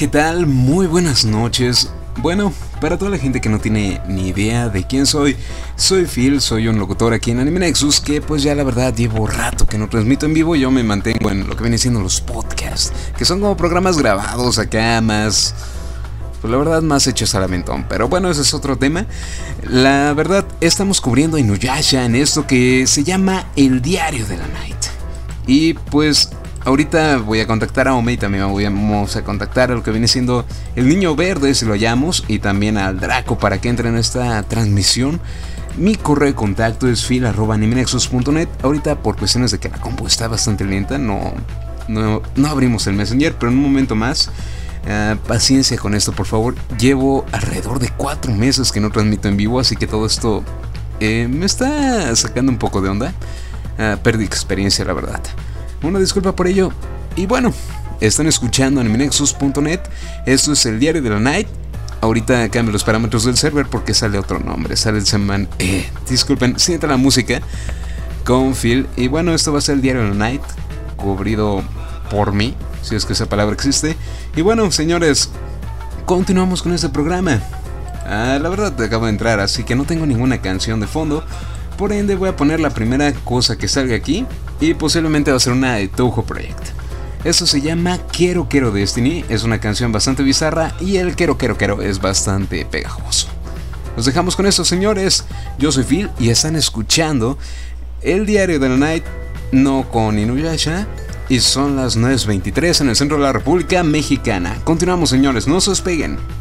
¿qué tal? Muy buenas noches. Bueno, para toda la gente que no tiene ni idea de quién soy, soy Phil, soy un locutor aquí en Anime Nexus que pues ya la verdad llevo rato que no transmito en vivo, yo me mantengo en lo que viene siendo los podcasts, que son como programas grabados acá más... Pues la verdad más hechos al aventón, pero bueno, ese es otro tema. La verdad, estamos cubriendo a Inuyasha en esto que se llama El Diario de la Night. Y pues Ahorita voy a contactar a Ome y también vamos a contactar a lo que viene siendo el niño verde, si lo llamamos, y también al Draco para que entre en esta transmisión. Mi correo de contacto es fil.animenexus.net. Ahorita, por cuestiones de que la compu está bastante lenta, no, no, abrimos el Messenger, pero en un momento más. Eh, paciencia con esto, por favor. Llevo alrededor de cuatro meses que no transmito en vivo, así que todo esto eh, me está sacando un poco de onda. Uh, perdí experiencia, la verdad. Una disculpa por ello. Y bueno, están escuchando en minexus.net. Esto es el diario de la night. Ahorita cambio los parámetros del server porque sale otro nombre. Sale el seman. Eh, disculpen, sienta la música con Phil. Y bueno, esto va a ser el diario de la night. Cubrido por mí, si es que esa palabra existe. Y bueno, señores, continuamos con este programa. Ah, la verdad acabo de entrar, así que no tengo ninguna canción de fondo. Por ende voy a poner la primera cosa que salga aquí y posiblemente va a ser una de Touhou Project. Eso se llama Quiero Quiero Destiny, es una canción bastante bizarra y el Quiero Quiero Quiero es bastante pegajoso. Nos dejamos con eso señores, yo soy Phil y están escuchando el diario de la night, no con Inuyasha, y son las 9.23 en el centro de la República Mexicana. Continuamos señores, no se despeguen.「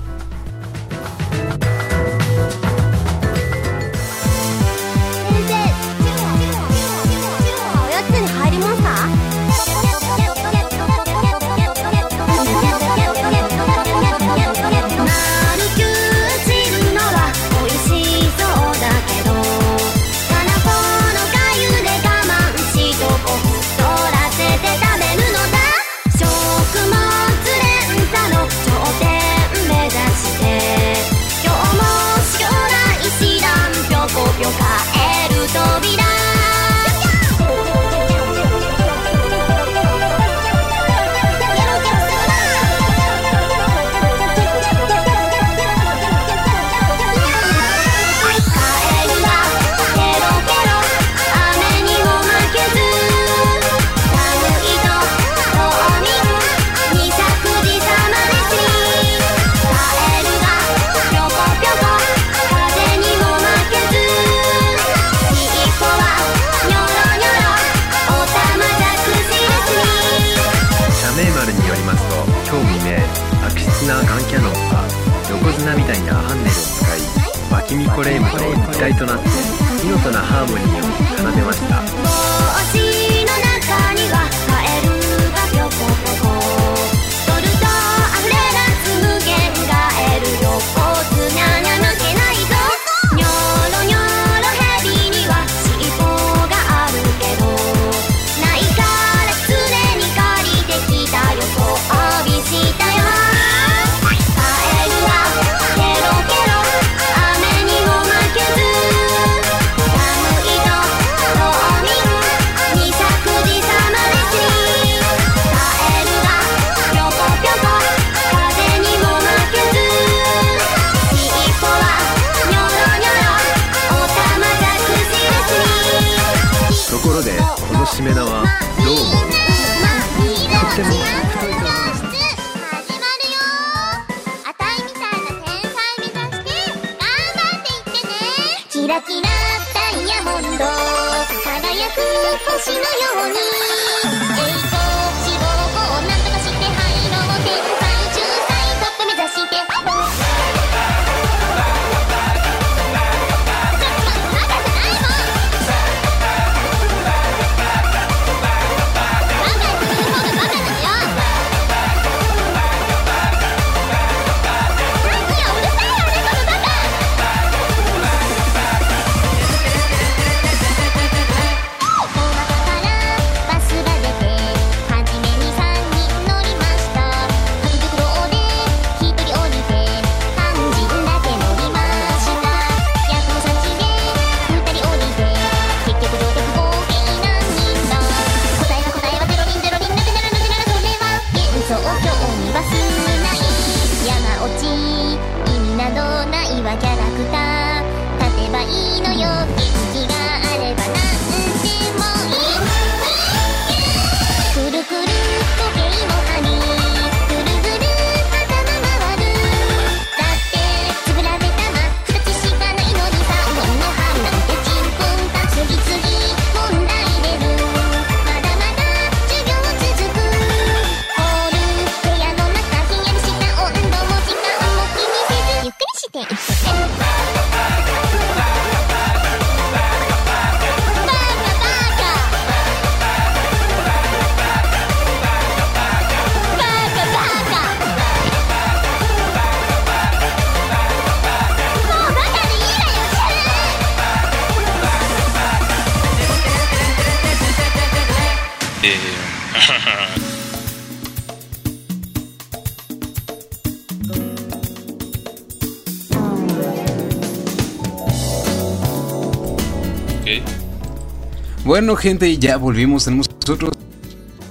Bueno, gente, ya volvimos. Tenemos nosotros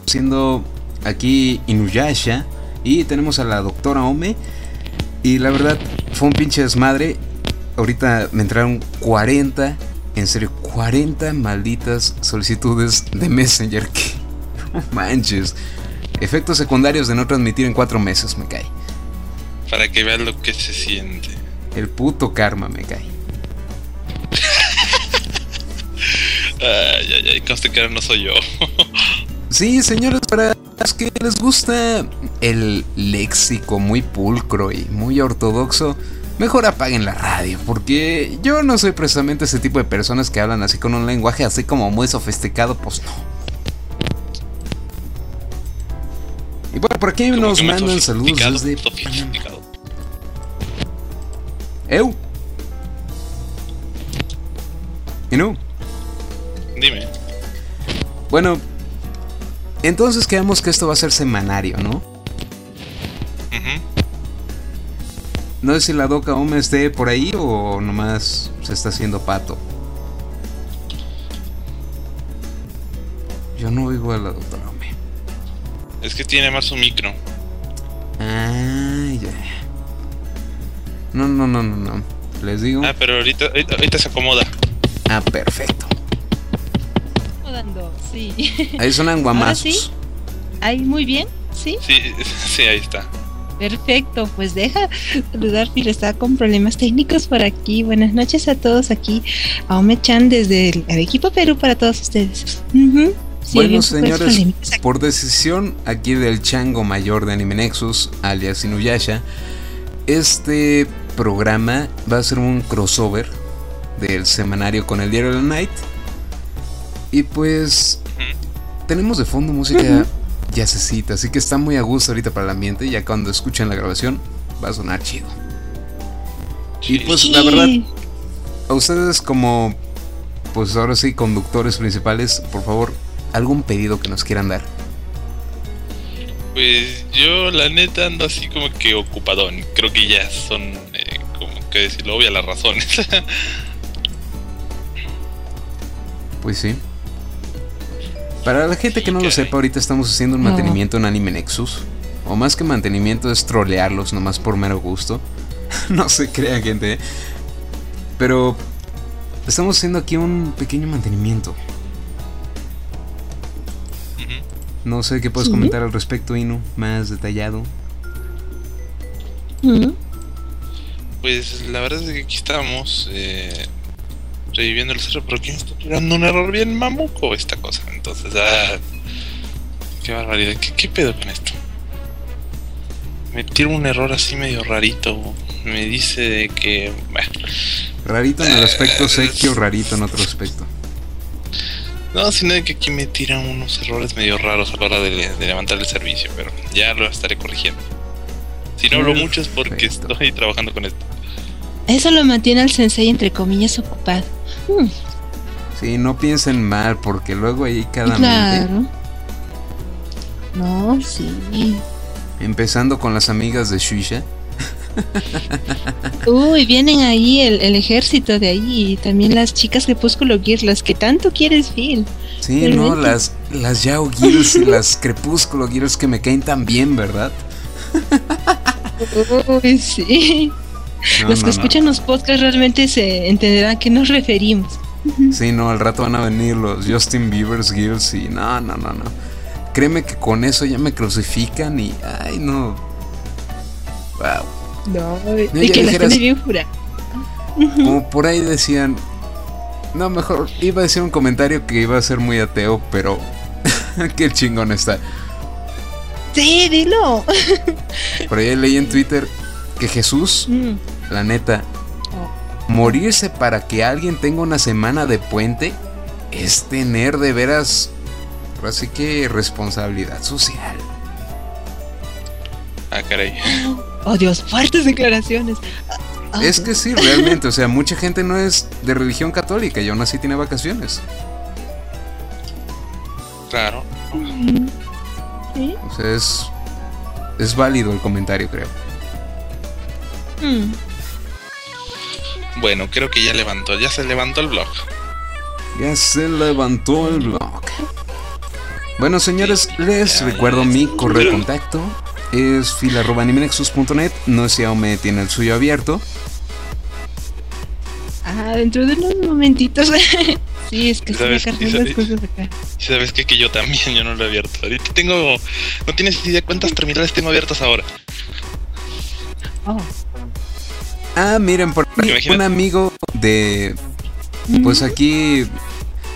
siendo aquí Inuyasha y tenemos a la doctora Ome. Y la verdad, fue un pinche desmadre. Ahorita me entraron 40, en serio, 40 malditas solicitudes de Messenger. Que no manches. Efectos secundarios de no transmitir en 4 meses, me cae. Para que vean lo que se siente. El puto karma me cae. Ay, ay, conste que ahora no soy yo. Sí, señores, para los que les gusta el léxico muy pulcro y muy ortodoxo, mejor apaguen la radio, porque yo no soy precisamente ese tipo de personas que hablan así con un lenguaje así como muy sofisticado, pues no. Y bueno, por aquí nos mandan saludos desde sofisticado. Eu. ¿Y no? Dime. Bueno, entonces quedamos que esto va a ser semanario, ¿no? No sé si la doca Ome esté por ahí o nomás se está haciendo pato. Yo no oigo a la doctora Ome. Es que tiene más su micro. Ah, ya. No, no, no, no, no. Les digo. Ah, pero ahorita, ahorita, ahorita se acomoda. Ah, perfecto. Sí. Ahí suenan guamazos. sí. Ahí muy bien, sí. Sí, sí, ahí está. Perfecto, pues deja saludar, Phil. Está con problemas técnicos por aquí. Buenas noches a todos aquí. A Ome-chan desde el Arequipa, Perú, para todos ustedes. Sí, Bueno, señores, por decisión aquí del chango mayor de Anime Nexus, alias Inuyasha, este programa va a ser un crossover del semanario con el diario de la Night. Y pues tenemos de fondo música jazzecita, así que está muy a gusto ahorita para el ambiente. Ya cuando escuchen la grabación va a sonar chido. Y pues la verdad, a ustedes como, pues ahora sí, conductores principales, por favor, algún pedido que nos quieran dar. Pues yo la neta ando así como que ocupadón. Creo que ya son eh, como que decirlo obvia las razones. Pues sí. Para la gente que no lo sepa, ahorita estamos haciendo un No. mantenimiento en Anime Nexus. O más que mantenimiento es trolearlos nomás por mero gusto. no se crean, gente. ¿eh? Pero estamos haciendo aquí un pequeño mantenimiento. No sé qué puedes Sí. comentar al respecto, Inu, más detallado. Pues la verdad es que aquí estamos eh, reviviendo el cerro, pero aquí me está tirando un error bien mamuco esta cosa. Entonces, ah, qué barbaridad. ¿Qué, qué pedo con esto? Me tira un error así medio rarito. Me dice de que. bueno, Rarito en el aspecto sequio, rarito en otro aspecto. no, sino de que aquí me tiran unos errores medio raros a la hora de, de levantar el servicio, pero ya lo estaré corrigiendo. Si no hablo mucho es porque Perfecto. estoy trabajando con esto. Eso lo mantiene al sensei entre comillas ocupado. Mm, Sí, no piensen mal, porque luego ahí cada mente, claro. No, sí. empezando con las amigas de Shuisha. Uy, vienen ahí el, el ejército de ahí y también las chicas Crepúsculo Gear, las que tanto quieres, Phil. Sí, Realmente. no, las, las Yao Girls y las Crepúsculo Girls que me caen tan bien, ¿verdad? Uy, sí. No, los que no. escuchan los podcasts realmente se entenderán a qué nos referimos. Sí, no, al rato van a venir los Justin Bieber's Girls y no, no, no, no. Créeme que con eso ya me crucifican y, ay, no. Wow. No, No, y que dijeras- bien. Como por ahí decían. No, mejor iba a decir un comentario que iba a ser muy ateo, pero. Qué chingón está. Sí, dilo. Por ahí leí en Twitter que Jesús, Mm. la neta, morirse para que alguien tenga una semana de puente es tener de veras. ahora sí que responsabilidad social. Ah, caray. Oh, Dios, fuertes declaraciones. Ah, Es que sí, realmente, o sea, mucha gente no es de religión católica y aún así tiene vacaciones. Claro. ¿Sí? O sea, es. Es válido el comentario, creo. Mm. Bueno, creo que ya levantó, ya se levantó el blog. Ya se levantó el blog. Bueno, señores, les recuerdo mi correo de contacto. Es fil.animenexus.net. No sé si aún me tiene el suyo abierto. Ah, dentro de unos momentitos. sí, es que estoy ¿Sabes? cargando las cosas acá. Sabes qué? que yo también, yo no lo he abierto. Ahorita tengo, no tienes idea cuántas terminales tengo abiertas ahora. Oh. Ah, miren, por Imagínate. un amigo de. Pues aquí.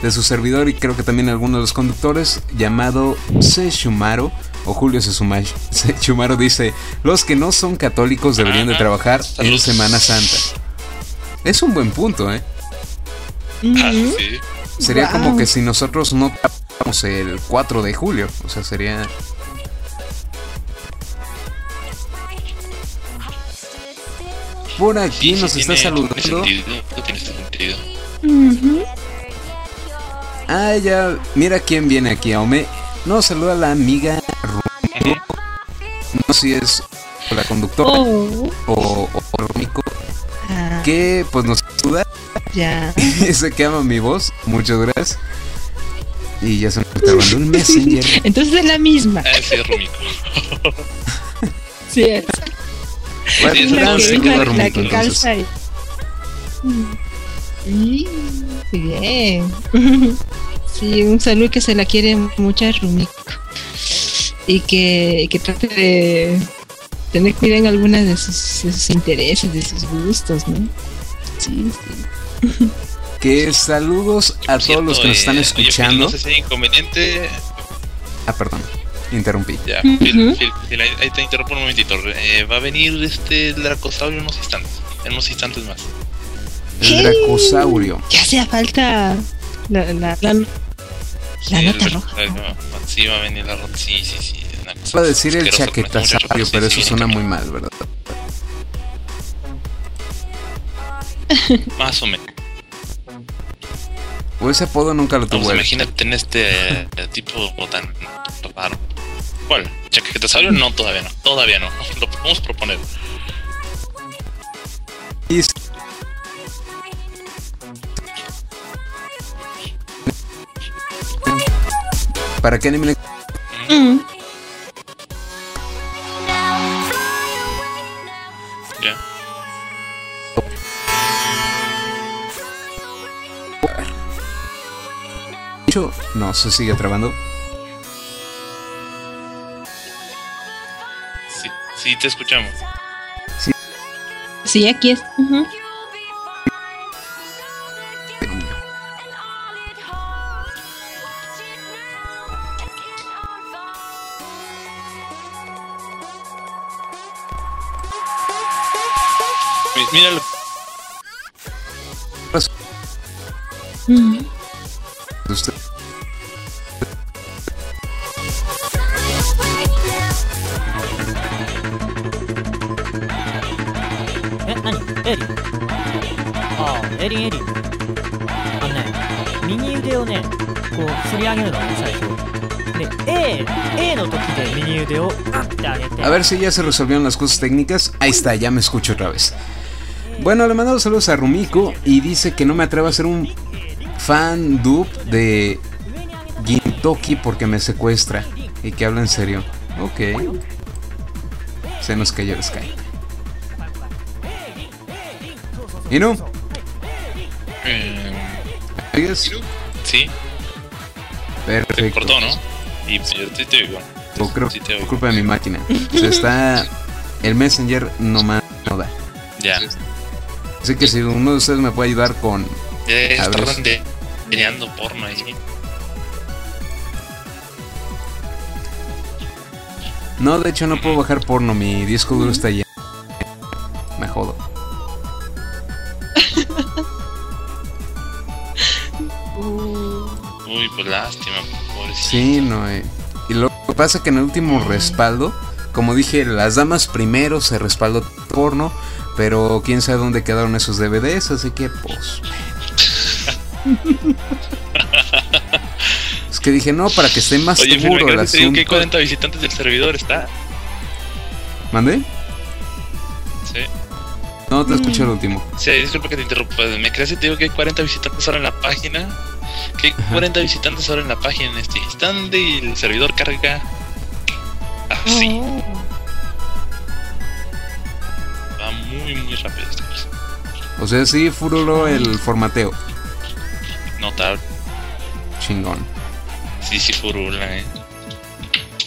De su servidor y creo que también algunos de los conductores. Llamado Sechumaro. O Julio Sechumaro dice: Los que no son católicos deberían de trabajar en. Semana Santa. Es un buen punto, ¿eh? Ah, sí. Sería como que si nosotros no trabajamos el 4 de julio. O sea, sería. Por aquí Sí, sí, nos está tiene- saludando. Tiene sentido, tiene sentido. Ujú. Ah, ya. Mira quién viene aquí, Aome. Nos saluda la amiga Rumiko. No sé si es la conductora Oh. o, o Rumiko. Ah, Que pues nos saluda. ya. Dice que ama mi voz. Muchas gracias. Y ya se me está grabando un messenger. Entonces es la misma. Ah, sí, es Rumiko. Sí, es Bueno, Sí, la que, la, la Rumiko, que calza ahí. Sí, bien. Sí, un saludo que se la quiere mucho a Rumiko. Y que, que trate de tener cuidado en algunas de sus, de sus intereses, de sus gustos, ¿no? Sí, sí. Que saludos a todos los que nos están eh, oye, Phil, escuchando. no sé si hay inconveniente. Ah, perdón. Interrumpí. Ya, Ujú. Phil, Phil, Phil, ahí, te interrumpo un momentito. Eh, va a venir este Dracosaurio en unos instantes. En unos instantes más. El Dracosaurio. Ya hacía falta la, la, la, la Sí, nota el- roja. Sí, va a venir la rota. Sí, sí, sí. Iba a decir el chaquetasaurio, pero eso suena en muy mal, ¿verdad? Más o menos. O ese apodo nunca lo tuvo él. imagínate en este eh, tipo tan raro. ¿Cuál? ¿Chaquetasaurio? No, todavía no. Todavía no. Lo podemos proponer. Y ¿Para qué anime? Mm. No, se sigue trabando. Sí, sí te escuchamos. Sí, sí aquí es. Uh -huh. Míralo. エリああエリンエリンあのね右腕をねこう振り上げるのね最初で A, A の時で右腕をガッて上げて A ver si ya se resolvieron las cosas técnicas. Ahí está, ya me escucho otra vez. Bueno, le mando saludos a Rumiko y dice que no me atrevo a ser un fan dupe de Gintoki porque me secuestra y que habla en serio. Ok. Se nos cayó el Skype. ¿Y no? eh, ¿Oyes? sí, te Perfecto. cortó, ¿no? Y pues, yo sí te oigo. O creo Sí te que oigo. por culpa de mi máquina. O sea, está. El Messenger no más no da. Ya. Así que si uno de ustedes me puede ayudar con. Ver. están creando porno ahí. No, de hecho no puedo bajar porno, mi disco duro está lleno. Me jodo. Uy, pues lástima, pobrecito. Sí, no. eh. Y lo que pasa es que en el último respaldo, como dije, las damas primero se respaldó porno, pero quién sabe dónde quedaron esos DVDs, así que pues. es que dije, no, para que esté más Oye, seguro el que te digo que hay asunto. 40 visitantes del servidor, ¿está? ¿Mandé? Sí. No, te escuché el último. Sí, disculpa que te interrumpa. Me creas y te digo que hay 40 visitantes ahora en la página. Que hay 40 visitantes ahora en la página en este instante y el servidor carga así. Oh. Va muy, muy rápido esta cosa. O sea, sí, furuló el formateo. Notable. Chingón. Sí, sí, furula, eh.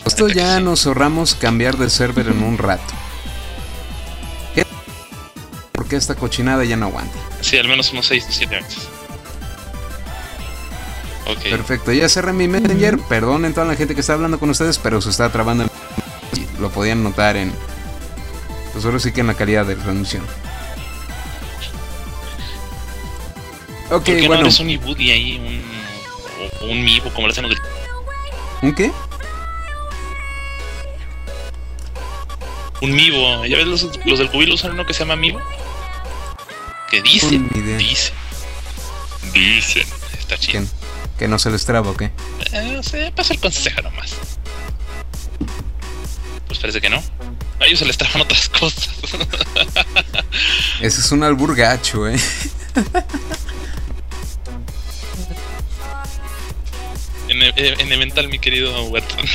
Esto ya sí. nos ahorramos cambiar de server en un rato. Porque esta cochinada ya no aguanta. Sí, al menos unos 6 o 7 meses. Perfecto, ya cerré mi Messenger. Perdonen toda la gente que está hablando con ustedes, pero se está trabando. en- Lo podían notar en. Pues ahora sí que en la calidad de transmisión. Ok, ¿Por qué no bueno. eres un Ibudi ahí? Un, o un Mibo, como lo hacen los del ¿Un qué? Un Mibo. ¿Ya ves los, los del Cubil usan uno que se llama Mibo? Que dice, Ni idea. dice. Dicen. Está chido. ¿Que, que no se les traba o qué? Eh, no sé, pasa el consejo nomás. Pues parece que no. A ellos se les traban otras cosas. Ese es un albur gacho, eh. en, en, en Elemental, mi querido Watson.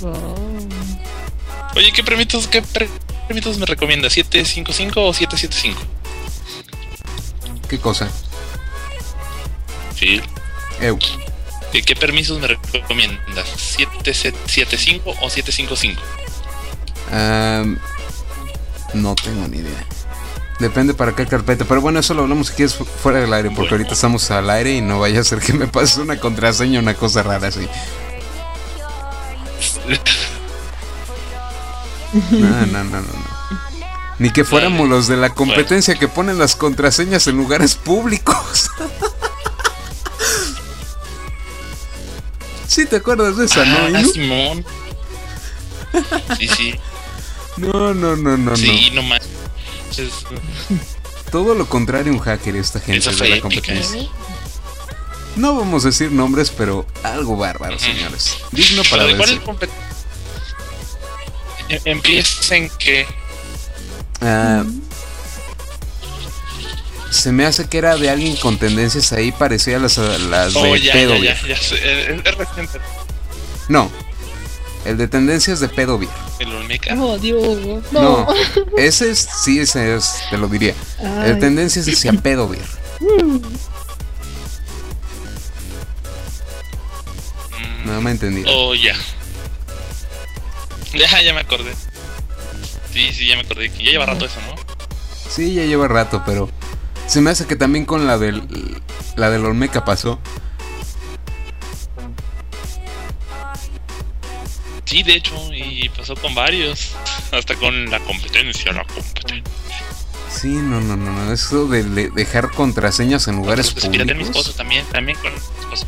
Wow. Oye, ¿qué premitos, qué pre- premitos me recomiendas? ¿755 o 775? ¿Qué cosa? Sí. Eu. ¿Qué, qué permisos me recomiendas? ¿775 o 755? Am, no tengo ni idea. Depende para qué carpeta. Pero bueno, eso lo hablamos si quieres fu- fuera del aire. Porque Bueno. ahorita estamos al aire y no vaya a ser que me pase una contraseña una cosa rara así. No, no, no, no. no. Ni que fuéramos los de la competencia que ponen las contraseñas en lugares públicos. Sí, te acuerdas de esa, ¿no? ah, Inu? Simón. Sí, sí. No, no, no, no, Sí, no más. no. Todo lo contrario, un hacker, esta gente de la épica, competencia. ¿eh? No vamos a decir nombres, pero algo bárbaro, Ujú. señores. Digno para igual decir. compet- Em- Empieza en que. Ah, se me hace que era de alguien con tendencias ahí parecidas a las, a las de Oh, ya, pedo. ya, beer. ya, ya. sé, Es, reciente. No, el de tendencias de pedo. beer. El Olmeca. Oh, Dios. No, No. ese es, sí, ese es, te lo diría. El de tendencias hacia pedo. beer. Mm, No me he entendido. Oh, ya. Ya, ya me acordé. Sí, sí, ya me acordé. Ya lleva rato eso, ¿no? Sí, ya lleva rato, pero se me hace que también con la del la del Olmeca pasó. Sí, de hecho, y pasó con varios. Hasta con la competencia, la competencia. Sí, no, no, no, no, eso de, de dejar contraseñas en lugares Pues pírate a mi esposo públicos. también, también con mi esposo.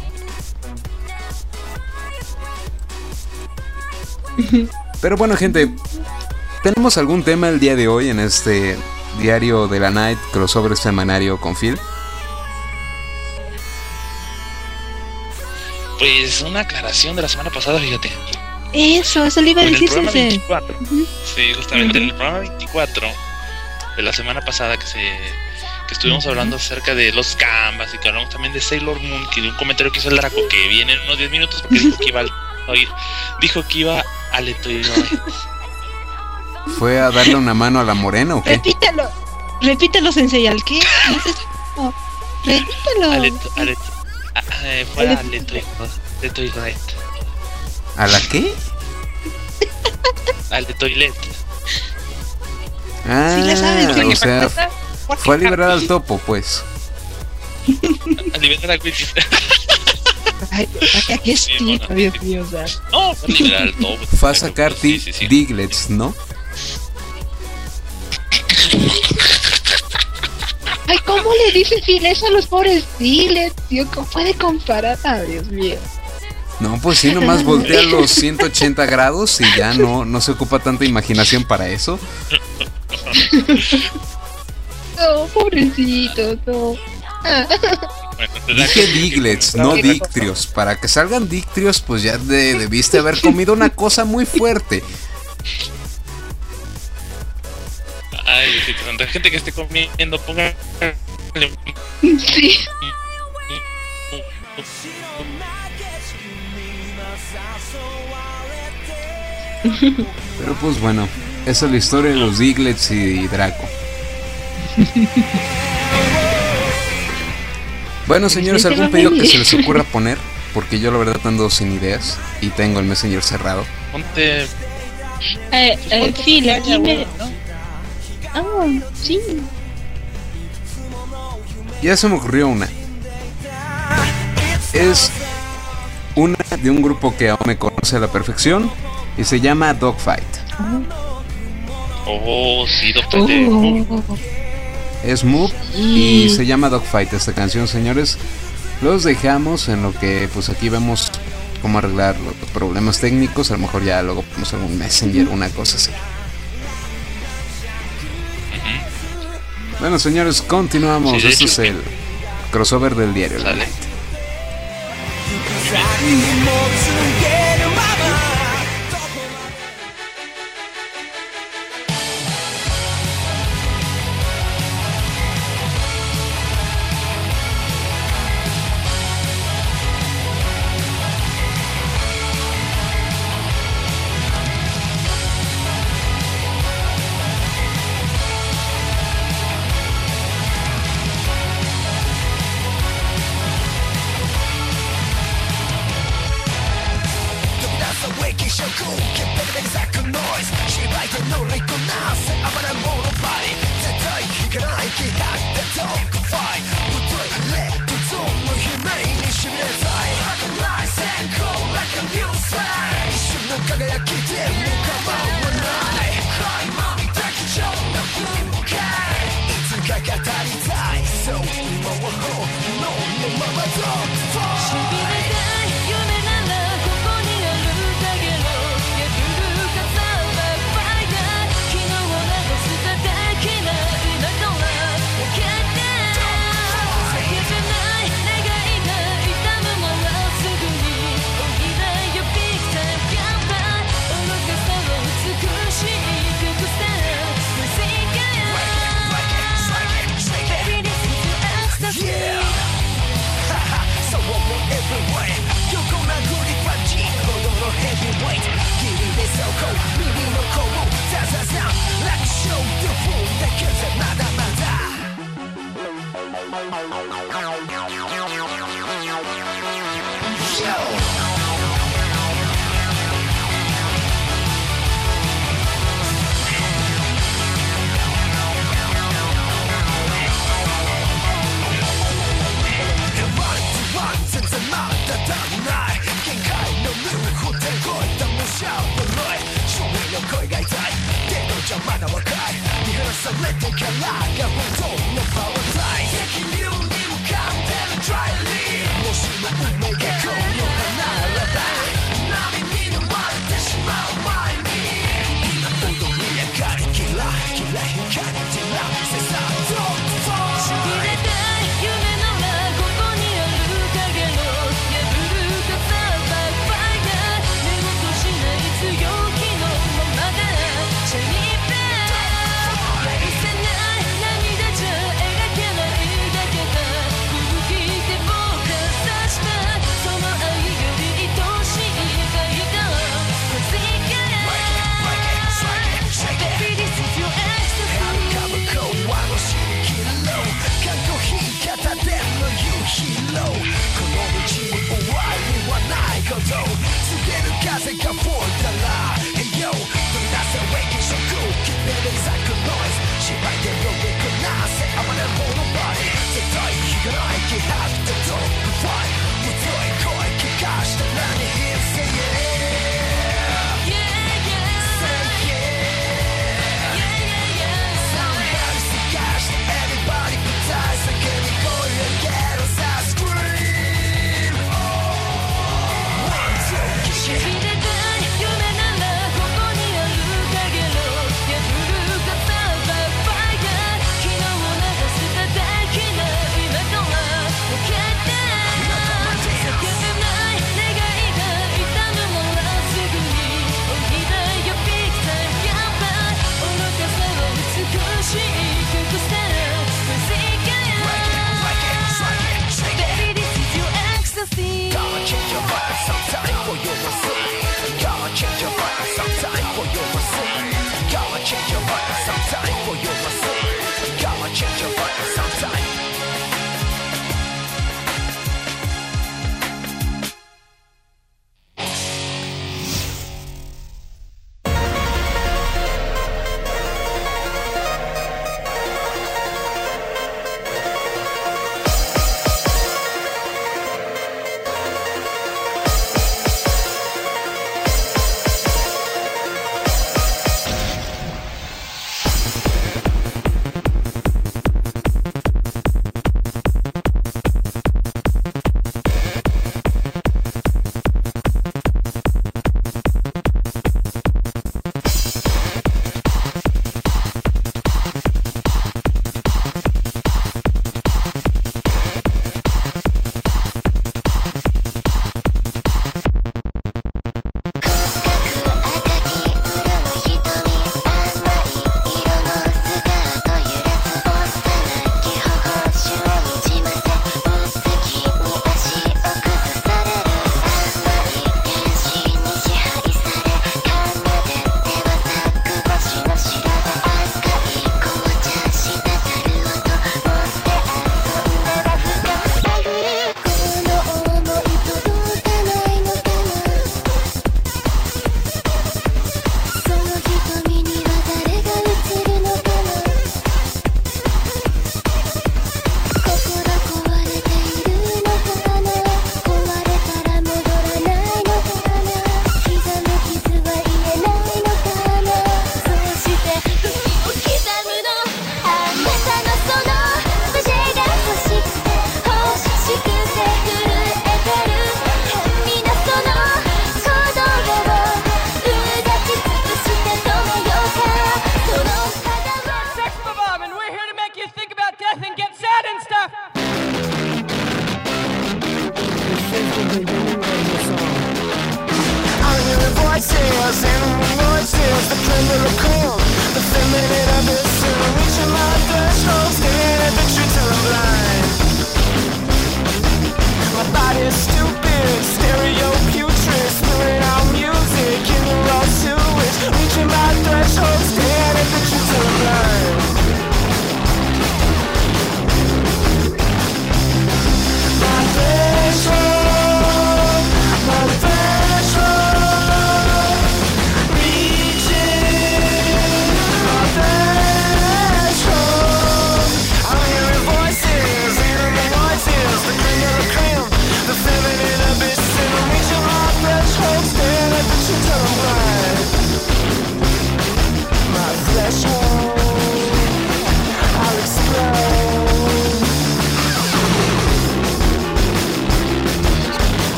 Pero bueno, gente, tenemos algún tema el día de hoy en este diario de la Night crossover semanario con Phil. Pues una aclaración de la semana pasada, fíjate. Eso, eso le iba a En el decir, programa Sensei. 24. Sí, justamente en el programa 24 de la semana pasada que se que estuvimos hablando acerca de los canvas y que hablamos también de Sailor Moon, que de un comentario que hizo el Draco que viene en unos 10 minutos porque dijo que iba al, oye, dijo que iba al Etoile. ¿Fue a darle una mano a la morena o qué? Repítelo. Repítelo, Sensei. ¿Al qué? No, Repítelo. eh, fue al Etoile. Etoile. ¿A la qué? Al de toilet. Ah, Sí, le sabes, o sea, fue a liberar al topo, pues. Al liberar al Witch. Ay, qué estilo, Dios mío. O sea. No, fue a liberar al topo. Fue a sacar Sí, sí, sí. Diglets, ¿no? Ay, ¿cómo le dice Phil eso a los pobres Diles? Tío, ¿cómo puede comparar? Ah, Dios mío. No, pues sí, nomás voltea los 180 grados y ya no, no se ocupa tanta imaginación para eso. No, pobrecito, no. Dije Diglets, no Dictrios. Para que salgan Dictrios, pues ya de- debiste haber comido una cosa muy fuerte. Ay, Diosito santo, hay gente que esté comiendo, ponga. Sí. Pero pues bueno, esa es la historia de los Diglets y Draco. Bueno, señores, ¿algún pedido que se les ocurra poner? Porque yo la verdad ando sin ideas y tengo el Messenger cerrado. Ponte. Eh, eh, Phil, aquí me... ¿no? Ah, sí. Ya se me ocurrió una. Es una de un grupo que aún me conoce a la perfección y se llama Dogfight. Oh, sí, doctor. de- Oh. Es Move y se llama Dogfight esta canción, señores. Los dejamos en lo que pues aquí vemos cómo arreglar los problemas técnicos. A lo mejor ya luego ponemos algún Messenger, una cosa así. Bueno, señores, continuamos. Sí, Esto es el crossover del diario. La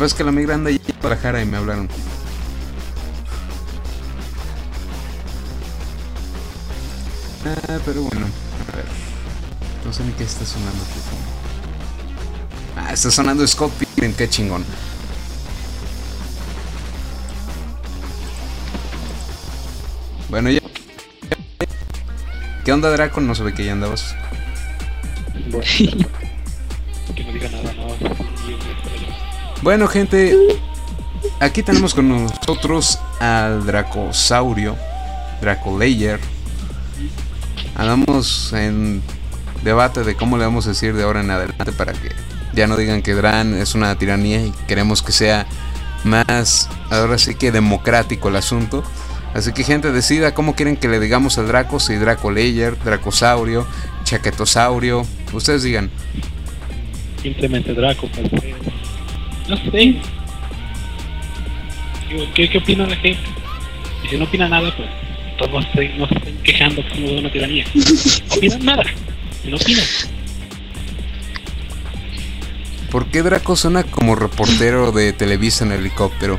pasa es que la migra anda allí en Guadalajara y me hablaron. Ah, pero bueno, a ver. No sé ni qué está sonando aquí. Ah, está sonando Scott Pilgrim, qué chingón. Bueno, ya. ¿Qué onda, Draco? No sabe que ya andabas. Bueno, Bueno, gente, aquí tenemos con nosotros al Dracosaurio, Dracolayer. Andamos en debate de cómo le vamos a decir de ahora en adelante para que ya no digan que Dran es una tiranía y queremos que sea más, ahora sí que democrático el asunto. Así que gente, decida cómo quieren que le digamos al Draco, si Dracolayer, Dracosaurio, Chaquetosaurio, ustedes digan. Simplemente Draco, pues, No sé. Digo, ¿Qué, ¿Qué opina la gente? Y si no opina nada, pues todos no se, no se estén quejando que somos una tiranía. No opinan nada. Si no opinan. ¿Por qué Draco suena como reportero de Televisa en helicóptero?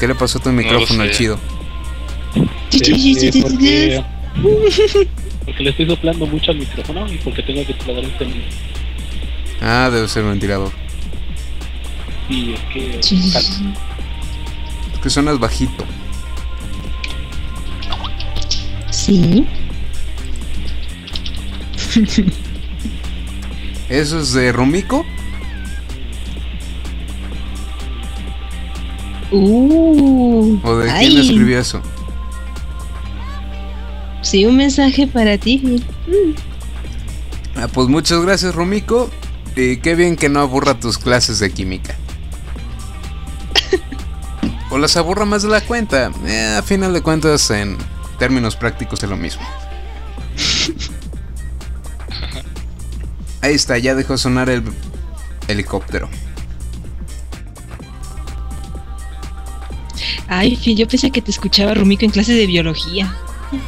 ¿Qué le pasó a tu micrófono al sé. chido? Este, porque, porque le estoy soplando mucho al micrófono y porque tengo que trasladar un sonido. Ah, debe ser un ventilador. Que. Es que suenas bajito. Sí. ¿Eso es de Rumiko? Uh. ¿O de ay, quién escribió eso? Sí, un mensaje para ti. Ah, pues muchas gracias, Rumiko. Y qué bien que no aburra tus clases de química. Las aburra más de la cuenta. Eh, a final de cuentas, en términos prácticos es lo mismo. Ahí está, ya dejó sonar el helicóptero. Ay, yo pensé que te escuchaba Rumiko en clase de biología.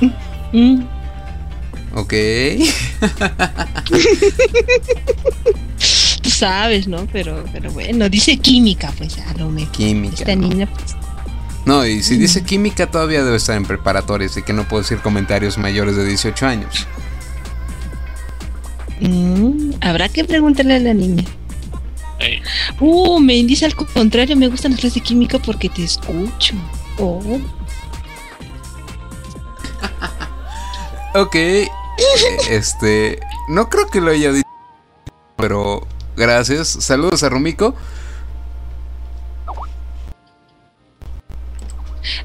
Mm. Ok. Tú sabes, ¿no? Pero, pero bueno, dice química, pues a lo mejor. Química. Esta ¿no? niña, pues. No, y si dice química todavía debe estar en preparatoria, así que no puedo decir comentarios mayores de 18 años. mm, habrá que preguntarle a la niña. Ey, Uh, me dice al contrario, me gustan las clases de química porque te escucho. Oh. Ok, eh, este, no creo que lo haya dicho, pero gracias. Saludos a Rumiko.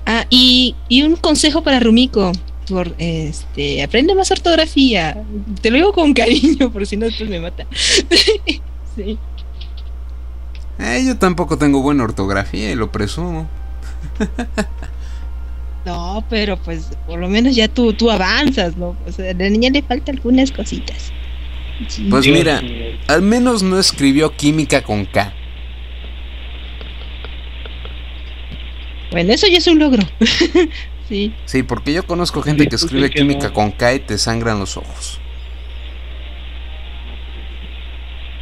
Ah, y, y un consejo para Rumiko. Por, este, aprende más ortografía. Te lo digo con cariño, por si no después me mata. sí. Eh, yo tampoco tengo buena ortografía y lo presumo. No, pero pues por lo menos ya tú, tú avanzas, ¿no? O sea, a la niña le falta algunas cositas. Pues mira, al menos no escribió química con K. Bueno, eso ya es un logro. sí. Sí, porque yo conozco gente Sí, que escribe que química no. con K y te sangran los ojos.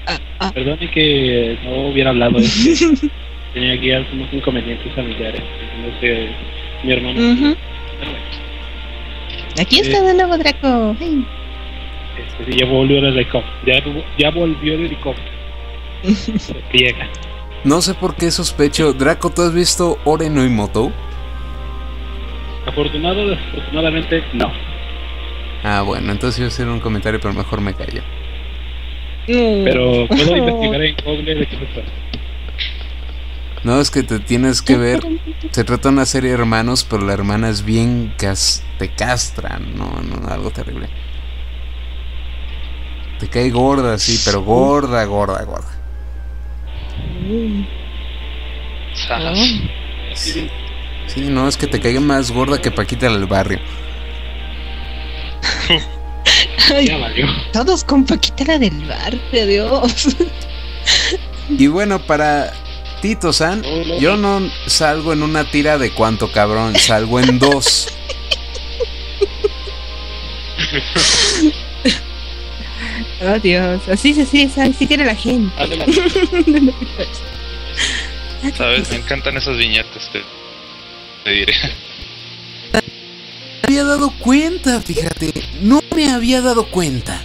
Ah, ah. Perdone que no hubiera hablado de esto. Tenía aquí algunos inconvenientes familiares. No sé, mi hermano. Aquí está de nuevo Draco. Ay. este, sí, ya volvió el helicóptero. Ya, ya volvió el helicóptero. Se friega. No sé por qué sospecho. Draco, ¿tú has visto Ore no Imoto? Afortunado o desafortunadamente, no. Ah, bueno, entonces iba a hacer un comentario, pero mejor me callo. Pero puedo investigar en Google de qué se trata. No, es que te tienes que ver. Se trata de una serie de hermanos, pero la hermana es bien cas te castra. No, no, algo terrible. Te cae gorda, sí, pero gorda, gorda, gorda. Zas. Sí, no, es que te caiga más gorda que Paquita del barrio. Ay, Ya valió. todos con Paquita la del barrio, Dios. Y bueno, para Tito San, yo no salgo en una tira de cuánto cabrón, salgo en dos. Oh, Dios. Así, así, así, así quiere la gente. ¿Sabes? Me encantan esas viñetas. Te, te diré. Me había dado cuenta, fíjate. No me había dado cuenta.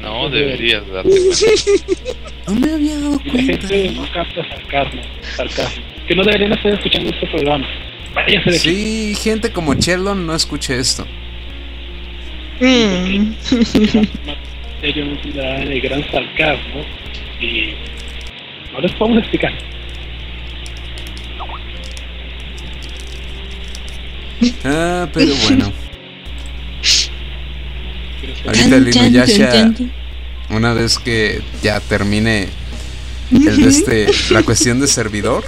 No, deberías darte cuenta. No me había dado la cuenta. gente no capta sarcasmo. sarcasmo. Que no deberían estar escuchando este programa. Váyase de aquí. Sí, gente como Sheldon no escuche esto. Mm. Serio, el gran sarcasmo y no les podemos explicar. Ah, pero bueno. Ahorita el Inuyasha, una vez que ya termine el de este, la cuestión de servidor,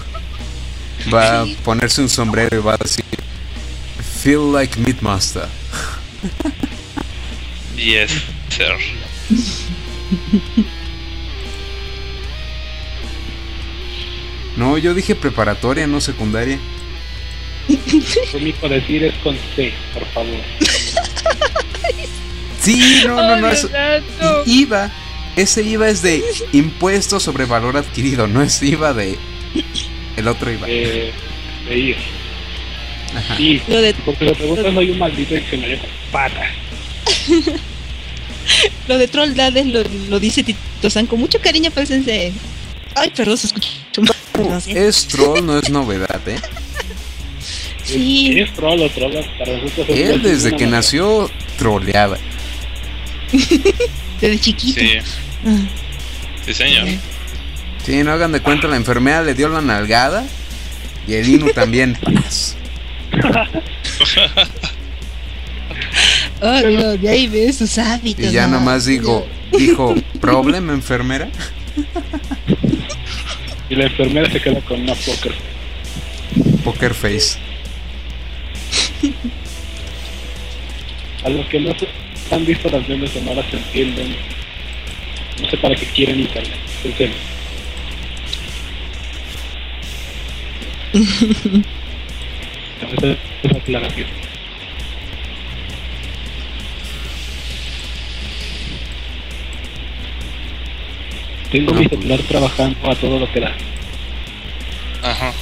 va a ponerse un sombrero y va a decir Feel like Meatmaster. Yes, sir. No, yo dije preparatoria, no secundaria. Rumiko decir es con C, por favor. Sí, no, no, no, es no. IVA. Ese IVA es de impuesto sobre valor adquirido, no es IVA de el otro IVA. De, de ir. Ajá. Sí, Lo de, porque lo preguntas soy un maldito diccionario con patas. lo de Troll Dades lo, lo dice Tito San con mucho cariño el sensei. Ay, perdón, se escuchó mal. No sé. Es troll, no es novedad, ¿eh? Sí. Es troll o troll para nosotros. es Él desde que manera. nació troleaba. Desde chiquito. Sí, Ah, sí, señor. Sí, no hagan de cuenta, la enfermedad le dio la nalgada y el Inu también. Oh, no, de ahí ves sus hábitos. Y ya no. nomás digo, dijo, ¿problem, enfermera? Y la enfermera se queda con una poker. Poker face. A los que no se han visto las memes sonoras se entienden. No sé para qué quieren internet. En serio. Esa es la aclaración. Tengo No, mi pues. celular trabajando a todo lo que da. Ajá.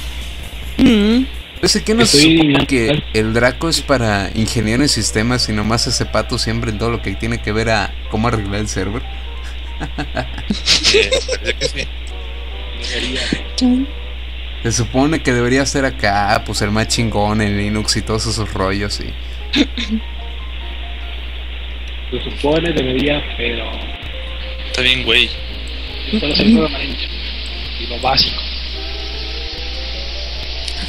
Mm. Ese que no se Estoy- supone que el Draco es para ingeniero en sistemas y nomás ese pato siempre en todo lo que tiene que ver a cómo arreglar el server. Se supone que debería ser acá, pues el más chingón en Linux y todos esos rollos y Se supone, debería, pero Está bien, güey. Solo amarillo. Y lo básico.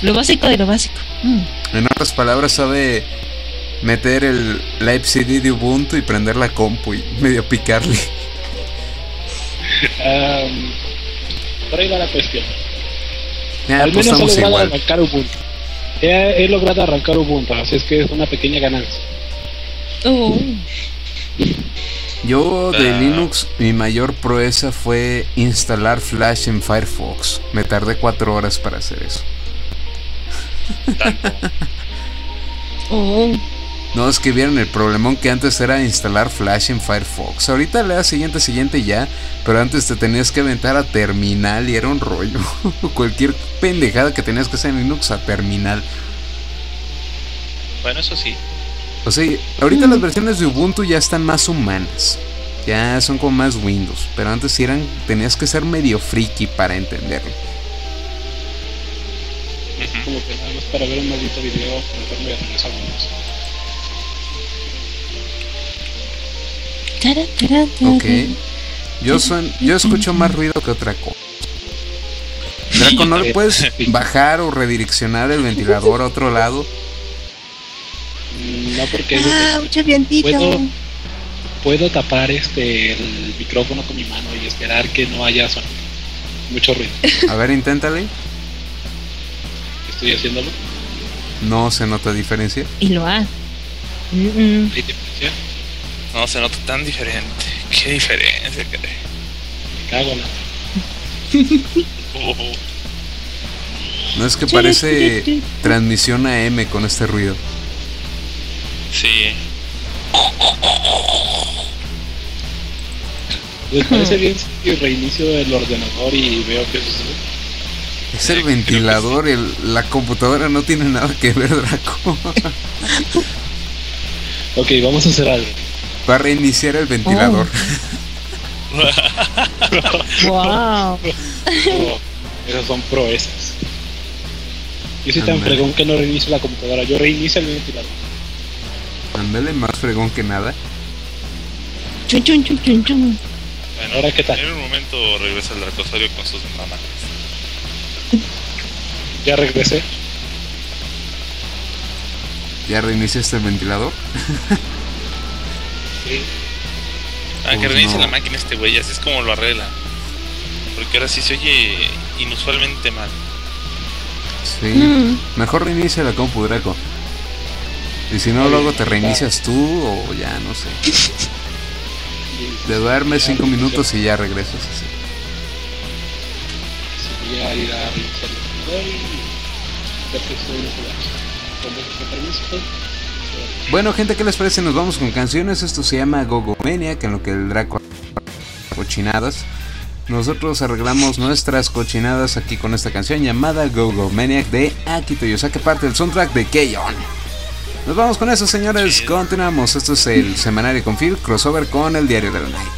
Lo básico de lo básico. Mm. en otras palabras sabe meter el live CD de Ubuntu y prender la compu y medio picarle. Am, por ahí va la cuestión. Ya, Al pues menos he estamos logrado igual. arrancar Ubuntu. He, he logrado arrancar Ubuntu, así es que es una pequeña ganancia. Oh. Yo de Ah. Linux mi mayor proeza fue instalar Flash en Firefox. Me tardé cuatro horas para hacer eso. Tanto. Oh. No, es que vieron el problemón que antes era instalar Flash en Firefox. Ahorita le das siguiente, siguiente ya. Pero antes te tenías que aventar a terminal y era un rollo. Cualquier pendejada que tenías que hacer en Linux a terminal. Bueno, eso sí. O sea, ahorita las versiones de Ubuntu ya están más humanas. Ya son como más Windows. Pero antes sí eran, tenías que ser medio friki para entenderlo. Como que nada más para ver un maldito video, meterme a tara. Ok. Yo, son, yo escucho más ruido que otra cosa. Draco, ¿no le puedes bajar o redireccionar el ventilador a otro lado? No porque es- Ah, mucho vientito. puedo, puedo tapar este el micrófono con mi mano y esperar que no haya sonido. Mucho ruido. A ver, inténtale. Estoy haciéndolo. No se nota diferencia. Y lo ha. Mm, mm. Hay diferencia. No se nota tan diferente. Qué diferencia, caray. Me cago en la. Oh, No es que parece transmisión AM con este ruido. Sí. ¿Les parece bien si reinicio el ordenador y veo qué sucede? Es el Eh, ventilador, el- la computadora no tiene nada que ver, Draco. Ok, vamos a hacer algo. Va a reiniciar el ventilador. Wow. Oh, esas son proezas. Yo soy tan Ándale. fregón que no reinicio la computadora, yo reinicio el ventilador. Ándale, más fregón que nada. Chun, chun, chun, chun, chun. Bueno, ahora qué tal. En un momento regresa el Dracosario con sus mamás. Ya regresé. ¿Ya reiniciaste el ventilador? Sí. Ah, que Pues reinicie no. la máquina este güey, así es como lo arregla. Porque ahora sí se oye inusualmente mal. Sí. Mm. Mejor reinicia la compu, Draco. Y si no, luego te reinicias tú o ya, no sé. Te duermes cinco minutos y ya regresas así. Sería ir a revisar el servidor y ver que estoy en Con vuestro permiso. Bueno, gente, ¿qué les parece? Nos vamos con canciones. Esto se llama Gogomania, que en lo que el Draco cochinadas. Nosotros arreglamos nuestras cochinadas aquí con esta canción llamada Gogo Maniac de Akito Yosaka, parte del soundtrack de Keion. Nos vamos con eso, señores. Continuamos. Esto es el semanario con Phil, crossover con el diario de la Night.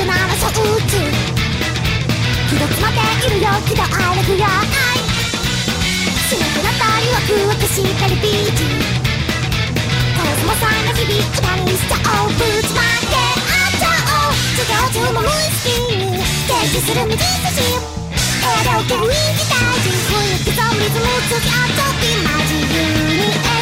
旗っていうならそうつ気が詰まっているよ気が荒れくやないしなくなったりはくわくしたりビーチ。カラスもさの日々歌にしちゃおうぶちまけあっちゃおう授業中も無意識に提示する道筋エレオケに期待時雰囲気とリズム付き合っちゃってマジ優に。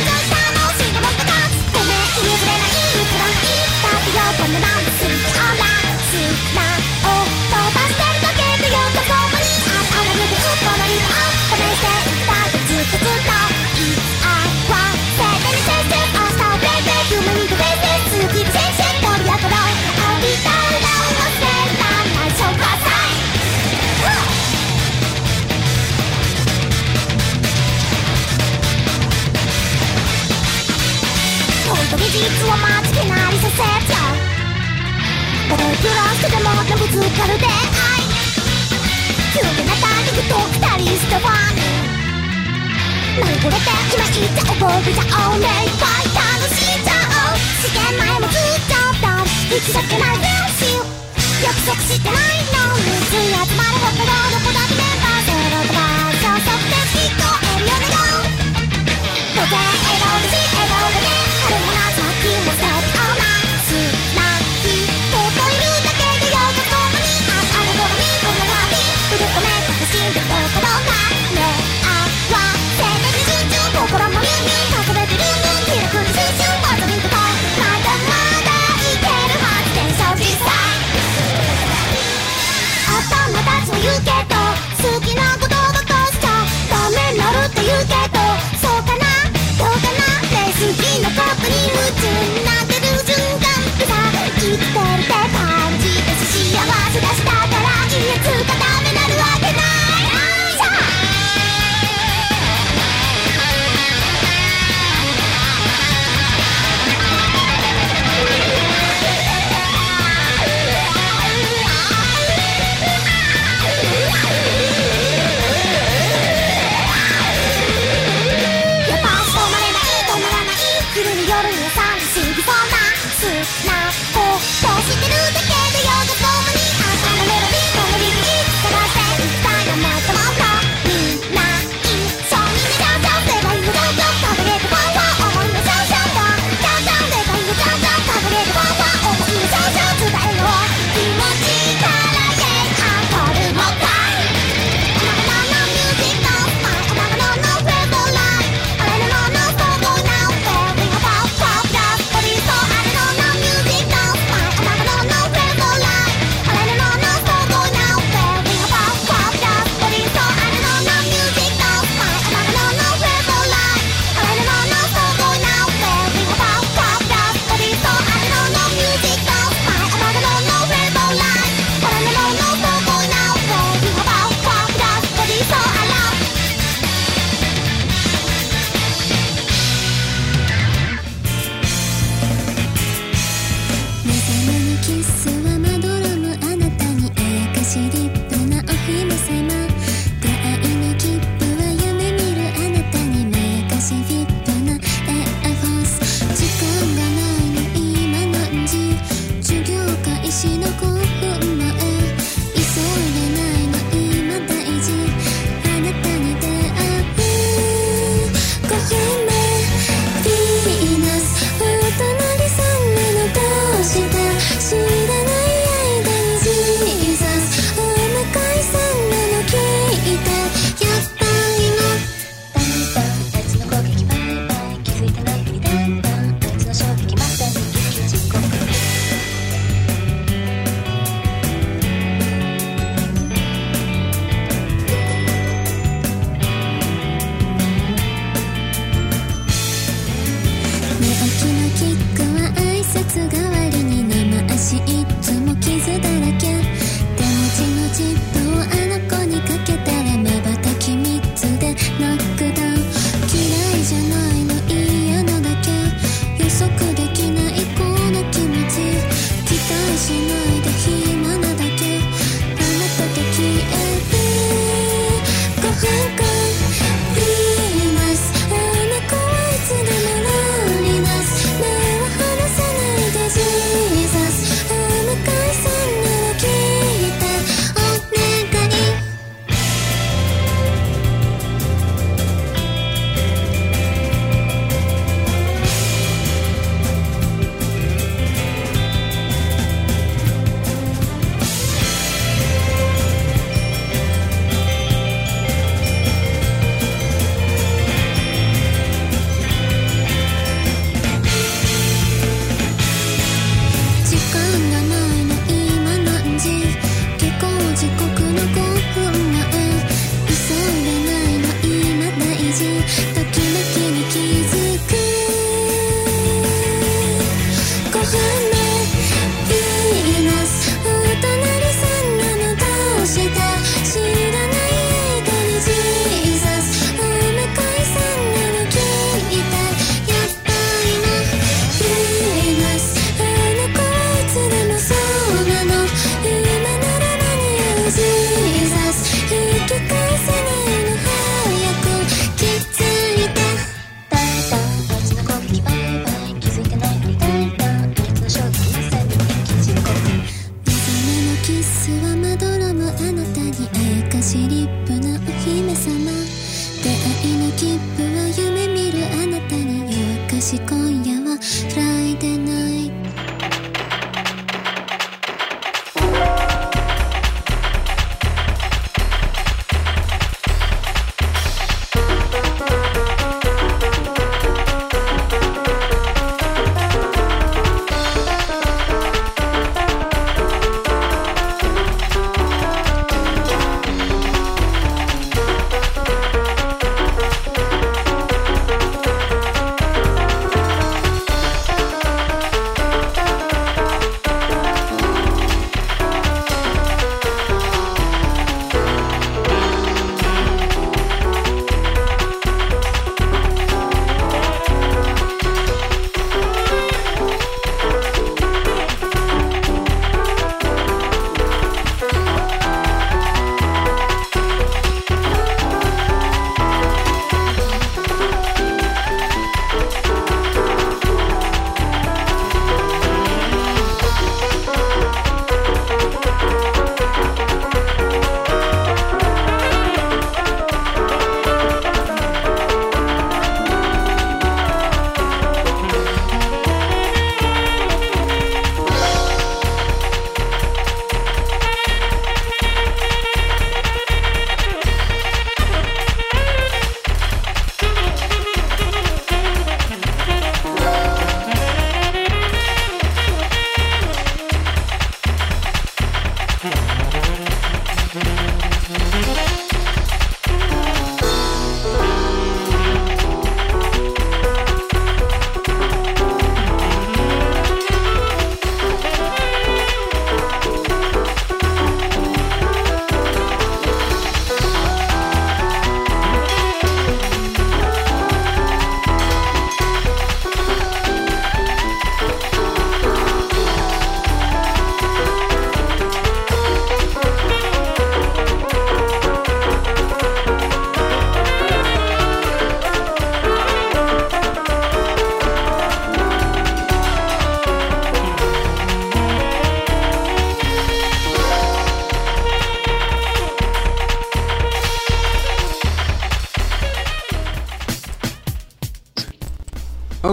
どれくらしてでもでぶつかる出会い急になった肉と二人してファン何これって今言っちゃおう覚えちゃおうねいっぱい楽しんじゃおう試験前もずっとだ行き先ない練習約束してないのについ集まるほどどこだってメンバーゼロとかそうそくて聞こえるよねど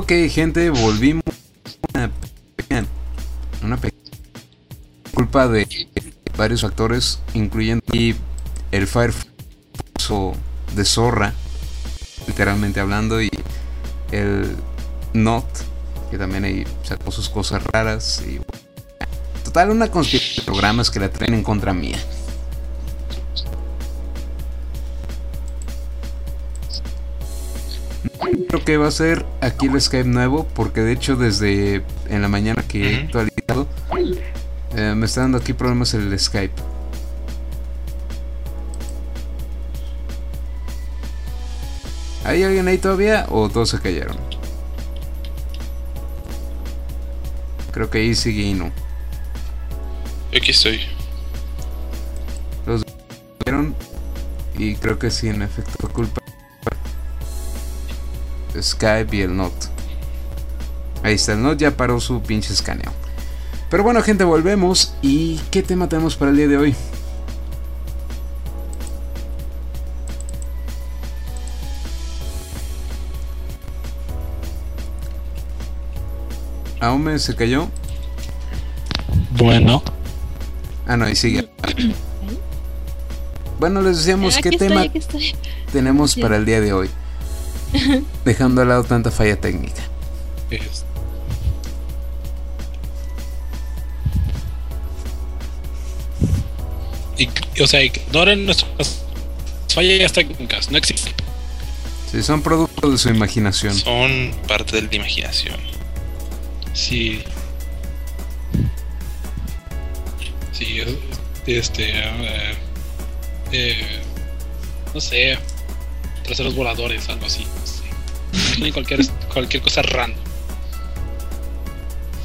Ok, gente, volvimos. Una pequeña, una pequeña culpa de varios factores, incluyendo el Firefox de zorra, literalmente hablando, y el Not, que también ahí sacó sus cosas raras. Y, total, una conspiración de programas que la traen en contra mía. Que va a ser aquí el Skype nuevo, porque de hecho desde en la mañana que he actualizado, eh, me está dando aquí problemas el Skype. ¿Hay alguien ahí todavía o todos se cayeron? Creo que ahí sigue Ino. Aquí estoy. Vieron y creo que sí, en efecto, fue culpa Skype y el Note. Ahí está, el Note ya paró su pinche escaneo. Pero bueno, gente, volvemos. ¿Y qué tema tenemos para el día de hoy? Aume se cayó. Bueno, Ah, no, ahí sigue. Bueno, les decíamos qué tema estoy. tenemos Sí. para el día de hoy. Dejando de lado tanta falla técnica. es- y, o sea, ignoren nuestras fallas técnicas, no existen. Si son producto de su imaginación. Son parte de la imaginación. Sí. Sí, es- este. eh, eh, no sé. Traseros voladores, algo así. No cualquier, cualquier cosa random.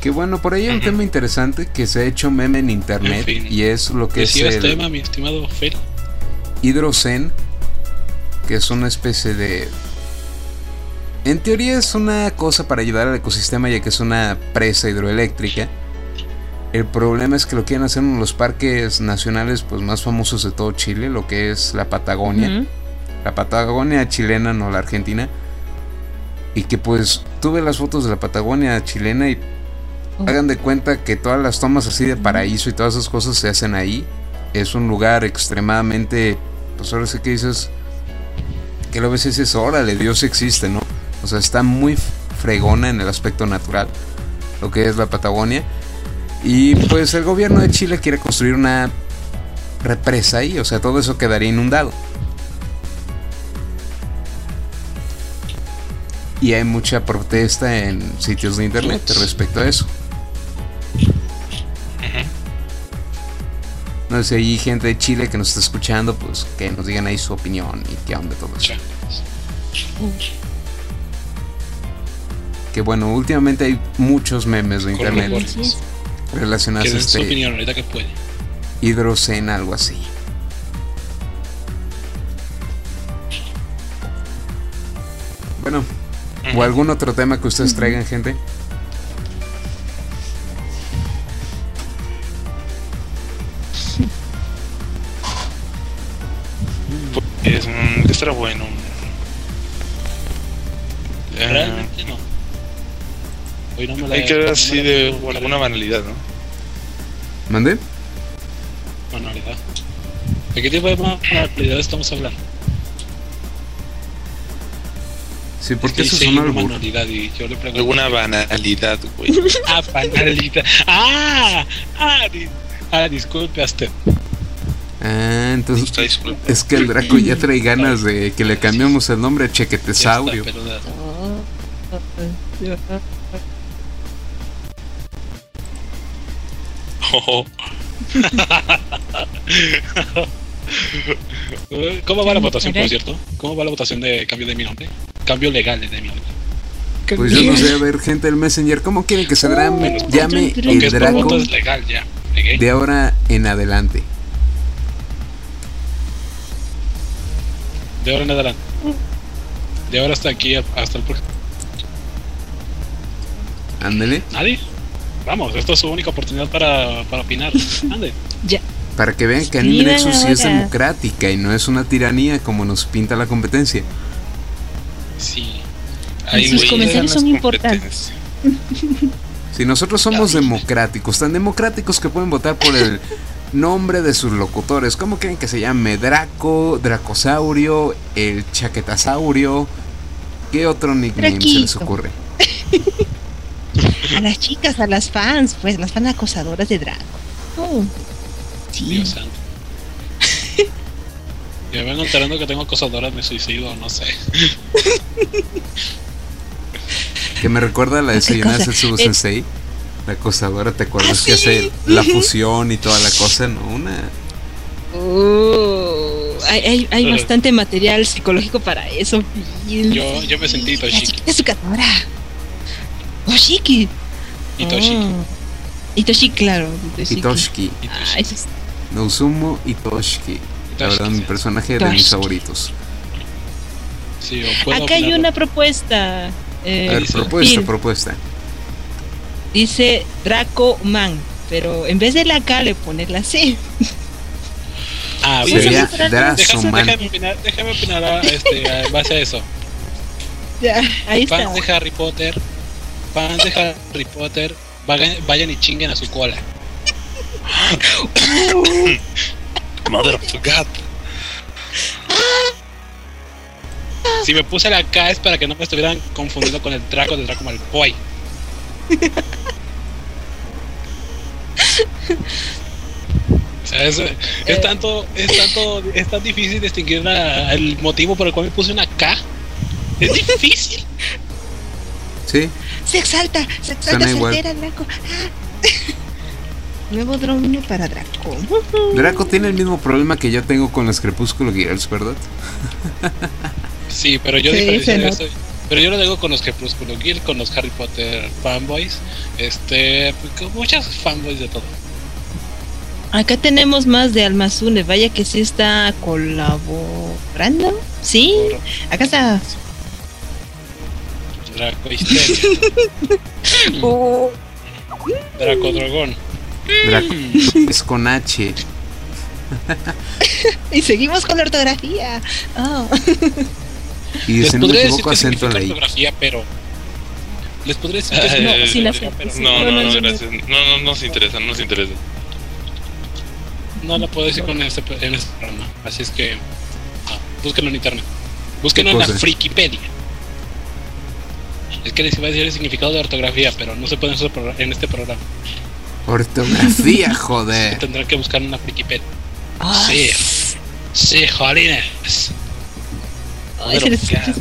Que bueno, por ahí hay un tema interesante que se ha hecho meme en internet En fin. y es lo que es sigas el tema, mi estimado Fel. hidrozen, que es una especie de... En teoría es una cosa para ayudar al ecosistema ya que es una presa hidroeléctrica. El problema es que lo quieren hacer en los parques nacionales pues más famosos de todo Chile, lo que es la Patagonia. La Patagonia chilena, no la Argentina. Y que pues tuve las fotos de la Patagonia chilena y hagan de cuenta que todas las tomas así de paraíso y todas esas cosas se hacen ahí. Es un lugar extremadamente, pues ahora sí que dices, que lo ves y dices, órale, Dios existe, ¿no? O sea, está muy fregona en el aspecto natural, lo que es la Patagonia. Y pues el gobierno de Chile quiere construir una represa ahí, o sea, todo eso quedaría inundado. Y hay mucha protesta en sitios de internet respecto a eso. No sé si hay gente de Chile que nos está escuchando, pues que nos digan ahí su opinión y qué onda todo eso. Que bueno, últimamente hay muchos memes de internet relacionados a su este opinión ahorita que pueden. hidrocen, algo así. Bueno, o algún otro tema que ustedes traigan, gente. Es un. que estará bueno. Eh, Realmente no. Hoy no me la hay que ver así de alguna banalidad, ¿no? ¿Mande? Manualidad. ¿De qué tipo de manualidad estamos hablando? Sí, porque Es que eso son una albur. manualidad y yo le pregunto. Alguna banalidad, güey. Ah, banalidad. Ah, ah, di- ah, disculpe a usted. Ah, entonces es que el Draco ya trae ganas de que le cambiemos el nombre a Chequetesaurio. Oh, ¿Cómo va la votación, por cierto? ¿Cómo va la votación de cambio de mi nombre? Cambio legal de mi nombre. Pues yo no sé, a ver, gente del Messenger, ¿cómo quieren que se llame, Oh, llame el que Draco voto es legal ya. Pegué. de ahora en adelante? De ahora en adelante. De ahora hasta aquí, hasta el próximo. Ándele, ¿Nadie? Vamos, esta es su única oportunidad para, para opinar. Ande. Ya. para que vean que Anime Nexus sí es democrática y no es una tiranía como nos pinta la competencia. Sí. Ahí, Sus comentarios son importantes. Si nosotros somos democráticos, tan democráticos que pueden votar por el nombre de sus locutores, ¿cómo creen que se llame? Draco, Dracosaurio, el Chaquetasaurio. ¿Qué otro nickname se les ocurre? A las chicas, a las fans, pues las fans acosadoras de Draco. Oh. Sí. Dios santo. Ya vengo enterando que tengo acosadoras, me suicido, no sé. Que me recuerda a la de ¿Qué Sayonara? Setsubo Eh, Sensei. La acosadora, ¿te acuerdas Ah, que hace la fusión y toda la cosa? No, una. Oh, hay, hay, bastante material psicológico para eso. Phil. Yo, yo me sentí Toshiki. chiquita educadora. Toshiki. Y Toshiki. Oh. Y Toshiki, claro. Toshiki. Hitoshiki. Y Ah, es- Nozumo Hitoshiki. La verdad, mi personaje de mis favoritos. Sí, o puedo Acá hay una propuesta. eh, A ver, propuesta, Phil. propuesta. dice Draco Man, pero en vez de la K le pone la C. Ah. Sería déjame- Drazoman. Déjame opinar, déjame opinar a, este, en base a eso. Ya, ahí está. Fans de Harry Potter, fans de Harry Potter, vayan, vayan y chinguen a su cola. Mother of God. Si me puse la K es para que no me estuvieran confundiendo con el Draco de Draco Malfoy. O sea, es, es tanto, es tanto, es tan difícil distinguir la- el motivo por el cual me puse una K. Es difícil. Sí, Se exalta, se exalta, Suena se igual. altera Draco. Nuevo drone para Draco. Draco tiene el mismo problema que yo tengo con los Crepúsculo Girls, ¿verdad? Sí, pero yo Sí, eso. Pero yo lo digo con los Crepúsculo Gear, con los Harry Potter fanboys, este, pues, con muchos fanboys de todo. Acá tenemos más de Almazune. Vaya que sí está colaborando. Sí, acá está. Draco Histeria, Oh, Draco Dragón. Es con H. y seguimos con la ortografía. Ah. Y Les si no me podría decir equivoco, que acento en significa la I. ortografía, pero. Les podría decir que es no, una sin ortografía, acento, pero sí. No, no, no, no, no, gracias. No, no, no nos interesa, no nos interesa. no la puedo decir con este, en este programa. Así es que. ah, búsquenlo en internet. Búsquenlo ¿Qué en la? Frikipedia. Es que les iba a decir el significado de ortografía, pero no se puede en este programa. Ortografía, joder. Tendrán que buscar una Frikipedia. Ah, Sí. Sí, jolines. ay, se les escucha.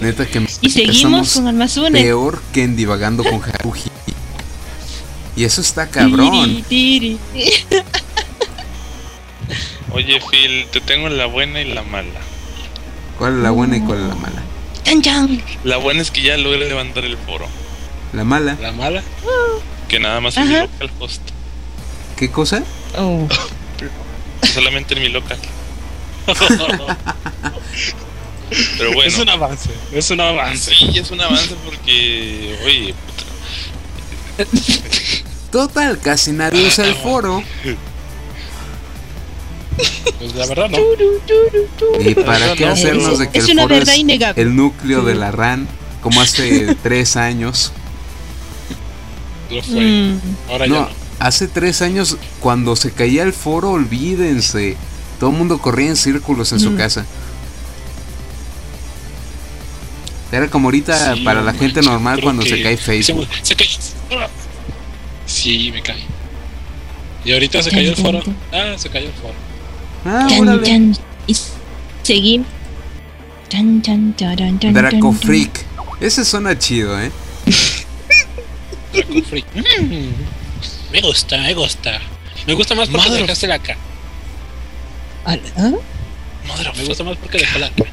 Neta que Y seguimos con Almazune. peor que en divagando con Haruhi. Y eso está cabrón. Tiri, tiri. Oye, Phil, te tengo la buena y la mala. ¿Cuál es la buena y cuál es la mala? Chan, chan. La buena es que ya logré levantar el foro. La mala. La mala. Que nada más en mi Ajá. local host. ¿Qué cosa? Oh. Solamente en mi local. Pero bueno. Es un avance. Es un avance. Sí, es un avance porque, oye, puta, Total, casi nadie usa el foro. Pues la verdad no. ¿Y para qué no, hacernos de que es el una foro verdad es innegable. el núcleo de la RAN? Como hace tres años. Lo fue. Mm. Ahora ya No, hace tres años, cuando se caía el foro, olvídense. Todo el mundo corría en círculos en su Mm. casa. Era como ahorita Sí, para la gente normal cuando se cae Facebook. Se, se cayó. Sí, me cae. Y ahorita se cayó el foro. Ah, se cayó el foro. Ah, Chan, órale. chan. Y seguimos. Chan, chan, charan, chan, Draco Freak. Ese suena chido, ¿eh? Freak. Mm, me gusta, me gusta. Me gusta más porque Madre. dejaste la K. chan. ¿Ah? madre Me gusta más porque dejé la K.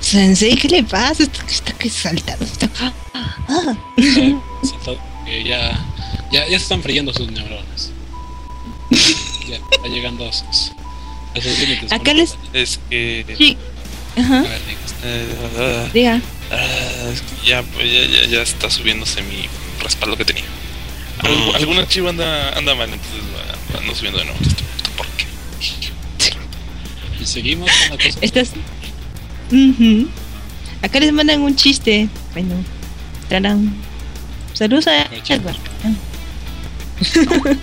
Sensei, ¿qué le pasa? Está, está que saltado. Está... Ah. Ya, ya, ya se están friendo sus neuronas. Ya está llegando a sus, a sus límites. Acá les- es que. Sí. A Ajá. ver, diga. eh, Diga. ah, es que ya, pues, ya, ya, ya está subiéndose mi respaldo que tenía. Mm. algún archivo anda, anda mal, entonces va- ando subiendo de nuevo. ¿Por qué? Y seguimos con la cosa. Estás. Acá les mandan un chiste. Bueno. Tarán. Saludos a. Edward.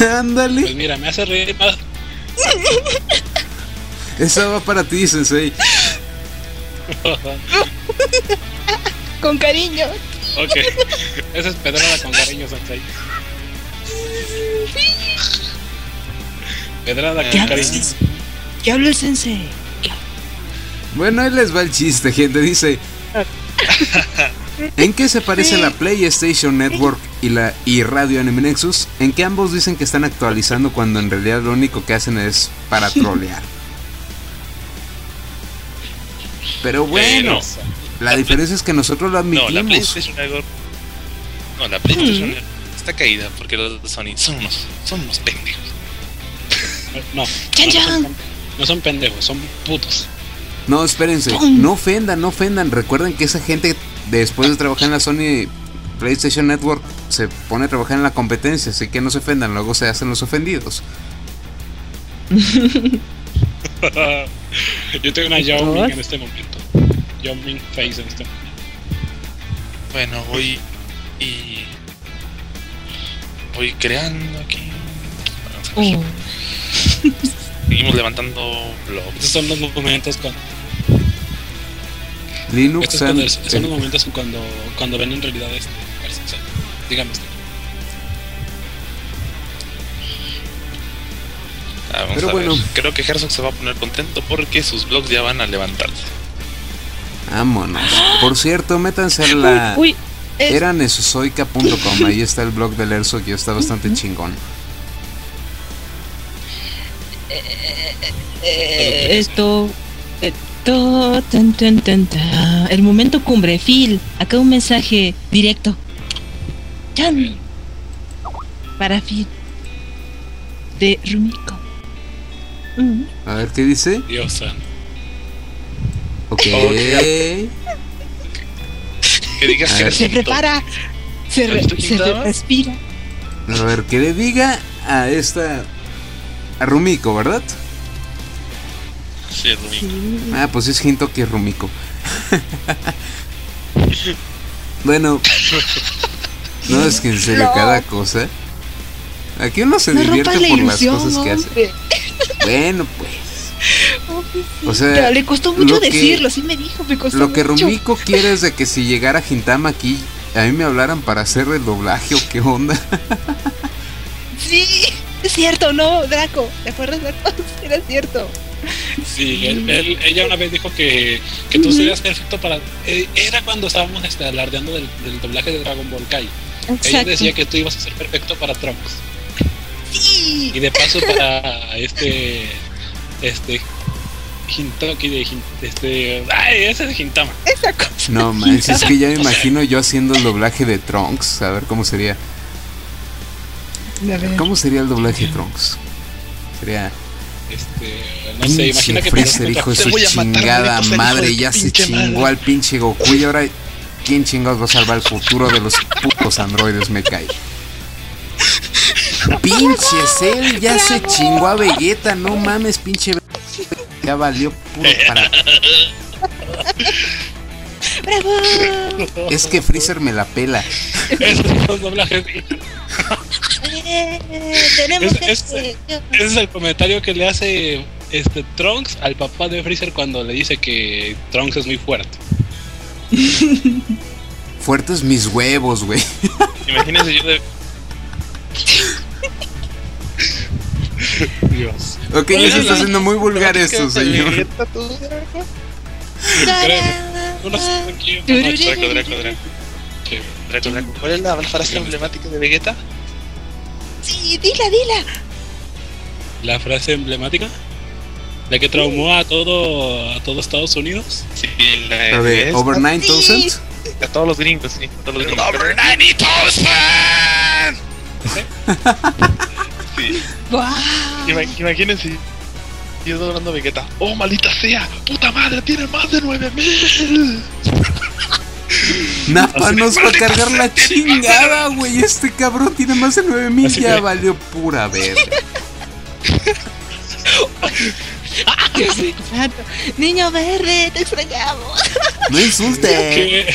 Ándale. Pues mira, me hace reír más. Esa va para ti, Sensei. Con cariño. ok. Esa es pedrada con cariño, Sensei. Pedrada con cariño. ¿Qué habla el sensei? Bueno, ahí les va el chiste, gente. Dice: ¿En qué se parece la PlayStation Network y la y Radio Anime Nexus? En que ambos dicen que están actualizando cuando en realidad lo único que hacen es para trolear. Pero bueno, la diferencia es que nosotros lo No, la admitimos. PlayStation Network. No, la PlayStation Network está caída porque los de Sony son unos, son unos pendejos. No, no, son, no son pendejos, son putos. No, espérense, no ofendan, no ofendan. Recuerden que esa gente, después de trabajar en la Sony PlayStation Network, se pone a trabajar en la competencia, así que no se ofendan, luego se hacen los ofendidos. Yo tengo una Yao Ming en este momento. Yao Ming Face en este momento. Bueno, voy y. Voy creando aquí. Oh, Seguimos levantando blogs. Estos son los momentos cuando, Linux estos son los momentos cuando, cuando ven en realidad esto. O sea, Ah, vamos Pero a bueno. ver. Creo que Herzog se va a poner contento porque sus blogs ya van a levantarse. Vámonos. Por cierto, métanse a la Uy, es- eranesusoica.com. Ahí está el blog del Erso que está bastante chingón. eh, esto. Esto. Tan, tan, tan, tan. El momento cumbre, Phil. Acá un mensaje directo. Chan. Para Phil. De Rumiko. A ver qué dice. Dios santo. Ok. Que diga A ver. Se prepara. Se, respira. A ver, que le diga a esta. A Rumiko, ¿verdad? Sí, Rumiko. Ah, pues es Hinto que es Rumiko. bueno. No es que en serio, No. cada cosa. Aquí uno se No divierte por las cosas que hace. Bueno, pues. O sea, le costó mucho lo que- decirlo, sí me dijo, me costó lo que mucho. Rumiko quiere es de que si llegara Hintama aquí, a mí me hablaran para hacer el doblaje o qué onda. Sí, es cierto, no, Draco. ¿Te acuerdas, Draco? Era cierto. Sí, él- él- ella una vez dijo que, que tú serías perfecto para. eh, era cuando estábamos este, alardeando del, del doblaje de Dragon Ball Kai. Ella Exacto. decía que tú ibas a ser perfecto para Trunks. Sí. Y de paso para este. Este. Hintoki de este. Ay, ese de Hintama. Esa cosa. No manches, es que ya me imagino yo haciendo el doblaje de Trunks. A ver cómo sería. ¿Cómo sería el doblaje de Trunks? Sería. Este. No sé, imagina que Freezer, hijo de su matar, chingada madre, ya se chingó madre. al pinche Goku y ahora ¿quién chingados va a salvar el futuro de los putos androides? Me cae. Pinche Cell, ya se chingó a Vegeta, no mames, pinche ya valió puro para. ¡Bravo! Es que Freezer me la pela. Esos son los doblajes. Eh, tenemos Es- es- este. Ese es el comentario que le hace este Trunks al papá de Freezer cuando le dice que Trunks es muy fuerte. Fuertes mis huevos, güey. Imagínense yo de. Dios. Ok, ya se está haciendo muy vulgar esto, señor. Draco. Draco, Draco, Draco. Draco. ¿Cuál es la frase emblemática de Vegeta? Sí, dila, dila. La frase emblemática. La que traumó a todo a todo Estados Unidos. Sí, la A ver, es- over 9000. A todos los gringos, sí. A todos los gringos. ¡Over 90,000! Sí. ¡Wow! Ima- Imagínense. Yo doblando Vegeta. ¡Oh, maldita sea! ¡Puta madre! ¡Tiene más de 9000! Napa Así, nos va a cargar sea, la chingada, güey. Este cabrón tiene más de 9000. Así Ya que- valió pura verga. Niño verde, te extrañamos. No insulte. Que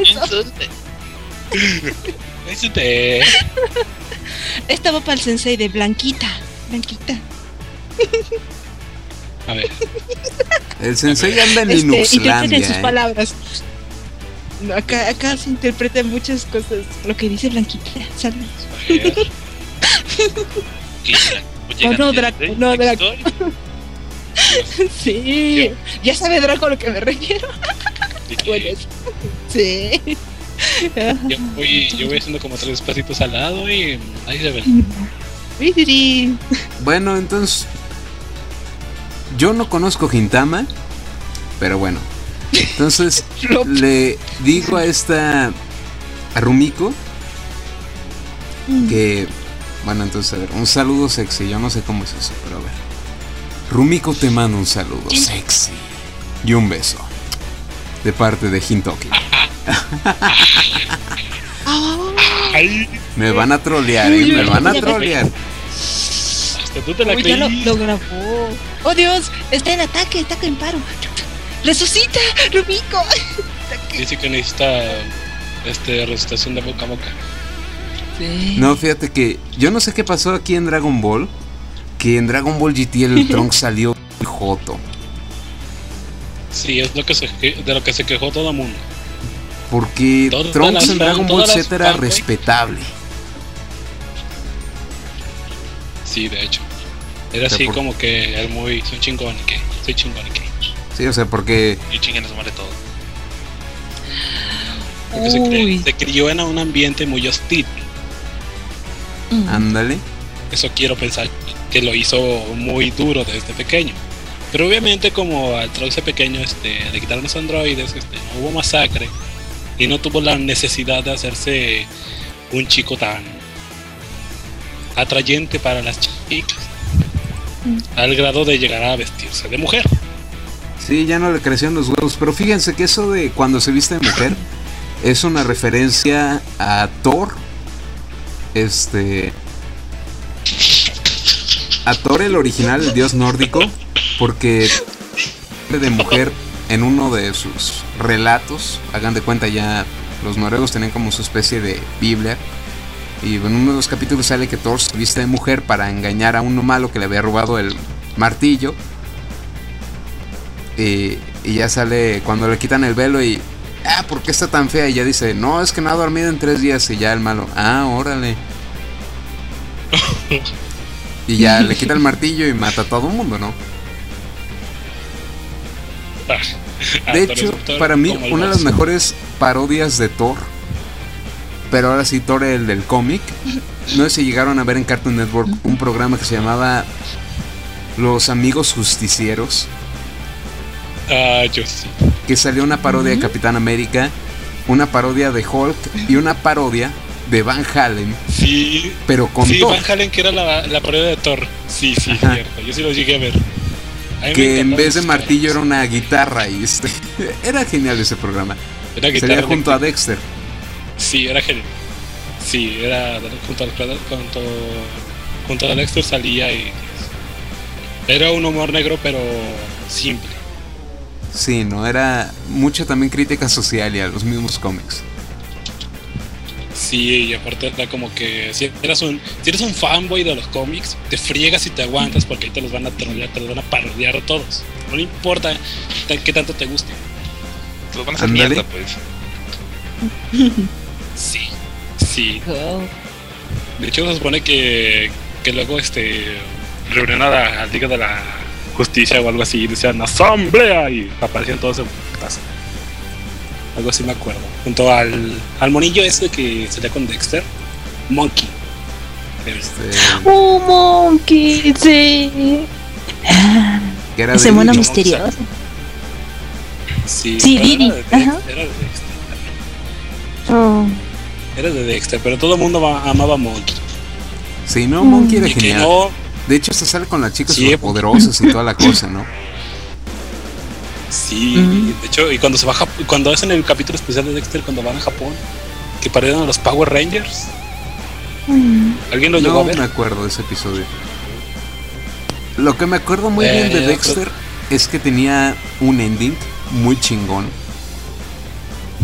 Eso, este, Esta va para el sensei de Blanquita. Blanquita. a ver, El sensei anda en Este, interpreten Linuxlandia. sus eh. palabras. No, acá, acá se interpretan muchas cosas. Lo que dice Blanquita. Saludos. a ver. Llegan no, y- Draco, no, Draco. Sí, ya sabe Draco a lo que me refiero. Y Bueno, sí. yo, voy, yo voy haciendo como tres pasitos al lado y ahí se ve. Vidri. Bueno, entonces. Yo no conozco Gintama, pero bueno. Entonces le digo a esta. a Rumiko que. Bueno, entonces a ver, un saludo sexy. Yo no sé cómo es eso, pero a ver. Rumiko te manda un saludo sexy y un beso de parte de Hintoki. Ay, Me van a trolear, ¿eh? Uy, me van a trolear. hasta tú te la Uy, ya lo, grabó. Oh Dios, está en ataque, ataque en paro. Resucita, Rubico. Dice que necesita este, resucitación de boca a boca. Sí. No, fíjate que yo no sé qué pasó aquí en Dragon Ball. Que en Dragon Ball GT el Trunks salió joto. Sí, es lo que se, de lo que se quejó todo el mundo. Porque Todas Trunks en Dragon Ball Z era fanboy- respetable. Sí, de hecho. Era O sea, así por- como que el muy soy chingón y que soy chingón y que. Sí, o sea, porque Y chinguen madre todo. Porque se, cre- se crió en un ambiente muy hostil. Mm. ándale. Eso quiero pensar que lo hizo muy duro desde pequeño. Pero obviamente como al Trunks de pequeño este, le quitaron los androides, este, no hubo masacre y no tuvo la necesidad de hacerse un chico tan atrayente para las chicas. Al grado de llegar a vestirse de mujer. Sí, ya no le crecieron los huevos. Pero fíjense que eso de cuando se viste de mujer es una referencia a Thor. Este. A Thor, el original, el dios nórdico. Porque de mujer en uno de sus relatos, hagan de cuenta ya, los noruegos tenían como su especie de Biblia. Y en uno de los capítulos sale que Thor se viste de mujer para engañar a uno malo que le había robado el martillo. Y, y ya sale cuando le quitan el velo y. Ah, ¿por qué está tan fea? Y ya dice, no, es que no ha dormido en tres días. Y ya el malo, ah, órale. y ya le quita el martillo y mata a todo el mundo, ¿no? De hecho, para mí, una de las mejores parodias de Thor. Pero ahora sí, Thor el del cómic. No sé si llegaron a ver en Cartoon Network un programa que se llamaba Los Amigos Justicieros. Ah, yo sí. que salió una parodia de Capitán América, una parodia de Hulk y una parodia de Van Halen, Sí, pero con sí, Thor, Van Halen que era la, la parodia de Thor. Sí, sí, Ajá. cierto. Yo sí lo llegué a ver. Que en vez de martillo era una guitarra y este era genial ese programa. Era Salía junto a. Dexter. Sí, era genial. Sí, era junto al junto, junto a Dexter salía y era un humor negro pero simple. Sí, no era mucha también crítica social y a los mismos cómics. Sí, y aparte era como que si eras un si eres un fanboy de los cómics, te friegas y te aguantas porque ahí te los van a trolear, te los van a parodiar a todos. No le importa ta- qué tanto te guste. Te los van a hacer mierda, pues. Sí. Sí. De hecho se supone que, que luego este reunión a la Liga de la Justicia o algo así y decían asamblea y aparecían todos en putas. Algo así me acuerdo. Junto al, al monillo ese que salía con Dexter, Monkey. Este, Oh, Monkey, sí. Que era Ese de- mono no, misterioso. Sí, Sí, Didi, Era de, Dex- ajá. era de Dexter. Oh. Era de Dexter, pero todo el mundo ama- amaba a Monkey. Sí, no, Monkey era Y que genial. no, De hecho, se sale con las chicas Sí, poderosas y toda la cosa, ¿no? Sí, Mm. de hecho, y cuando se va a Jap- cuando hacen el capítulo especial de Dexter cuando van a Japón, que parecen a los Power Rangers. Mm. ¿Alguien lo llegó No a ver? me acuerdo de ese episodio. Lo que me acuerdo muy bien de Eh, Dexter es que tenía un ending muy chingón.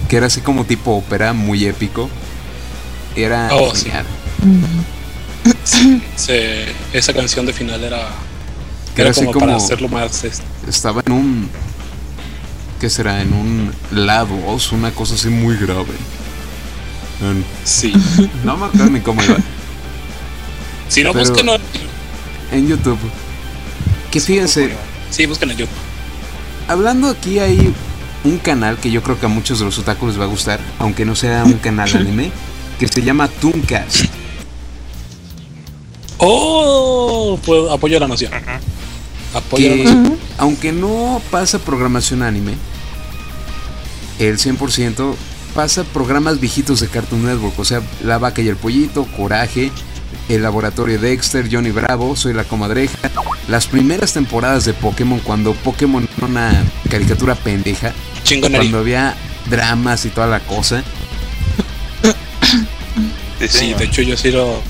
Que era así como tipo ópera, muy épico. Era Oh, sí. genial. Mm. Esa canción de final era, Que era era así como, para hacerlo más este, estaba en un ¿qué será? En un lado, una cosa así muy grave. Sí no me acuerdo ni cómo iba. si no búsquenlo en YouTube. Que fíjense, Sí, buscan en YouTube. hablando aquí hay un canal que yo creo que a muchos de los otakus les va a gustar, aunque no sea un canal anime, que se llama Tooncast. Oh, pues, apoyo la noción. Apoyo la que noción. aunque no pasa programación anime, el 100% pasa programas viejitos de Cartoon Network, o sea, La Vaca y el Pollito, Coraje, El Laboratorio Dexter, Johnny Bravo, Soy la Comadreja, las primeras temporadas de Pokémon cuando Pokémon era una caricatura pendeja, Chingonería. cuando había dramas y toda la cosa. Sí, de hecho yo sí lo,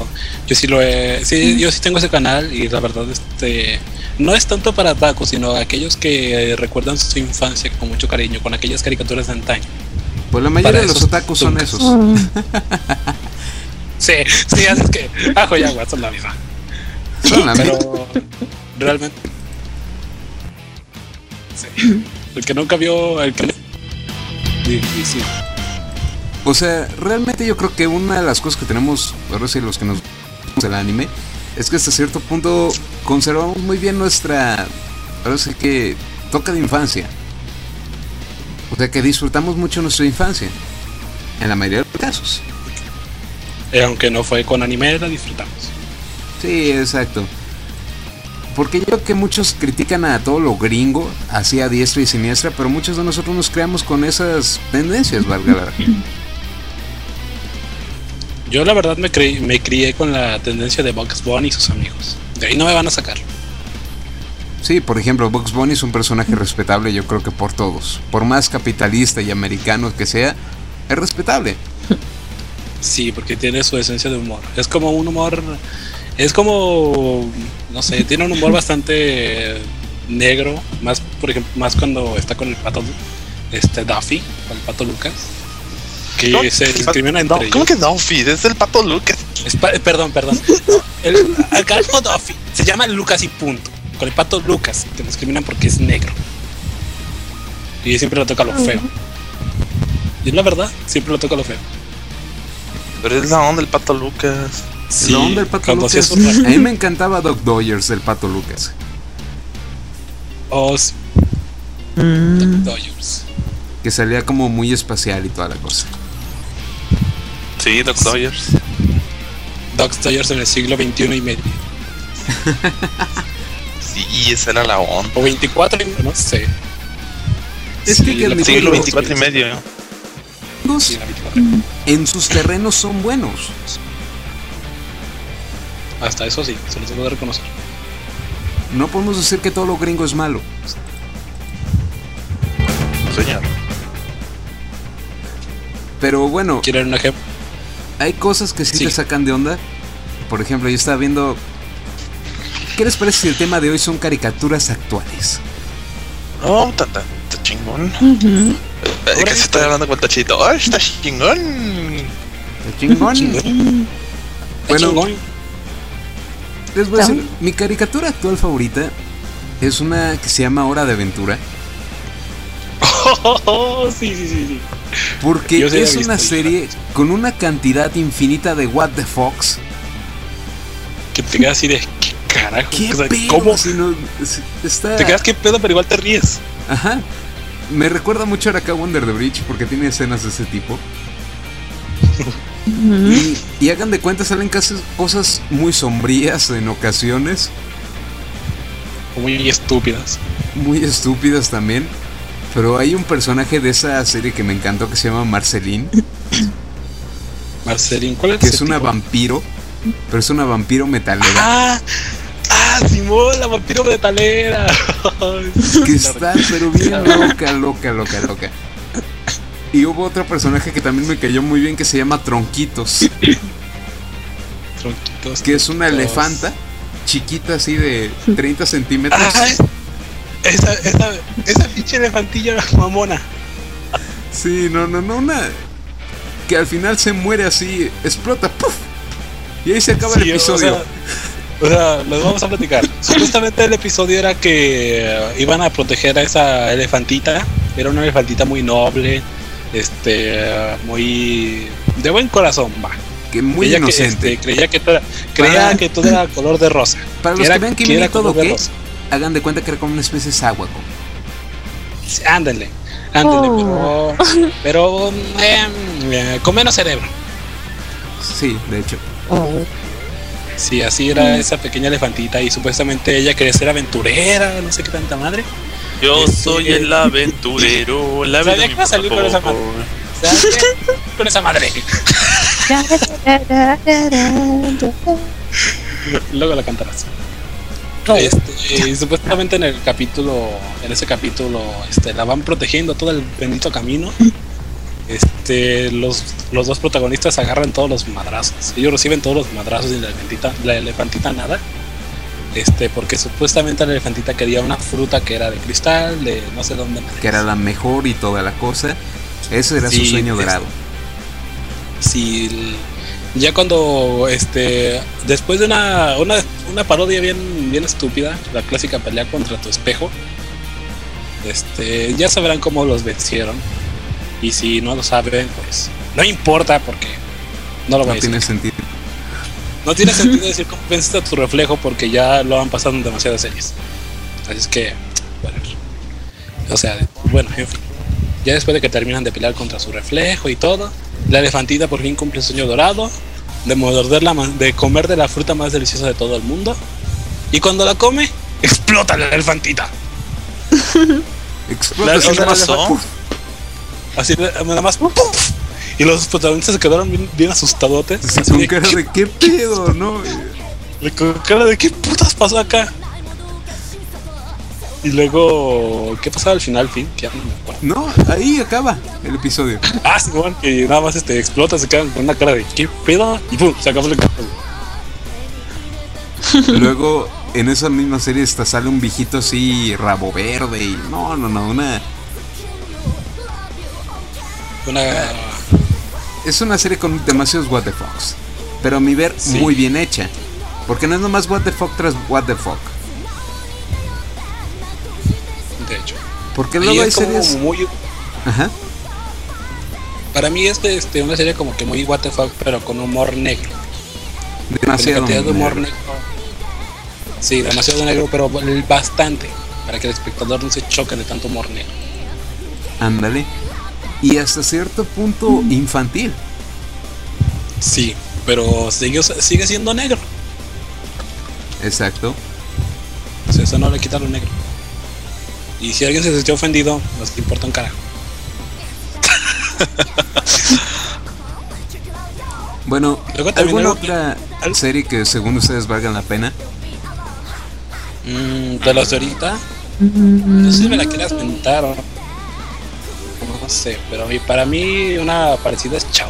yo sí lo he, sí, yo sí tengo ese canal y la verdad este, no es tanto para tacos, sino aquellos que eh, recuerdan su infancia con mucho cariño, con aquellas caricaturas de antaño. Pues la mayoría Para de los otakus son esos. Mm. Sí, sí, así es que ajo y agua son la misma. Son la misma. Pero realmente, sí, el que nunca vio, el que difícil. O sea, realmente yo creo que una de las cosas que tenemos, ahora sí, los que nos gustamos el anime, es que hasta cierto punto conservamos muy bien nuestra, ahora sí que toca de infancia. O sea, que disfrutamos mucho nuestra infancia, en la mayoría de los casos. Eh, aunque no fue con anime, la disfrutamos. Sí, exacto. Porque yo creo que muchos critican a todo lo gringo, así a diestra y siniestra, pero muchos de nosotros nos creamos con esas tendencias, valga la Yo la verdad me, creí, me crié con la tendencia de Bugs Bunny y sus amigos. De ahí no me van a sacar. Sí, por ejemplo, Bugs Bunny es un personaje respetable, yo creo que por todos. Por más capitalista y americano que sea, es respetable. Sí, porque tiene su esencia de humor. Es como un humor. Es como. No sé, tiene un humor bastante negro. Más, por ejemplo, más cuando está con el pato. Este Duffy, con el pato Lucas. Que No, se ¿qué discrimina No, entre ¿Cómo que. Duffy? Es el pato Lucas. Es pa- eh, perdón, perdón. El, el gato Duffy se llama Lucas y punto. Con el pato Lucas, lo discriminan porque es negro. Y siempre le toca lo feo. Y es la verdad, siempre le toca lo feo. Pero es la onda del pato Lucas. Sí, la onda del Pato cuando hacía Lucas. su A mí me encantaba Doc Dodgers del Pato Lucas. Oh, sí, Mm. Dodgers. Que salía como muy espacial y toda la cosa. Sí, Doc Dodgers. Doc Dodgers en el siglo XXI y medio. Sí, esa era la onda. O 24, y- no sé. Es Sí, que que admitirlo. Siglo los 24 y medio. ¿no? Sí, 24. en sus terrenos son buenos. Hasta eso sí, se los debo de reconocer. No podemos decir que todo lo gringo es malo. Señor. Pero bueno, ¿Quieren un ejemplo? Hay cosas que sí, Sí. te sacan de onda. Por ejemplo, yo estaba viendo. ¿Qué les parece si el tema de hoy son caricaturas actuales? No, está, está- está chingón. Ujú. Eh, que se está hablando con el tachito. ¡Oh, está chingón! Está chingón. Chingón. Bueno, Chingón. Les voy a decir, mi caricatura actual favorita es una que se llama Hora de Aventura. Oh, sí, sí, sí, sí. Porque es una serie con una cantidad infinita de What the Fox. Que te quedas así de, ¿qué carajo? ¿Qué O sea, pedo? ¿Cómo? Si no- es- está... Te quedas que pedo, pero igual te ríes. Ajá. Me recuerda mucho a Araka Wonder the Bridge porque tiene escenas de ese tipo. Y, y hagan de cuenta, salen casi cosas muy sombrías en ocasiones, Muy estúpidas. muy estúpidas también. Pero hay un personaje de esa serie que me encantó que se llama Marceline, Marcelín, ¿cuál es que es una tipo? vampiro, pero es una vampiro metalera. Ah, ah, Simón, la vampiro metalera. que está pero bien loca, loca, loca, loca. Y hubo otro personaje que también me cayó muy bien que se llama Tronquitos, Tronquitos, que es una elefanta chiquita así de 30 centímetros. Ah, esa, esa, esa pinche elefantilla mamona. Sí, no, no, no, una que al final se muere así, explota, ¡puf! Y ahí se acaba el Sí, o episodio. sea, O sea, les vamos a platicar. Supuestamente el episodio era que iban a proteger a esa elefantita. Era una elefantita muy noble, este, muy de buen corazón, va. que muy creía inocente. Que, este, creía que todo era, creía que todo era color de rosa. Para los que, vean que que todo rosa. Hagan de cuenta que era como una especie de Sahuaco. Sí, Ándale, ándale, Oh. pero, pero eh, eh, con menos cerebro. Sí, de hecho. Sí, así era esa pequeña elefantita y supuestamente ella quería ser aventurera, no sé qué tanta madre. Yo Este- soy el aventurero. La vida que iba a salir con esa madre. Con esa madre. Luego la cantarás. Este, y supuestamente en el capítulo, en ese capítulo, este, la van protegiendo todo el bendito camino. Este, los, los dos protagonistas agarran todos los madrazos. Ellos reciben todos los madrazos y la elefantita, la elefantita nada. Este, porque supuestamente la elefantita quería una fruta que era de cristal, de no sé dónde. Que era la mejor y toda la cosa. Ese era su Sí, sueño es- dorado. Sí, el- ya cuando este después de una, una, una parodia bien, bien estúpida, la clásica pelea contra tu espejo, este ya sabrán cómo los vencieron. Y si no lo saben, pues no importa porque no lo voy No a decir. tiene sentido. No tiene sentido decir cómo vences a tu reflejo porque ya lo han pasado en demasiadas series. Así es que, bueno, o sea, bueno, en fin. Ya después de que terminan de pelear contra su reflejo y todo, la elefantita por fin cumple su sueño dorado de morder la de comer de la fruta más deliciosa de todo el mundo. Y cuando la come, explota la elefantita. Explota La- la. Así nada más. ¡puf! Y los protagonistas se quedaron bien, bien asustadotes. Así así con de, cara ¿qué de qué pedo, ¿no? Con cara de qué putas pasó acá. Y luego, ¿qué pasaba al final, fin? Ya no me acuerdo. No, ahí acaba el episodio. Ah, sí, bueno, que nada más este, explota, se quedan con una cara de qué pedo y pum, se acabó el capítulo. Luego, en esa misma serie hasta sale un viejito así, rabo verde y... No, no, no, una... Una. Es una serie con demasiados what the fucks. Pero a mi ver, Sí. muy bien hecha. Porque no es nomás what the fuck tras what the fuck. De hecho. Porque Y luego hay es como series... muy. Ajá. Para mí es este, una serie como que muy what the fuck, pero con humor negro. Demasiado. humor negro. negro. Sí, demasiado negro, pero bastante. Para que el espectador no se choque de tanto humor negro. Ándale. Y hasta cierto punto infantil. Sí, pero sigue, sigue siendo negro. Exacto. O sea, eso no le quita lo negro. Y si alguien se sintió ofendido, nos importa un carajo. Bueno, ¿alguna otra serie que según ustedes valgan la pena? Mm, de los de ahorita, no sé si me la quieras mentar o no sé, pero para mí una parecida es Chao.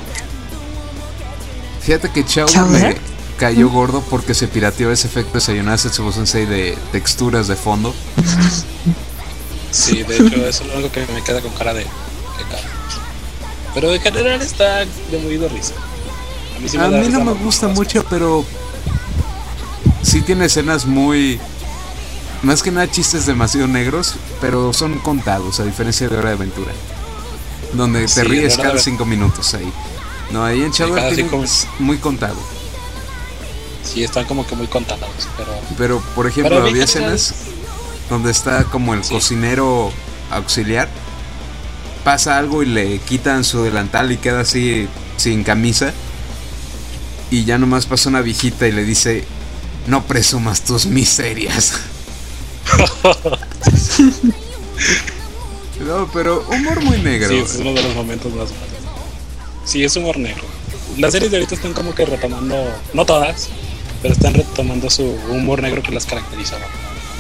Fíjate que Chao ¿Chowder? me cayó gordo porque se pirateó ese efecto de Sayonara Setsubo Sensei de texturas de fondo. Sí, de hecho eso es lo único que me queda con cara de qué cara. Pero en general está de muy de risa. A mí, sí A da mí no me gusta mucho, pero sí tiene escenas muy... Más que nada chistes demasiado negros, pero son contados, a diferencia de Hora de Aventura. Donde te Sí, ríes Hora de cada cinco minutos ahí. No, ahí en cada tiene cinco muy contado. Sí, están como que muy contados, pero Pero, por ejemplo, había escenas donde está como el Sí. cocinero auxiliar. Pasa algo y le quitan su delantal y queda así sin camisa. Y ya nomás pasa una viejita y le dice, no presumas tus miserias. no, pero humor muy negro. sí, es uno de los momentos más. Sí, es humor negro. Las series de ahorita están como que retomando, no todas, pero están retomando su humor negro que las caracterizaba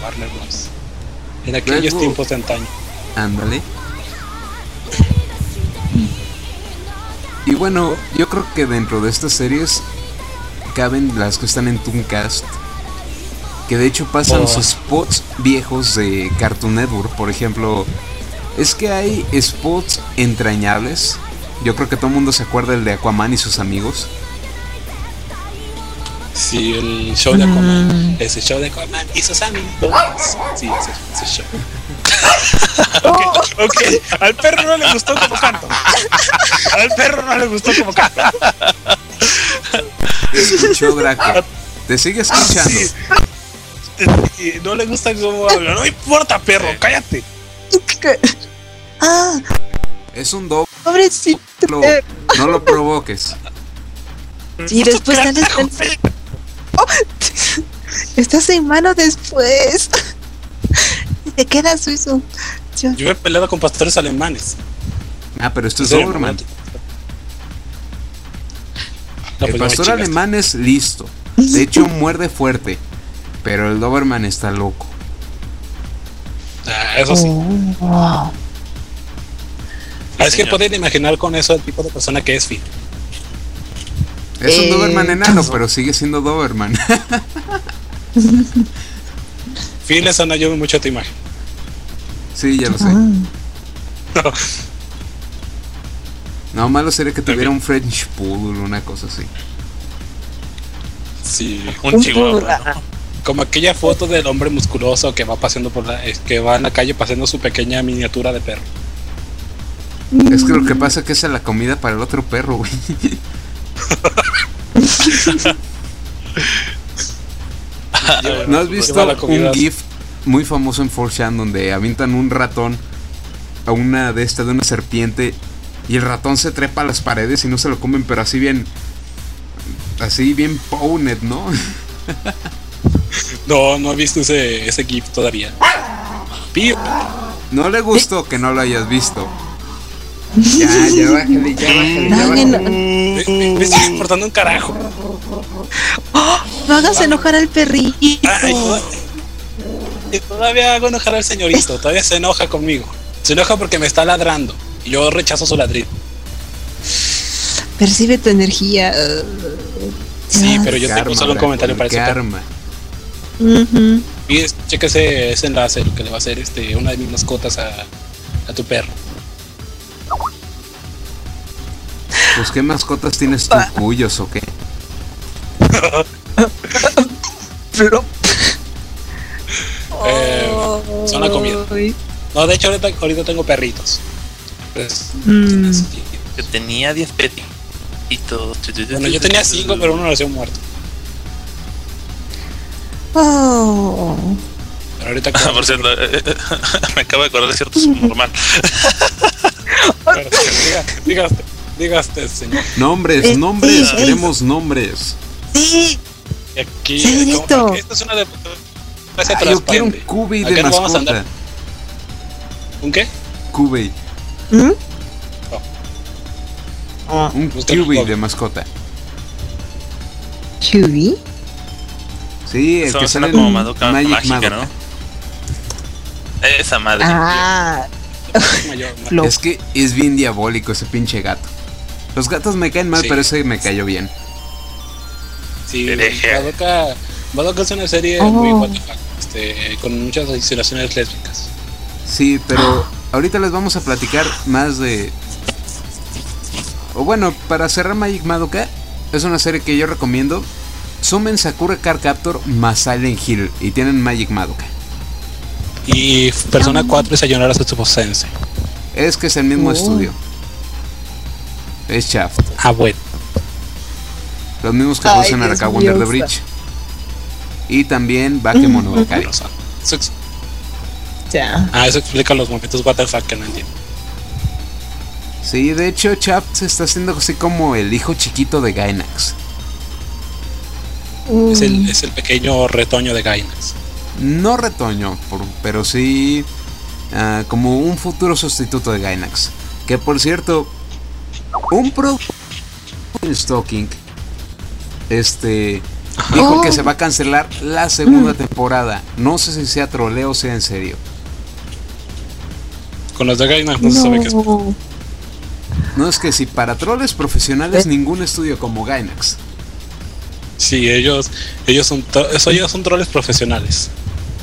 Warner Bros. En aquellos tiempos de antaño. Ándale. Y bueno, yo creo que dentro de estas series caben las que están en Tooncast. Que de hecho pasan Oh. sus spots viejos de Cartoon Network. Por ejemplo, es que hay spots entrañables. Yo creo que todo el mundo se acuerda del de Aquaman y sus amigos. Sí, el show de Aquaman. Ese show de Aquaman y sus amigos. Sí, ese, ese show. ok, ok. Al perro no le gustó como canto. Al perro no le gustó como canto. escuchó Draco. Te sigue escuchando. Y no le gusta cómo habla. No importa, perro, cállate. Ah, Es un doble. pobrecito. lo- no lo provoques. Y después sales con- Oh, Estás en mano después. Te queda suizo. Yo- Yo he peleado con pastores alemanes. Ah, pero esto es Doberman. No, El pues pastor alemán es listo. De hecho, muerde fuerte. Pero el Doberman está loco. Ah, eso sí. Oh. Es que pueden imaginar con eso el tipo de persona que es Phil. Es un Eh, Doberman enano, pero sigue siendo Doberman. Phil eso no ayuda mucho a tu imagen. sí, ya lo sé. Ah. No, malo sería que tuviera un French Poodle, una cosa así. Sí. Un chihuahua. ¿no? Como aquella foto del hombre musculoso que va paseando por la, que va en la calle paseando su pequeña miniatura de perro. Es que lo que pasa es que esa es la comida para el otro perro, güey. ¿No has visto la comida. un GIF muy famoso en 4chan donde avientan un ratón a una de esta de una serpiente y el ratón se trepa a las paredes y no se lo comen, pero así bien así bien pwned, ¿no? No, no he visto ese, ese GIF todavía. Pío. No le gustó que no lo hayas visto. Ya, ya bájale, ya bájale, ya Nadie bájale. no- Me, me- me sigue importando un carajo. No hagas enojar al perrito. Ay, y todavía hago enojar al señorito. Todavía se enoja conmigo. Se enoja porque me está ladrando. Y yo rechazo su ladrido. Percibe tu energía. Sí, Ah, pero yo tengo Karma, solo un comentario para ese perro. Ujú. Y es, ese enlace, lo que le va a hacer este, una de mis mascotas a, a tu perro. Pues qué mascotas tienes tú, cuyos o qué? Pero. Eh, son la comida. No, de hecho ahorita, ahorita tengo perritos. Pues, Mm. Yo tenía 10 petitos. Bueno, yo tenía 5, pero uno nació muerto. Oh. Pero ahorita Ah, por cierto, eh, eh, me acabo de acordar de cierto usted, diga usted, señor. Nombres, Eh, nombres, sí, queremos nombres. Sí. Y aquí, Señorito. como- esta es una de. Ah, yo quiero un transparente. cubi Acá de no vamos a mascota. andar. ¿Un qué? Cubi, ¿Mm? un Búscalo, cubi Bob. de mascota. Chewy. Sí, el Eso que suena sale como Madoka Magic mágica, Madoka. ¿no? Esa madre. Ah. Lo- Es que es bien diabólico ese pinche gato. Los gatos me caen mal, Sí. pero ese me cayó bien. Sí. Madoka, Madoka es una serie Oh. muy fuck, este, con muchas insinuaciones lésbicas. Sí, pero ahorita les vamos a platicar más de. O bueno, para cerrar Magic Madoka, es una serie que yo recomiendo. Sumen Sakura Card Captor más Silent Hill y tienen Magic Madoka. Y Persona 4 es Sayonara Setsubo Sensei. Es que es el mismo Oh. estudio. Es Shaft. Ah, bueno. Los mismos que producen Araka Wonder the Bridge. Y también Bakemonogatari. Ya. ah, eso explica los momentos fuck que no entiendo. Sí, de hecho Shaft se está haciendo así como el hijo chiquito de Gainax. Es, el, es el pequeño retoño de Gainax. No retoño, por- pero sí ah, como un futuro sustituto de Gainax. Que por cierto, un pro el Stalking este dijo Oh. que se va a cancelar la segunda temporada. No sé si sea troleo o sea en serio. Con los de Gainax no, se sabe qué es. No. No es que si para troles profesionales Eh. ningún estudio como Gainax. Sí, ellos, ellos son, eso, ellos son troles profesionales.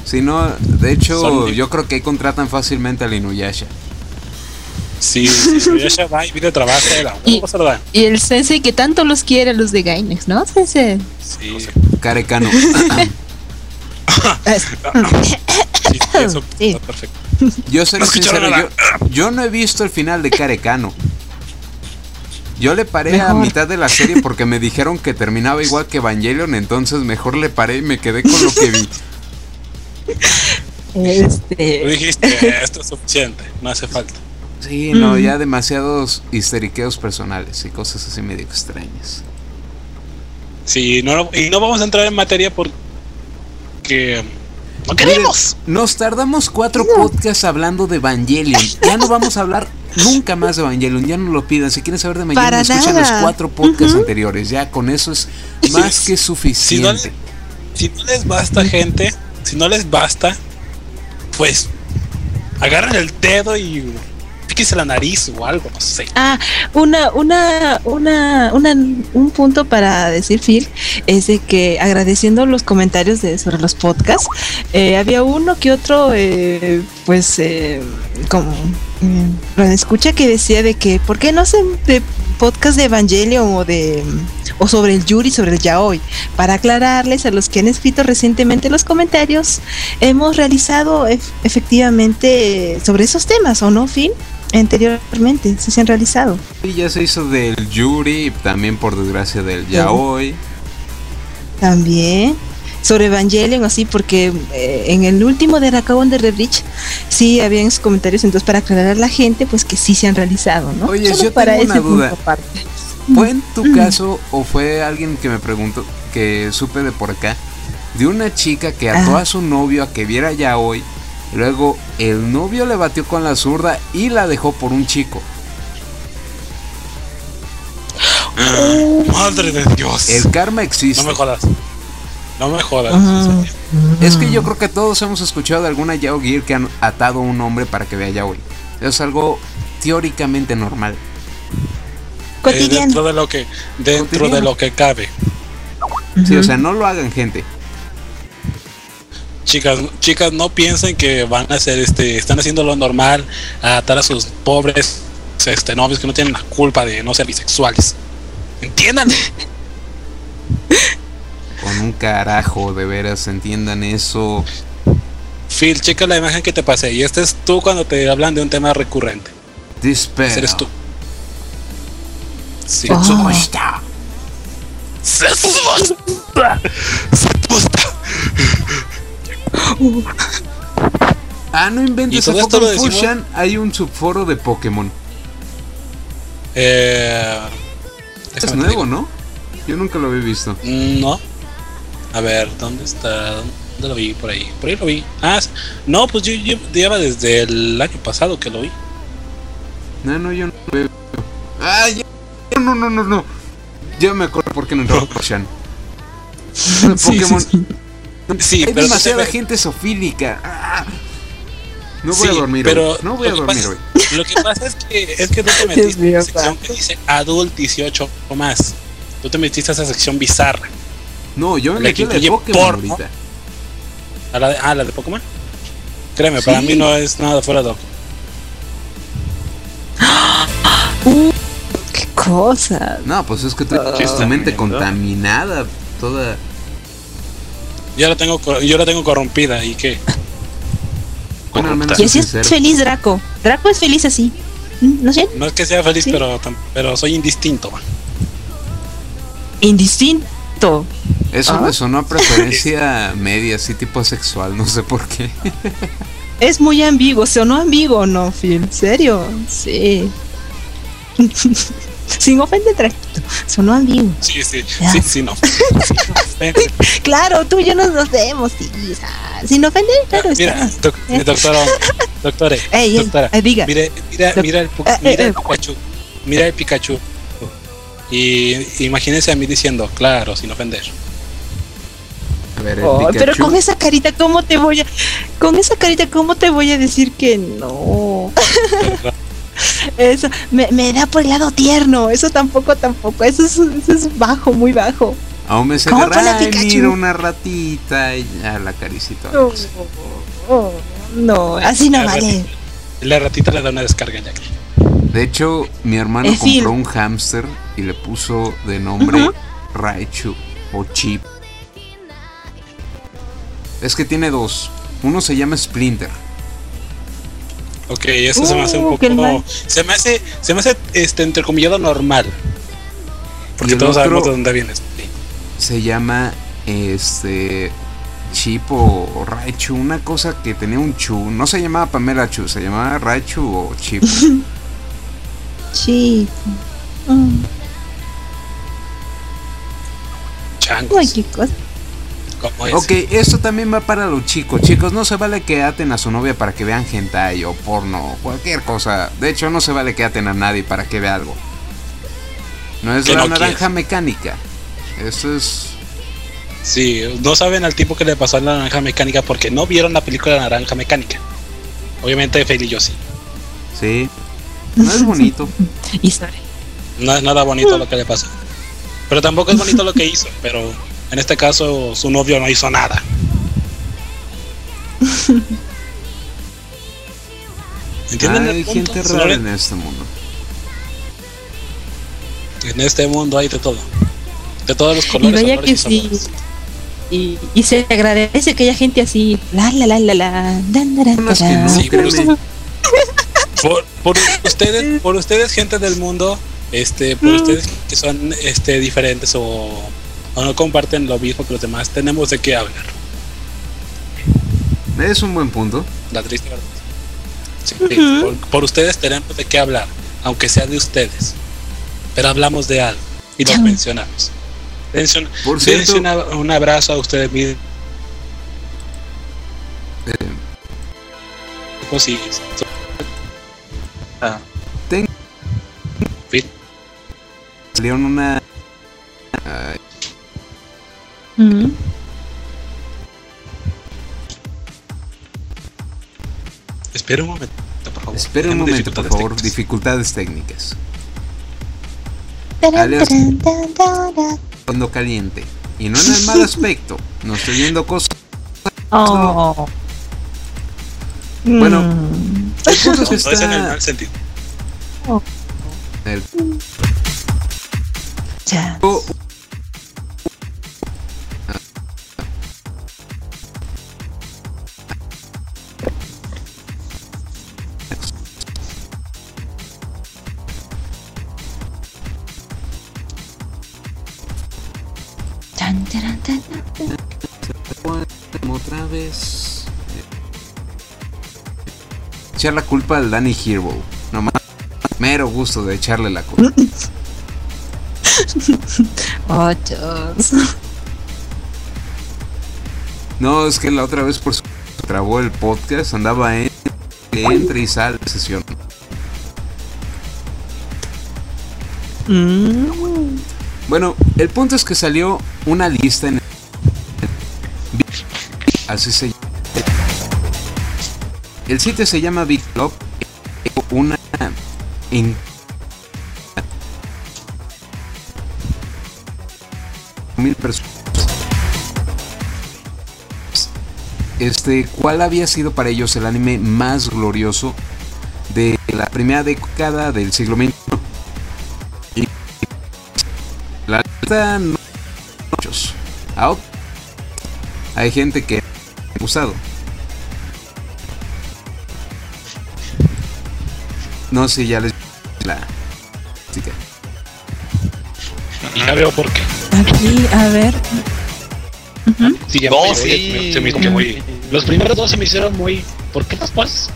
Si no, de hecho, Son- yo creo que ahí contratan fácilmente al Inuyasha. Sí, sí, ella va y viene trabaja de la Y- el sensei que tanto los quiere a los de Gainax, ¿no, sensei? Sí, Carecano. sí, eso Sí. está perfecto. Yo seré No yo, yo no he visto el final de Carecano. Yo le paré a mitad de la serie porque me dijeron que terminaba igual que Evangelion, entonces mejor le paré y me quedé con lo que vi. Tú Este, dijiste, esto es suficiente, no hace falta. Sí, no, Mm. ya demasiados histeriqueos personales y cosas así medio extrañas. Sí, no, y no vamos a entrar en materia porque no queremos. Nos tardamos cuatro podcasts hablando de Evangelion. Ya no vamos a hablar nunca más de Evangelion. Ya no lo pidan. Si quieren saber de Evangelion, Para escuchen nada. los cuatro podcasts anteriores. Ya con eso es más que Si no, suficiente. si no les basta, gente, si no les basta, pues agarren el dedo y píquense la nariz o algo, no sé. ah, una, una, una, una, un punto para decir, Phil, es de que agradeciendo los comentarios de, sobre los podcasts, eh, había uno que otro, eh, pues, eh, como, mm, escucha que decía de que, ¿por qué no hacen de podcast de Evangelion o de, o sobre el Yuri, sobre el Yaoi? Para aclararles a los que han escrito recientemente los comentarios, hemos realizado ef- efectivamente eh, sobre esos temas, ¿o no, Phil? Anteriormente, sí se han realizado. Y ya se hizo del Yuri, también por desgracia del Yaoi. También sobre Evangelion, así, porque eh, en el último de Rakabon de Rebridge sí habían comentarios, entonces para aclarar a la gente, pues que sí se han realizado, ¿no? Oye, Solo yo para tengo una ese duda. punto aparte. ¿Fue en tu caso o fue alguien que me preguntó, que supe de por acá, de una chica que ató Ah. a su novio a que viera ya hoy? Luego el novio le batió con la zurda y la dejó por un chico. Madre de Dios. El karma existe. No me jodas. No me jodas. Es que yo creo que todos hemos escuchado de alguna Yao Gear que han atado a un hombre para que vea Yaoi. Es algo teóricamente normal. Eh, Cotidiano. dentro de lo que dentro Cotidiano. de lo que cabe. Sí, o sea, no lo hagan gente. Chicas, chicas, no piensen que van a hacer este, están haciendo lo normal a atar a sus pobres este novios que no tienen la culpa de no ser bisexuales. Entiendan. Con un carajo, de veras, entiendan eso. Phil, checa la imagen que te pasé y este es tú cuando te hablan de un tema recurrente. Dispel. Ese eres tú. Sí. Oh. Ah, no Y inventes. todo ¿a esto poco en Fushan hay un subforo de Pokémon. Eh, Es nuevo. ¿no? Yo nunca lo había visto. No. A ver, ¿dónde está? ¿Dónde lo vi? Por ahí. Por ahí lo vi. Ah, no, pues yo, yo lleva desde el año pasado que lo vi. No, no, yo no lo veo. Ah, ya. No, no, no, no. Ya me acuerdo por qué no entró Fushan. Pokémon. Sí, Hay pero demasiada tú te- gente sofílica. Ah. No voy Sí, a dormir pero hoy. No voy a dormir pasa- hoy. Lo que pasa es que es que tú te metiste en la sección que dice adult 18 o más. Tú te metiste a esa sección bizarra. No, yo me La metí que a la de Pokémon porno. ahorita. A la de, ah, la de Pokémon. Créeme, para mí no es nada fuera de lo Qué cosa. No, pues es que tú Ah. tienes tu mente contaminada. Toda. Yo la tengo yo la tengo corrompida y qué. Bueno, al menos Y es feliz Draco. Draco es feliz así. ¿Mm? ¿No sé? No es que sea feliz, Sí. pero pero soy indistinto. Indistinto. Eso Ah. me sonó a preferencia media, así tipo sexual, no sé por qué. Es muy ambiguo. ¿Sonó ambiguo no, Phil? ¿En serio? Sí. Sin ofender, tranquilo. Sonó ambiguo. Sí, sí, Ya. sí, sí, no. Eh, Claro, tú y yo nos, nos vemos. Sí, o sea, sin ofender, claro. Mira, doc- eh, doctora, Ey, ey, doctora, eh, diga. mira, el, pu- eh, mira eh, el eh. Pikachu, mira el Pikachu. Y imagínense a mí diciendo, claro, sin ofender. A ver, el Oh, pero con esa carita, ¿cómo te voy a. Con esa carita, ¿cómo te voy a decir que no? Eso me, me da por el lado tierno. Eso tampoco, tampoco. Eso es, eso es bajo, muy bajo. Aún me se mira una ratita y ya la caricita. No, oh, no, así no La vale. ratita- La ratita le da una descarga ya. De hecho, mi hermano Phil. compró un hámster y le puso de nombre Ujú. Raichu o Chip. Es que tiene dos. Uno se llama Splinter. Ok, eso se me hace un Uh, poco. Se me hace, se me hace este entrecomillado normal. Porque todos sabemos de dónde vienes. Sí. se llama este Chip o Raichu, una cosa que tenía un Chu, no se llamaba Pamela Chu, se llamaba Raichu o Chip. Chico. Mm. Changos. Ay, qué cosa. ok, esto también va para los chicos. Chicos, no se vale que aten a su novia para que vean hentai o porno o cualquier cosa. De hecho, no se vale que aten a nadie para que vea algo. No es Que la no naranja quieres. mecánica. Eso es Sí, no saben al tipo que le pasó a la naranja mecánica porque no vieron la película de naranja mecánica. Obviamente Fel y yo sí. Sí. No es bonito. Y sabe. No es nada bonito lo que le pasó. Pero tampoco es bonito lo que hizo. Pero en este caso su novio no hizo nada. ¿Entienden? Hay el punto? gente rara en- en este mundo. En este mundo hay de todo. De todos los Y colores. vaya olores que y sí. Y, y se agradece que haya gente así. La la la la la. dan, tarán. no, Sí. Por, por ustedes, por ustedes, gente del mundo, este, por ustedes que son este diferentes o, o no comparten lo mismo que los demás, tenemos de qué hablar. Es un buen punto. La triste verdad. Sí, por, por ustedes tenemos de qué hablar, aunque sea de ustedes. Pero hablamos de algo y lo mencionamos. Dense un, Por cierto- una- un abrazo a ustedes mismos. y- Ah. Ten- Ah. Tengo. Salieron una. Uh -huh. Espera un momento, por favor. Espera un momento, por favor. Dificultades técnicas. Cuando caliente. Y no en el mal aspecto. No estoy viendo cosas. Oh. Bueno. El punto es que No, es en el mal sentido. el- Ya. oh, Tan, taran, tan, tan. otra vez. Echar la culpa al Danny Hero. Nomás. Mero gusto de echarle la culpa. Ochos. No, es que la otra vez por su trabó el podcast, andaba en entra y sale de sesión. Mm. Bueno, el punto es que salió una lista en así se llama. El sitio se llama Big Club. Una en mil personas. Este, ¿cuál había sido para ellos el anime más glorioso de la primera década del siglo XXI? Y la lista no muchos. Hay gente que ha gustado. No sé, ya les la chica. Y ya veo por qué. Aquí, a ver. Sí, ya No, me- sí. Se me hizo que muy. Los primeros dos se me hicieron muy. ¿Por qué los pones?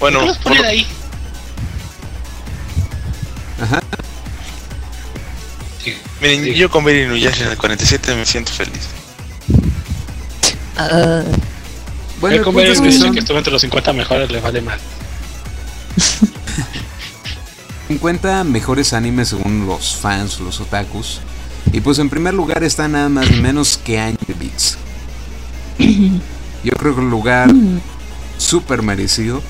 Bueno, ¿Por qué los por ponen lo- ahí? Ajá. Sí. miren, Sí. yo con ver Inuyasha en el 47 me siento feliz. Ah, Bueno, el el punto convenio es me que que estuvo entre los 50 mejores, le vale mal. 50 mejores animes según los fans, los otakus. Y pues en primer lugar está nada más ni menos que Angel Beats. Yo creo que un lugar súper merecido.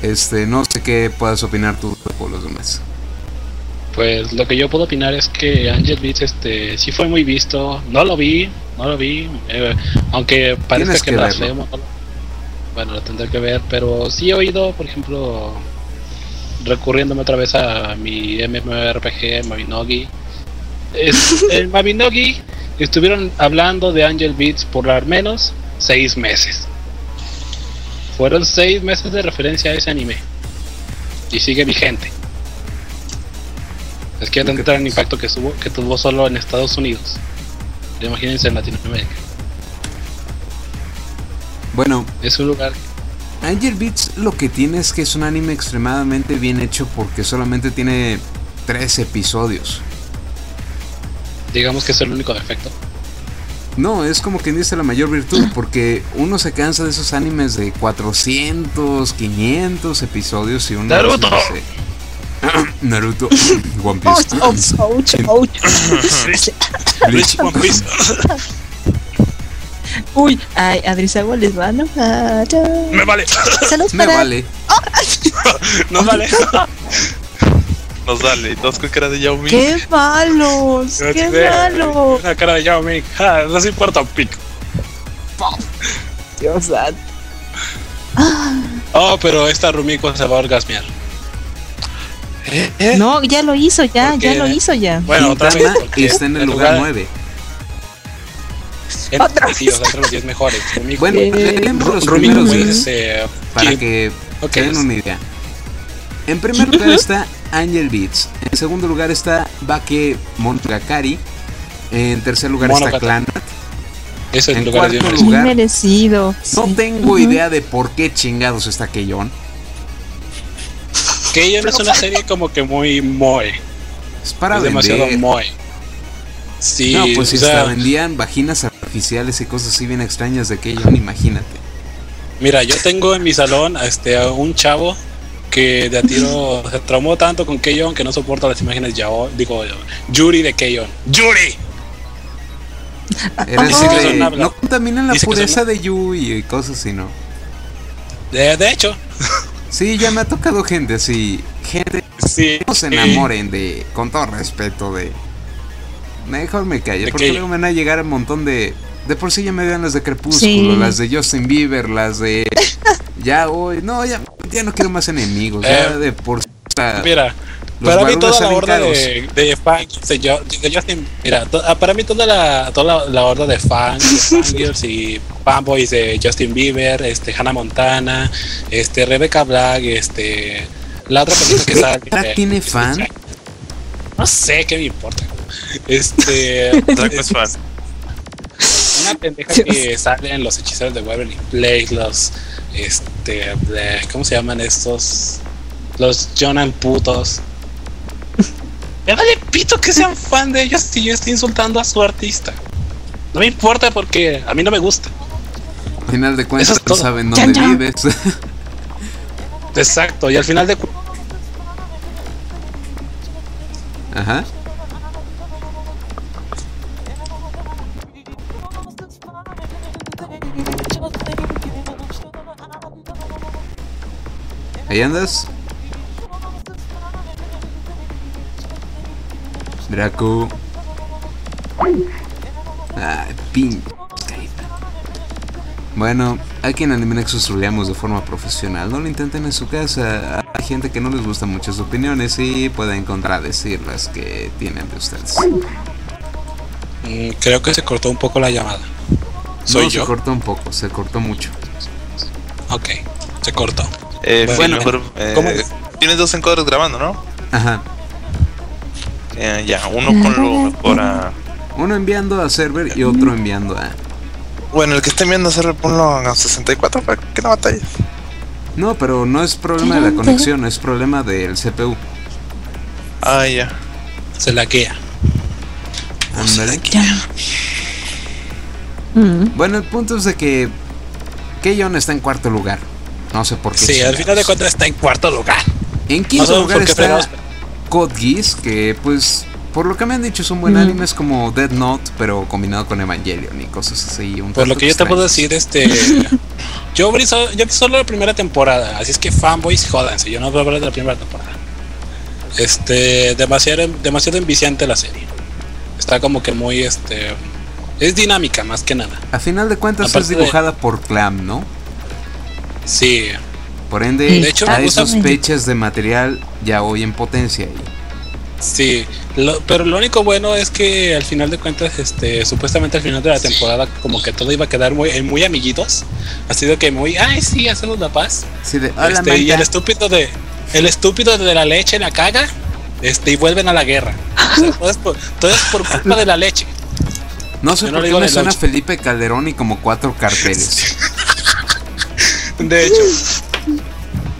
Este, no sé qué puedas opinar tú por los demás. Pues lo que yo puedo opinar es que Angel Beats este sí fue muy visto. No lo vi, no lo vi. eh, aunque Tienes que, que blasfemo. no Bueno, lo tendré que ver, pero sí he oído, por ejemplo, recurriéndome otra vez a mi MMORPG Mabinogi. Es, en Mabinogi estuvieron hablando de Angel Beats por al menos seis meses. Fueron seis meses de referencia a ese anime. Y sigue vigente. Es que ya tanto el impacto que, tuvo, que tuvo solo en Estados Unidos. Imagínense en Latinoamérica. Bueno, Es un lugar. Angel Beats lo que tiene es que es un anime extremadamente bien hecho porque solamente tiene tres episodios. Digamos que es el único defecto. No, es como quien dice la mayor virtud, porque uno se cansa de esos animes de 400, 500 episodios y uno... Naruto. dice, Naruto, One Piece. Ouch, ouch, ouch, ouch. Bleach One Piece. Uy, ay, Adrizawa les va a enojar. Me vale. Saludos Me para vale. No vale. Nos dale. Dos con cara de Yao Ming. ¡Qué malos! ¡Qué malos! Una cara de Yao Ming. Ah, no se importa un pico. Dios santo. Oh, pero esta Rumiko se va a orgasmear. ¿Eh? ¿Eh? No, ya lo hizo, ya, ¿Por ya lo hizo ya. Bueno, otra vez. Está en el lugar 9. Otra sí, o sea, entre los 10 mejores. Rumiko, Bueno, leemos los primeros es 10 eh, para que Ok. se den una idea. En primer lugar está Angel Beats. En segundo lugar está Bake Montagakari. En tercer lugar está Monogatari. Clanat. Ese en lugar es cuarto. Bien lugar. merecido. No sí. tengo Ujú. idea de por qué chingados está Keyon. No es una serie como que muy moe. Es para es demasiado vender. moe. Sí, No, pues si sea, hasta vendían vaginas artificiales y cosas así bien extrañas de Keyon, imagínate. mira, yo tengo en mi salón a, este, a un chavo que de a tiro se traumó tanto con Keyon que no soporta las imágenes Yao, digo, Yuri de Keyon. ¡Yuri! De, habla- no contaminan la pureza de Yui y cosas así, ¿no? De, de hecho, Sí, ya me ha tocado gente así. Gente sí. no se enamoren de, con todo respeto, de... Mejor me calle, ¿De porque luego me van a llegar un montón de... De por sí ya me dan las de Crepúsculo, Sí. las de Justin Bieber, las de... Ya hoy, no, ya, ya no quiero más enemigos, ya Eh, de por sí... Mira, para mí toda la horda de, de fans de, Ju- de Justin, mira, to- ah, para mí toda la, toda la, la horda de fans, de fangirls y fanboys de Justin Bieber, este Hannah Montana, este Rebecca Black, este la otra película que sale. ¿Black eh, tiene este, fan? No sé qué me importa. Este Draco es fan. una pendeja que sale en los hechiceros de Waverly Place, los este ¿cómo se llaman estos? Los Jonan putos. Me vale pito que sean fan de ellos si yo estoy insultando a su artista. No me importa porque a mí no me gusta. Al final de cuentas es saben dónde chan. vives. Exacto, y al final de cu- Ajá. Ahí andas. Draco. Ay, pin. Bueno, aquí en Anime Nexus troleamos de forma profesional. No lo intenten en su casa. Hay gente que no les gusta mucho sus opiniones y pueden contradecir las que tienen de ustedes. Mm, creo que se cortó un poco la llamada. Soy no, yo. se cortó un poco, se cortó mucho. Ok, se cortó. Eh, Bueno, mejor, eh, tienes dos encuadres grabando, ¿no? Ajá. Eh, ya, uno ponlo mejor a. Uno enviando a server y otro enviando a. Bueno, el que esté viendo hacer ponlo a 64 para que no batalles. No, pero no es problema de la conexión, es problema del CPU. Ah, ya. Se la queda. Ándale. Mm. Bueno, el punto es de que Keyon está en cuarto lugar. No sé por qué. Sí, al final de cuentas está en cuarto lugar. En No quinto lugar está. Code Geass, que pues por lo que me han dicho es un buen Mm. anime, es como Dead Note, pero combinado con Evangelion y cosas así. Un Por lo que yo te puedo decir, este. yo, vi so- yo vi solo la primera temporada, así es que fanboys, jódanse. Yo no voy a hablar de la primera temporada. Este. Demasiado, demasiado enviciante la serie. Está como que muy, este. Es dinámica más que nada. A final de cuentas es Aparte de- dibujada por Clam, ¿no? Sí. Por ende, Sí. De hecho, hay sospechas de material ya hoy en potencia. ahí. Sí, lo- pero lo único bueno es que al final de cuentas, este, supuestamente al final de la temporada, como que todo iba a quedar muy, eh, muy amiguitos. Así de que muy, ay, sí, hacemos la paz. Sí, de, hola, Este, y Manta". el estúpido de, el estúpido de la leche la caga. este, y vuelven a la guerra. O sea, todo, es por, todo es por culpa de la leche. No sé Yo no por le qué digo me de suena lonche. Felipe Calderón y como cuatro carteles. De hecho.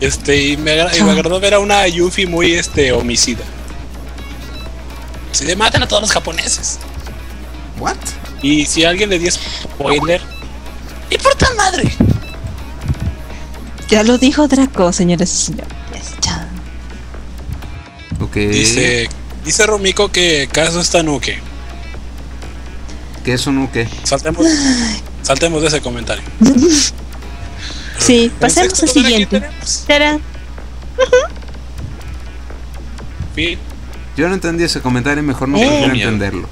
Este, y me, agra- y me agradó ver a una Yuffie muy este, homicida. Se le matan a todos los japoneses. ¿What? Y si alguien le dio spoiler, ¿y por tan madre? Ya lo dijo Draco, señores y señores. Ok. Dice, dice Rumiko que caso está nuke. ¿Qué es un qué? Saltemos, saltemos de ese comentario. Sí, pasemos al lugar, ¿a quién siguiente. Tarán. Fin. Yo no entendí ese comentario, mejor no Eh. entenderlo.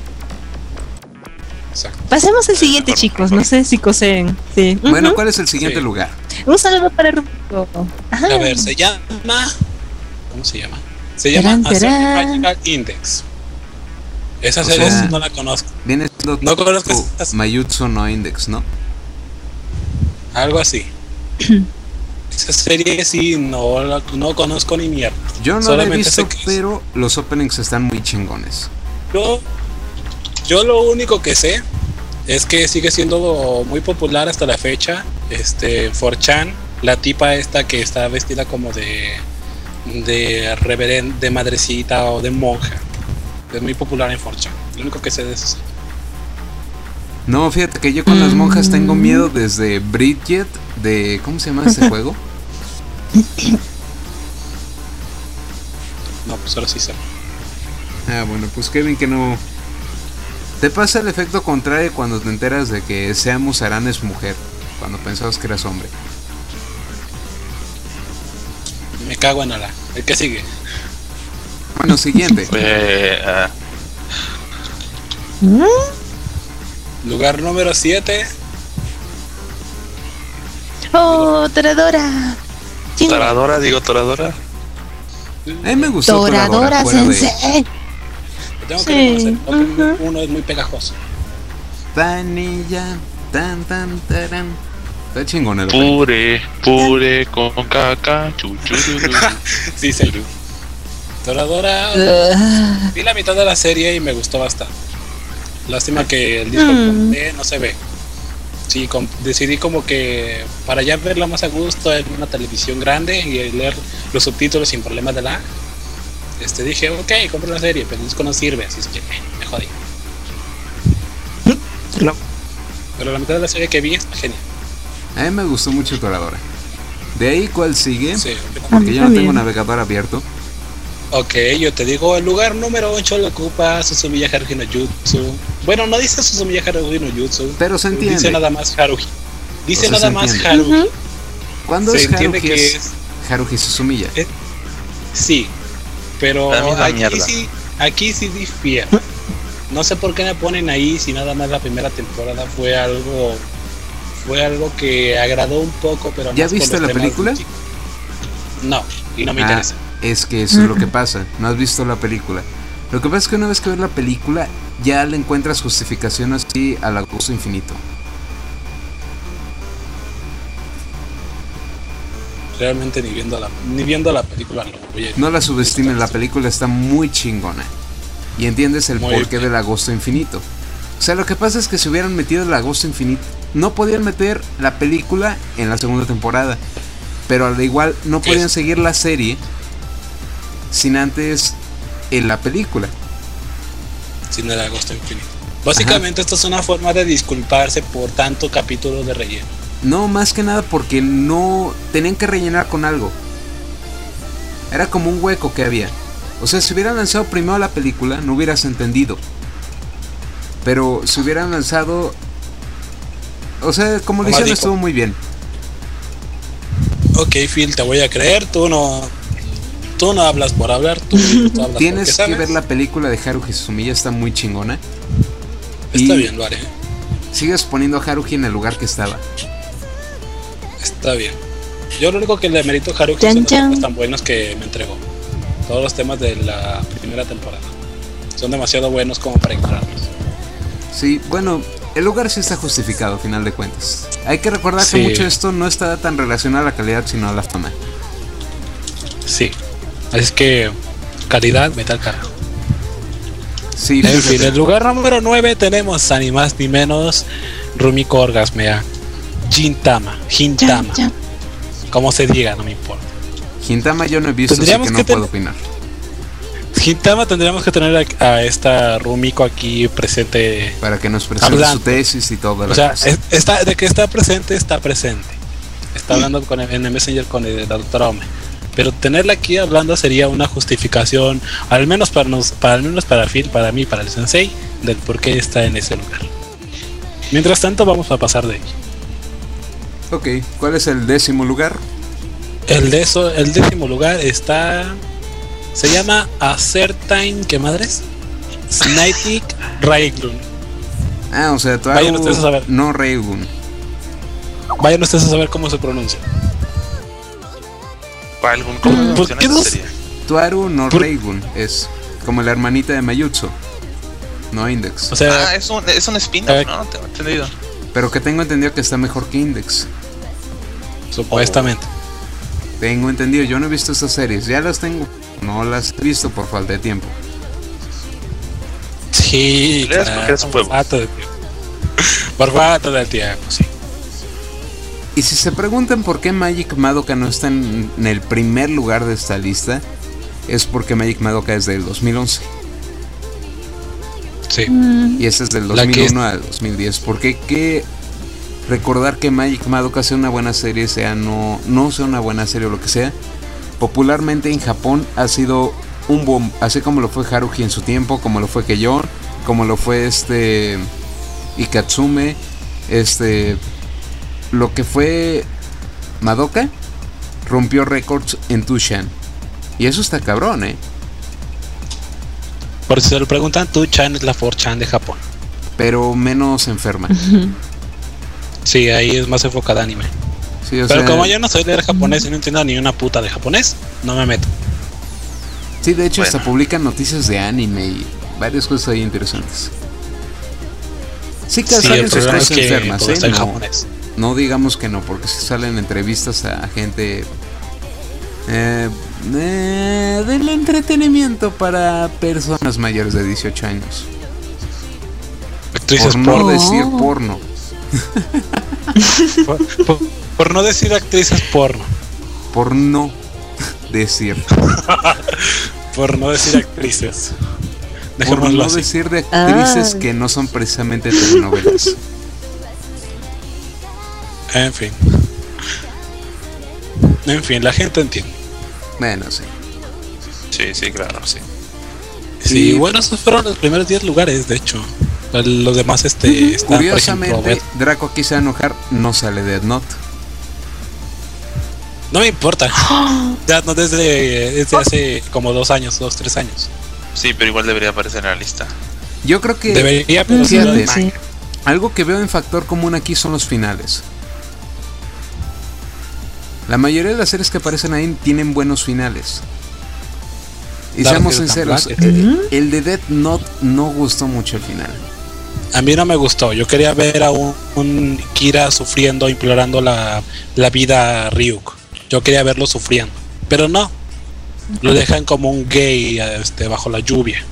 Exacto. Pasemos al siguiente, mejor, chicos. mejor. No sé si coseen. Sí. Bueno. ¿cuál es el siguiente Sí. lugar? Un saludo para Rubico. Ajá. A ver, se llama. ¿Cómo se llama? Se llama. Magical Index. Esa O serie sea, no la conozco. Viene siendo No conozco Mayutsu no Index, ¿no? Algo así. Esa serie sí no la no conozco ni mierda. Yo no he Solamente visto, sé que es- pero los openings están muy chingones. Yo, yo lo único que sé es que sigue siendo muy popular hasta la fecha. Este, 4chan, la tipa esta que está vestida como de de reveren de madrecita o de monja. Es muy popular en 4chan. Lo único que sé de eso. No, fíjate que yo con las monjas tengo Mm. miedo desde Bridget de... ¿Cómo se llama ese juego? No, pues ahora sí sé. Ah, bueno, pues Kevin que no... Te pasa el efecto contrario cuando te enteras de que Seamus Aran es mujer, cuando pensabas que eras hombre. Me cago en ala. El que sigue. Bueno, siguiente. Eh, ah, Lugar número 7. Oh, Toradora. Sí, Toradora, digo Toradora. A mí me gustó Toradora Toradora, Sensei. Tengo Sí, que reconocer. ujú. Uno es muy pegajoso. Vanilla, tan tan taran. Está chingón el. Pure, pure con caca, chuchururu. Sí, sí. Toradora. Ah, Vi la mitad de la serie y me gustó bastante. Lástima que el disco Mm. no se ve. Sí, com- decidí como que para ya verla más a gusto en una televisión grande y leer los subtítulos sin problemas de lag. Este dije, ok, compro la serie, pero el disco no sirve, así es que eh, me jodí. Pero la mitad de la serie que vi está genial. A mí me gustó mucho Toradora. De ahí, ¿cuál sigue? Sí. Porque yo no tengo navegador abierto. Ok, yo te digo, el lugar número 8 lo ocupa Susumiya Haruhi no Jutsu. Bueno, no dice Susumiya Haruhi no Jutsu. Pero se entiende. Dice nada más Haruhi. Dice O sea, nada más. Haruhi. ¿Cuándo Se es entiende Haruhi? que Es Haruhi Suzumiya. Eh, Sí, pero aquí sí, aquí sí difiere. No sé por qué me ponen ahí si nada más la primera temporada fue algo fue algo que agradó un poco, pero ¿Ya viste la película? No, y no me Ah, interesa. Es que eso es lo que pasa. No has visto la película. Lo que pasa es que una vez que ves la película, ya le encuentras justificación así al gusto infinito. Realmente ni viendo la ni viendo la película lo voy a No la subestimes, la película está muy chingona. Y entiendes el Muy porqué bien. del agosto infinito. O sea, lo que pasa es que si hubieran metido el agosto infinito, no podían meter la película en la segunda temporada. Pero al igual no ¿Qué podían es? seguir la serie sin antes en la película. sin el agosto infinito. Básicamente esto es una forma de disculparse por tanto capítulo de relleno. No, más que nada porque no tenían que rellenar con algo. Era como un hueco que había. O sea, si hubieran lanzado primero la película, no hubieras entendido. Pero si hubieran lanzado... O sea, como lo hicieron estuvo muy bien. Ok, Phil, te voy a creer, tú no tú no hablas por hablar, tú, tú hablas Tienes porque que sabes. ver la película de Haruhi Suzumiya, está muy chingona. Está y- bien, lo haré. Sigues poniendo a Haruhi en el lugar que estaba. Está bien. Yo lo único que le merito a Haruhi son los tan buenos que me entregó. Todos los temas de la primera temporada. Son demasiado buenos como para ignorarlos. Sí, bueno, el lugar sí está justificado, a final de cuentas. Hay que recordar que mucho de esto no está tan relacionado a la calidad, sino a la fama. Sí. Así es que calidad, vete al carajo. Sí, En fíjate. fin, en el lugar número 9 tenemos a ni más ni menos Rumiko Orgasmea. Chan, chan. como se diga, no me importa. Gintama yo no he visto, así que Tendríamos no puedo opinar. Gintama tendríamos que tener a, a esta Rumiko aquí presente. Para que nos presente Hablando. su tesis y todo. O sea, es- está, de que está presente, está presente. Está hablando con el- en el Messenger con el- la doctora Ome. Pero tenerla aquí hablando sería una justificación, al menos para nos, para al menos para Phil, para mí, para el sensei, del por qué está en ese lugar. Mientras tanto, vamos a pasar de ahí. Ok, ¿cuál es el décimo lugar? El, de eso, el décimo lugar está. Se llama A Certain. ¿Qué madres? Snitic Raiglun. Ah, o sea, tú Vayan ustedes a saber. no Reigun. Vayan ustedes a saber cómo se pronuncia. ¿Para algún cómo ¿Por qué no-? Tuaru no Por- Reigun es como la hermanita de Mayutsu. No Index. O sea, Ah, es un, es un spin Eh. ¿no? Tengo entendido. Pero que tengo entendido que está mejor que Index. supuestamente. Tengo entendido, yo no he visto estas series. Ya las tengo. No las he visto por falta de tiempo. Sí, claro, por falta de tiempo. Por falta de tiempo, sí. Y si se preguntan por qué Magic Madoka no está en, en el primer lugar de esta lista, es porque Magic Madoka es del 2011 Sí. Mm, y este es del La que 2001 al 2010. Porque que recordar que Magic Madoka sea una buena serie, sea no, no sea una buena serie o lo que sea. Popularmente en Japón ha sido un boom, así como lo fue Haruhi en su tiempo, como lo fue Keion, como lo fue este Ikatsume, este lo que fue Madoka rompió récords en Tushan. Y eso está cabrón, ¿eh? Por si se lo preguntan, tu Chan es la 4chan de Japón. Pero menos enferma. Sí, ahí es más enfocada anime. Sí, o Pero sea, como yo no soy leer japonés y no entiendo ni una puta de japonés, no me meto. Sí, de hecho hasta publican noticias de anime y varias cosas ahí interesantes. Sí que Sí, salen sus es cosas que enfermas, ¿eh? está en No, japonés. No digamos que no, porque sí salen entrevistas a gente eh, eh, del entretenimiento para personas mayores de 18 años. Actrices Por porno. no decir porno. Por, por- por no decir actrices porno. Por no decir. Por no decir actrices. Por Dejémoslo no así. decir de actrices Ah. que no son precisamente telenovelas. En fin. En fin, la gente entiende. Bueno, sí. Sí, sí, claro, sí. Sí, Y- bueno, esos fueron los primeros 10 lugares, de hecho. Los demás, este, están, por ejemplo, Curiosamente, Draco aquí se va a enojar, no sale Dead Note. no me importa. Ya no desde, desde hace como dos años, dos, tres años. Sí, pero igual debería aparecer en la lista. Yo creo que Debería, pero Fíjate. sí. algo que veo en factor común aquí son los finales. La mayoría de las series que aparecen ahí tienen buenos finales. Y Dark seamos sinceros, Black. el, el de Dead Note no gustó mucho el final. A mí no me gustó. Yo quería ver a un, un Kira sufriendo, implorando la, la vida a Ryuk. Yo quería verlo sufriendo. Pero no. Lo dejan como un gay este, bajo la lluvia.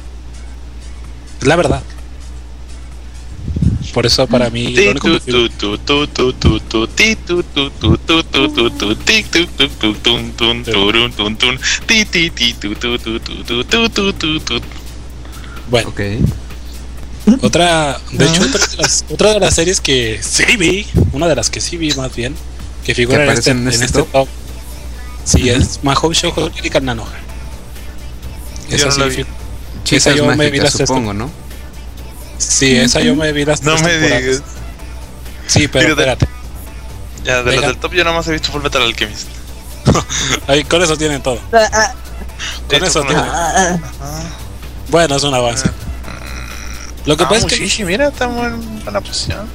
Es la verdad. Por eso para mí... Bueno. Otra, de hecho, otra de, las, otra de, las, series que sí vi, una de las que sí vi más bien, que figura en este, en top? sí, es Mahou Shoujo Clinical Nanoha. Esa sí, mágicas, supongo, ¿no? Sí, esa yo me vi las No tres me temporadas. digas. Sí, pero Fíjate. espérate. Ya, de los Venga. del top yo nada más he visto Full Metal Alchemist. Ahí, con eso tienen todo. Con eso tienen. Bueno, es un avance. Lo que Ah, pasa es que, mira, está muy en buena posición.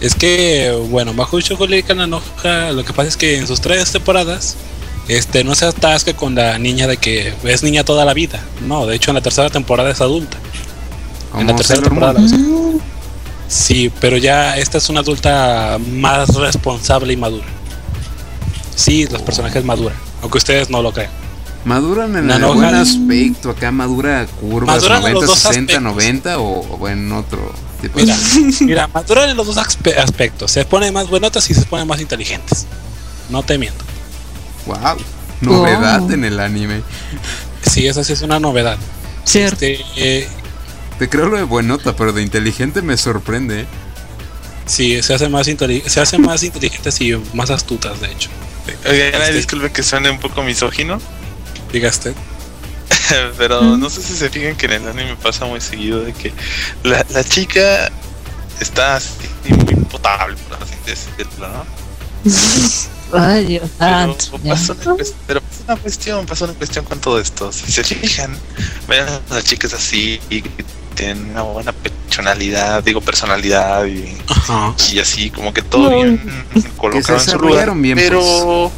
es que, bueno, Mahou Shoujo Lyrical Nanoha, lo que pasa es que en sus tres temporadas, este, no se atasca con la niña de que es niña toda la vida. No, de hecho en la tercera temporada es adulta. En la tercera Sailor Moon. temporada. la- Sí, pero ya esta es una adulta más responsable y madura. Sí, los personajes maduran, aunque ustedes no lo crean. ¿Maduran en el buen aspecto? ¿Acá madura curvas Maduran en los 90, dos 60, aspectos. 90 o, o en otro tipo Mira, de... mira, maduran en los dos aspe- aspectos. Se ponen más buenotas y se ponen más inteligentes. No te miento. ¡Wow! Novedad Oh. en el anime. Sí, esa sí es una novedad. Cierto. Este, eh, Te creo lo de buenota, pero de inteligente me sorprende. ¿eh? sí, se hacen más se hacen más inteligentes y más astutas, de hecho. Oigan, Este- disculpe que suene un poco misógino, Diga usted. pero no sé si se fijan que en el anime pasa muy seguido de que la, la chica está así muy potable, por así decirlo, ¿no? Ay, Dios Pero santo. pasa, una, pero una cuestión, pasa una cuestión con todo esto. Si se fijan, ven a las chicas así y tienen una buena personalidad, digo personalidad y, y así como que todo bien colocado en su lugar. bien, pero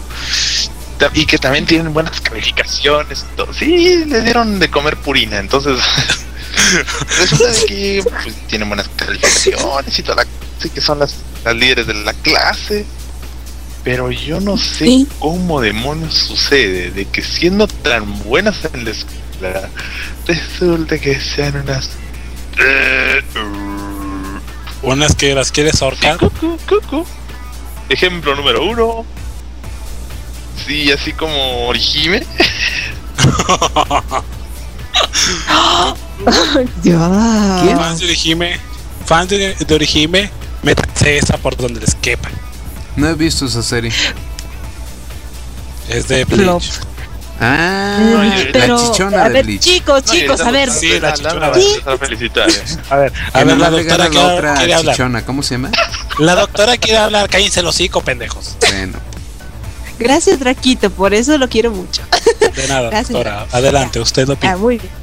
ta- y que también tienen buenas calificaciones y todo. Sí, les dieron de comer purina, entonces resulta de que pues, tienen buenas calificaciones y toda la sí que son las, las líderes de la clase. Pero yo no sé Sí. cómo demonios sucede de que siendo tan buenas en la escuela, resulta que sean unas Unas que las quieres ahorcar. Cucu, cucu. Ejemplo número uno. Sí, así como Orihime. Dios. Fans de Orihime, fans de, de Orihime, métanse esa por donde les quepa. No he visto esa serie. Es de. Bleach. Ah, Pero, la chichona a de ver, Bleach. chicos, chicos, a ver. Sí, la chichona. Para felicitar. eh. A ver, a ver, la doctora la quiere, otra quiere hablar. chichona, ¿cómo se llama? La doctora quiere hablar, cállense los hocico, pendejos. Bueno, Gracias, Draquito, por eso lo quiero mucho. De nada, Gracias. doctora. Adelante, usted lo Ah, pide. muy bien.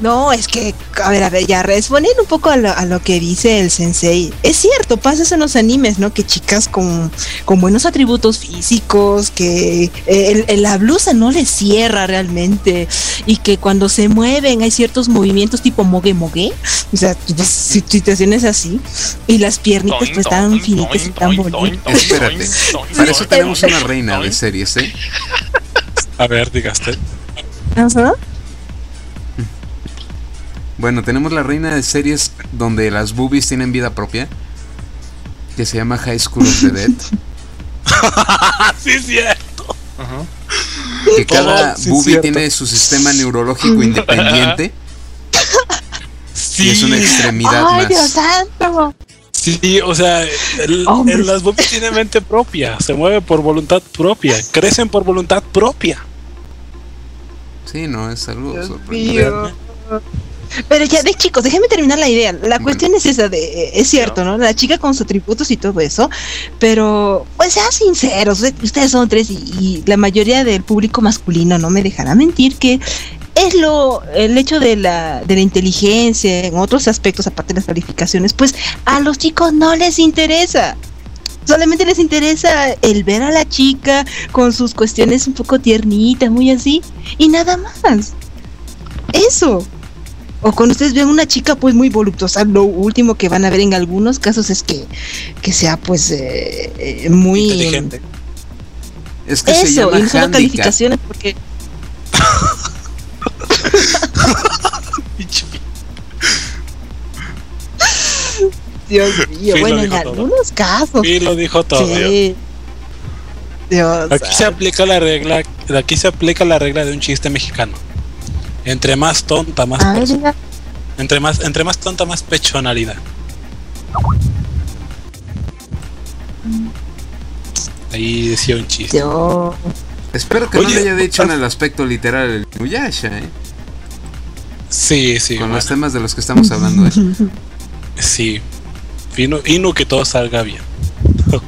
No, es que, a ver, a ver, ya respondiendo un poco a lo, a lo que dice el sensei. Es cierto, pasa eso en los animes, ¿no? Que chicas con, con buenos atributos físicos, que eh, el- el- la blusa no les cierra realmente y que cuando se mueven hay ciertos movimientos tipo mogue mogue, o sea, pues, si- situaciones así, y las piernitas pues están finitas y tan bonitas. Espérate. para eso tenemos una reina de series, ¿eh? A ver, diga usted. Bueno, tenemos la reina de series donde las boobies tienen vida propia. Que se llama High School of the Dead. Sí, es cierto. Que cada Oh, sí, boobie cierto. tiene su sistema neurológico independiente. Sí, Y es una extremidad Ay, Dios santo. sí, o sea, el- Hombre. el- las boobies tienen mente propia, se mueven por voluntad propia, crecen por voluntad propia. Sí, no, es algo Dios sorprendente. mío. Pero ya, de chicos, déjenme terminar la idea. La Bueno. cuestión es esa de, es cierto, ¿no? La chica con sus atributos y todo eso, pero pues sean sinceros, usted- ustedes son tres y, y la mayoría del público masculino no me dejará mentir que es lo, el hecho de la, de la inteligencia en otros aspectos aparte de las calificaciones, pues a los chicos no les interesa. Solamente les interesa el ver a la chica con sus cuestiones un poco tiernitas, muy así, y nada más. Eso. O cuando ustedes ven una chica pues muy voluptuosa, lo último que van a ver en algunos casos es que, que sea pues eh, eh, muy... Inteligente. Es que se Eso, llama y no solo calificaciones porque... Dios mío, bueno, en todo. algunos casos. Sí, lo dijo todo. Sí. Dios. Aquí se aplica la regla, aquí se aplica la regla de un chiste mexicano. Entre más tonta, más entre más, entre más tonta, más pechonalidad. Ahí decía un chiste. Dios. Espero que no le haya dicho en el aspecto literal el Nuyasha, ¿eh? Sí, sí, Con bueno, los temas de los que estamos hablando. ¿eh? sí. Fino, no que todo salga bien.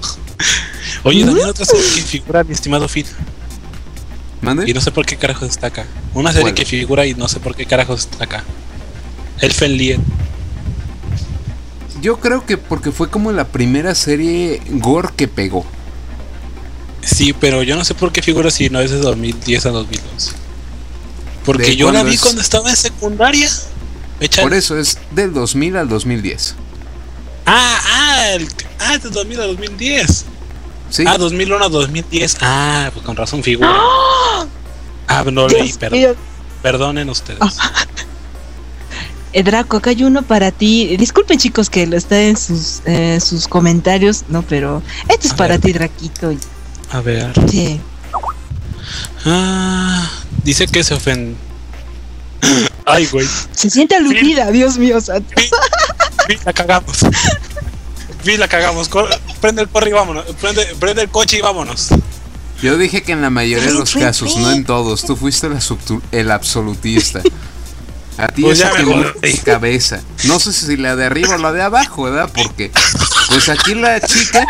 Oye, también otra figura mi estimado Phil. Y ¿Mande? no sé por qué carajos está acá. Una serie que figura y no sé por qué carajos está acá. Elfen Lied. Yo creo que porque fue como la primera serie gore que pegó. Sí, pero yo no sé por qué figura si no es de 2010 a 2011. Porque ¿De yo la vi es? cuando estaba en secundaria. Por eso es del 2000 al 2010. Ah, ah, el, ah, de 2000 a 2010. Sí. Ah, 2001 a 2010. Ah, pues con razón figura. Ah, no leí, perdón. Perdonen ustedes. Eh, Draco, acá hay uno para ti. Disculpen chicos que lo está en sus, eh, sus comentarios, no, pero esto es A para ver. ti, Draquito. A ver. Sí. Ah, dice que se ofende. Ay, güey. Se siente aludida, Dios mío, santo. La cagamos. La cagamos. Prende el corre y vámonos. Prende, prende el coche y vámonos. Yo dije que en la mayoría de los casos, no en todos, tú fuiste el, absolu- el absolutista. A ti Pues esa cabeza. No sé si la de arriba o la de abajo, ¿verdad? Porque pues aquí la chica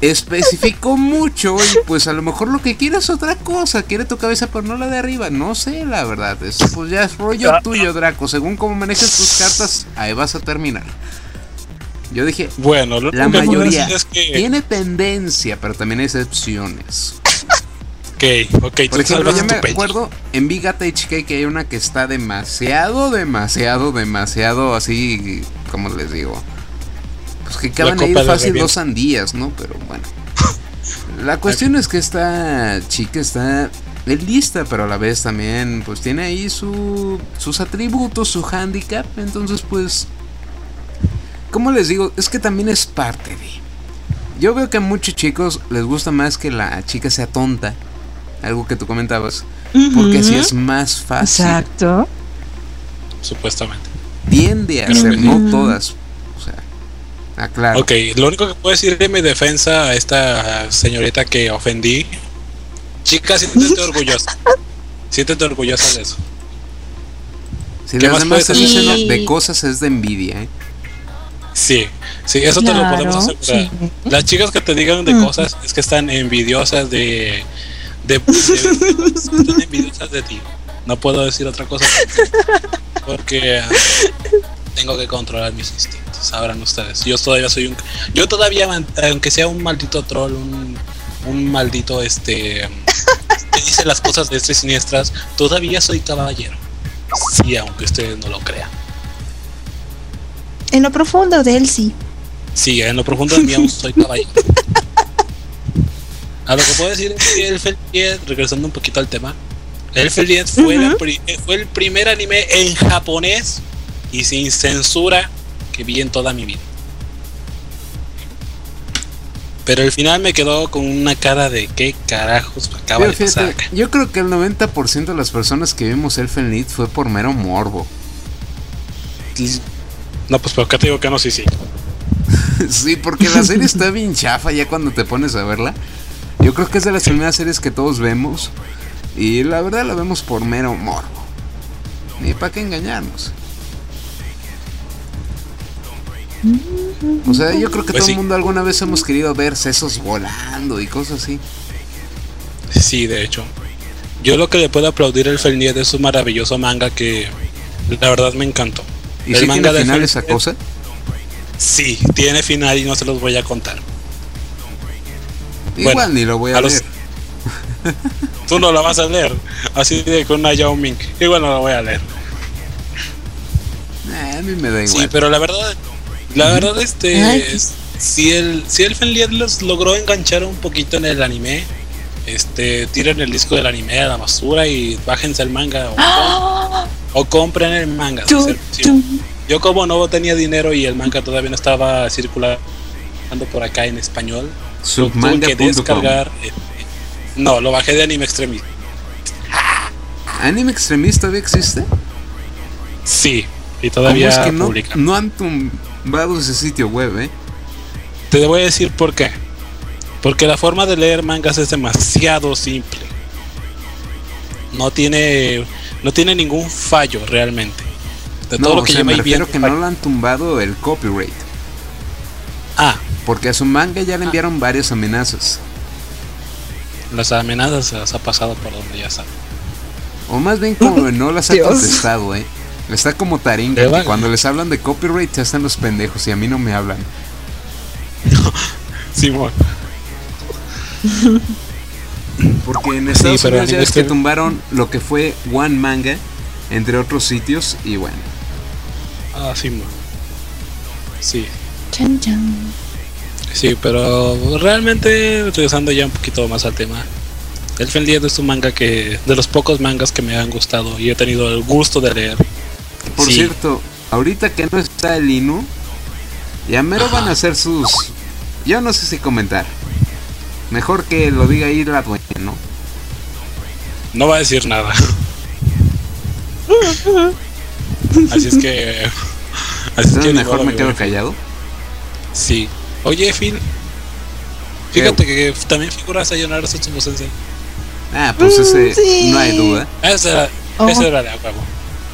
especificó mucho y pues a lo mejor lo que quiere es otra cosa, quiere tu cabeza pero no la de arriba, no sé la verdad, eso pues ya es rollo tuyo Draco, según cómo manejas tus cartas, ahí vas a terminar. Yo dije, Bueno, lo la mayoría es que. tiene tendencia, pero también hay excepciones. Ok, ok, Por ejemplo, yo me acuerdo en Big HK que hay una que está demasiado, demasiado, demasiado así, como les digo. Pues que acaban de ir copa de fácil dos sandías, ¿no? Pero bueno. La cuestión es que esta chica está lista, pero a la vez también pues tiene ahí su, sus atributos, su handicap. Entonces pues, ¿cómo les digo? Es que también es parte de... Yo veo que a muchos chicos les gusta más que la chica sea tonta. Algo que tú comentabas. Porque así es más fácil. Exacto. Supuestamente. Tiende a Creo ser, no sí. todas. O sea, aclaro. Ok, lo único que puedo decir de mi defensa a esta señorita que ofendí. Chica, siéntete orgullosa. Siéntete orgullosa de eso. Si ¿Qué las más demás se puedes dicen decir? de cosas es de envidia, ¿eh? Sí, sí, eso te lo Claro, podemos asegurar. sí. Las chicas que te digan de Mm. cosas es que están envidiosas de. De, de- envidiosas de ti. No puedo decir otra cosa porque ah, tengo que controlar mis instintos. Sabrán ustedes. Yo todavía soy un. Yo todavía, aunque sea un maldito troll, un, un maldito este. que dice las cosas de estas siniestras, todavía soy caballero. Sí, aunque ustedes no lo crean. En lo profundo de él sí. Sí, en lo profundo de mí aún soy caballero. A lo que puedo decir es que Elfen Lied, regresando un poquito al tema, Elfen Lied fue, la Ujú. pri- fue el primer anime en japonés y sin censura que vi en toda mi vida. Pero al final me quedó con una cara de qué carajos acaba Pero de pasar fíjate, yo creo que el 90% de las personas que vimos Elfen Lied fue por mero morbo. No, pues pero acá te digo que no, sí, sí. sí, porque la serie está bien chafa ya cuando te pones a verla. Yo creo que es de las primeras series que todos vemos. Y la verdad la vemos por mero morbo. Ni para qué engañarnos. O sea, yo creo que Pues todo sí. el mundo alguna vez hemos querido ver sesos volando y cosas así. Sí, de hecho. Yo lo que le puedo aplaudir al Lied es un maravilloso manga que la verdad me encantó. ¿Y El si manga tiene de final esa cosa? Sí, tiene final y no se los voy a contar. Igual Bueno, ni lo voy a, a los- leer. Tú no lo vas a leer. Así de con una Yao Ming. Igual no lo voy a leer. Eh, a mí me da Sí, igual. pero la verdad, la verdad, este, es- si el, si el Lied los logró enganchar un poquito en el anime, este, tiren el disco del anime a la basura y bájense el manga o, o compren el manga. Yo como no tenía dinero y el manga todavía no estaba circulando por acá en español, lo tuve que descargar. eh, no, lo bajé de Anime Extremist. ¿Anime Extremista todavía existe? Sí, y ¿Cómo todavía es que no, publica. no han tumbado ese sitio web, eh? Te voy a decir por qué. Porque la forma de leer mangas es demasiado simple. No tiene no tiene ningún fallo realmente. De No, todo lo o que sea, me lleva ahí refiero que no le han tumbado el copyright. Ah, Porque a su manga ya le enviaron varias amenazas. las amenazas se las ha pasado por donde ya saben. O más bien como no las ha contestado, eh. Está como Taringa, que cuando les hablan de copyright ya están los pendejos y a mí no me hablan. Simón. Porque en Estados Unidos ya es que tumbaron lo que fue One Manga, entre otros sitios, y bueno. Ah, Simón. Sí, Chan, chan. Sí, pero realmente regresando ya un poquito más al tema. Elfen Lied es un manga que. de los pocos mangas que me han gustado y he tenido el gusto de leer. Por Sí. cierto, ahorita que no está el Inu, ya mero van a hacer sus. Yo no sé si comentar. Mejor que lo diga ahí la dueña, ¿no? No va a decir nada. Así es que. Así es que mejor me quedo callado. Sí. Oye, Phil. Fíjate que también figuras a Leonardo Satsumo Sensei. Ah, pues Mm, ese sí. no hay duda. Ese era, Oh. ese era de a huevo.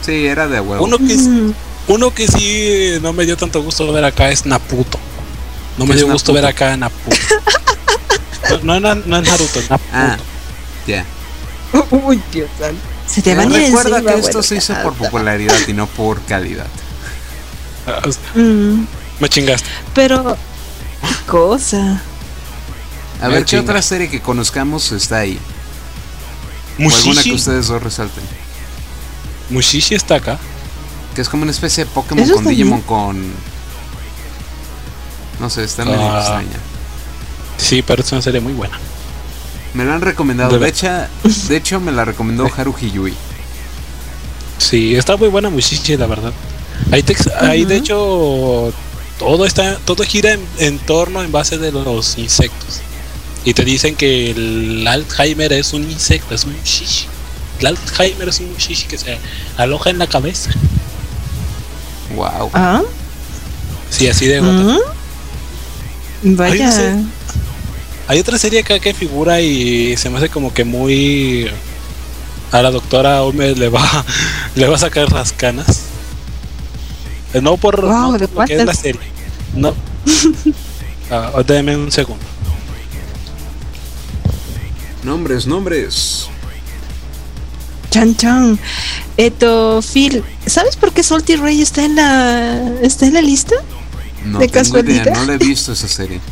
Sí, era de huevo. Uno que, Mm, uno que sí no me dio tanto gusto ver acá es Naputo. No me ¿Qué es dio gusto Naputo? ver acá a Naputo. no, no, no es Naruto, es Naputo. Ah, ya. Uy, Dios santo. Se te Eh, van a Recuerda que esto se hizo por popularidad y no por calidad. Ah, Mm, Me chingaste. pero, cosa. A ver, ¿qué otra serie que conozcamos está ahí? O alguna que Mushishi. ustedes dos resalten. Mushishi está acá. Que es como una especie de Pokémon Eso con Digimon bien. con. No sé, está medio Ah. extraña. Sí, pero es una serie muy buena. Me la han recomendado. De hecho, de hecho me la recomendó Haruhi Yui. Sí, está muy buena Mushishi, la verdad. Ahí, te ex- ahí de hecho, todo está todo gira en, en torno en base de los insectos. Y te dicen que el Alzheimer es un insecto, es un Mushishi. El Alzheimer es un Mushishi que se aloja en la cabeza. Wow. Ah, Sí, así de gota. mm. Vaya. Ay, no sé. Hay otra serie acá que figura y se me hace como que muy a la doctora Ome le va le va a sacar las canas. Eh, No por, Wow, no ¿de por lo que es la serie. No. Ah, déjame un segundo. Nombres, nombres. Chan Chan. Eto, Phil, ¿sabes por qué Salty Ray está en la está en la lista? No ¿De tengo idea, casualidad? no la he visto esa serie.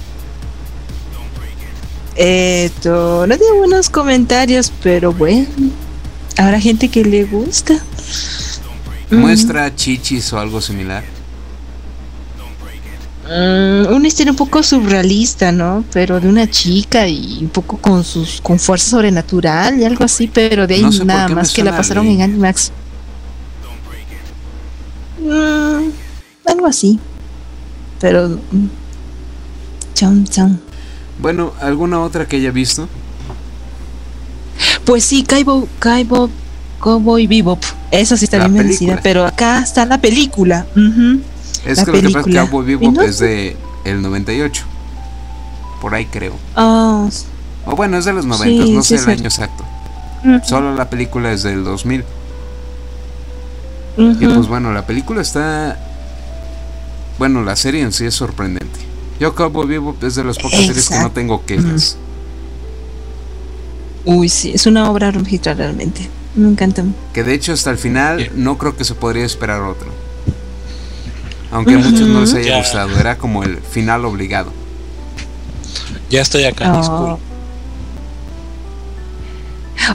Eto, no tiene buenos comentarios, pero bueno. Habrá gente que le gusta. Mm, Muestra chichis o algo similar. mm, una historia un poco surrealista, ¿no? Pero de una chica y un poco con sus con fuerza sobrenatural y algo así, pero de ahí No sé por nada más que la pasaron en Animax. Mm, algo así. Pero mm, chan. Bueno, ¿alguna otra que haya visto? Pues sí, Kaibo, Cowboy Bebop. Esa sí está La bien película. pero acá está la película. ujú. Es La que lo que pasa es que película. Cowboy ¿Y Bebop no? es de el 98. Por ahí creo. Ah, O bueno, es de los 90, Sí, no sí sé es el año exacto. ujú, Solo la película es del 2000. Y ujú. pues bueno, la película está... Bueno, la serie en sí es sorprendente. Yo Cowboy Bebop es de las pocas series que no Exacto. tengo quejas. Uy, sí, es una obra magistral realmente. Me encanta. Que de hecho hasta el final no creo que se podría esperar otro. Aunque a muchos no les haya Ya. gustado, era como el final obligado. Ya estoy acá, Oh. disculpa.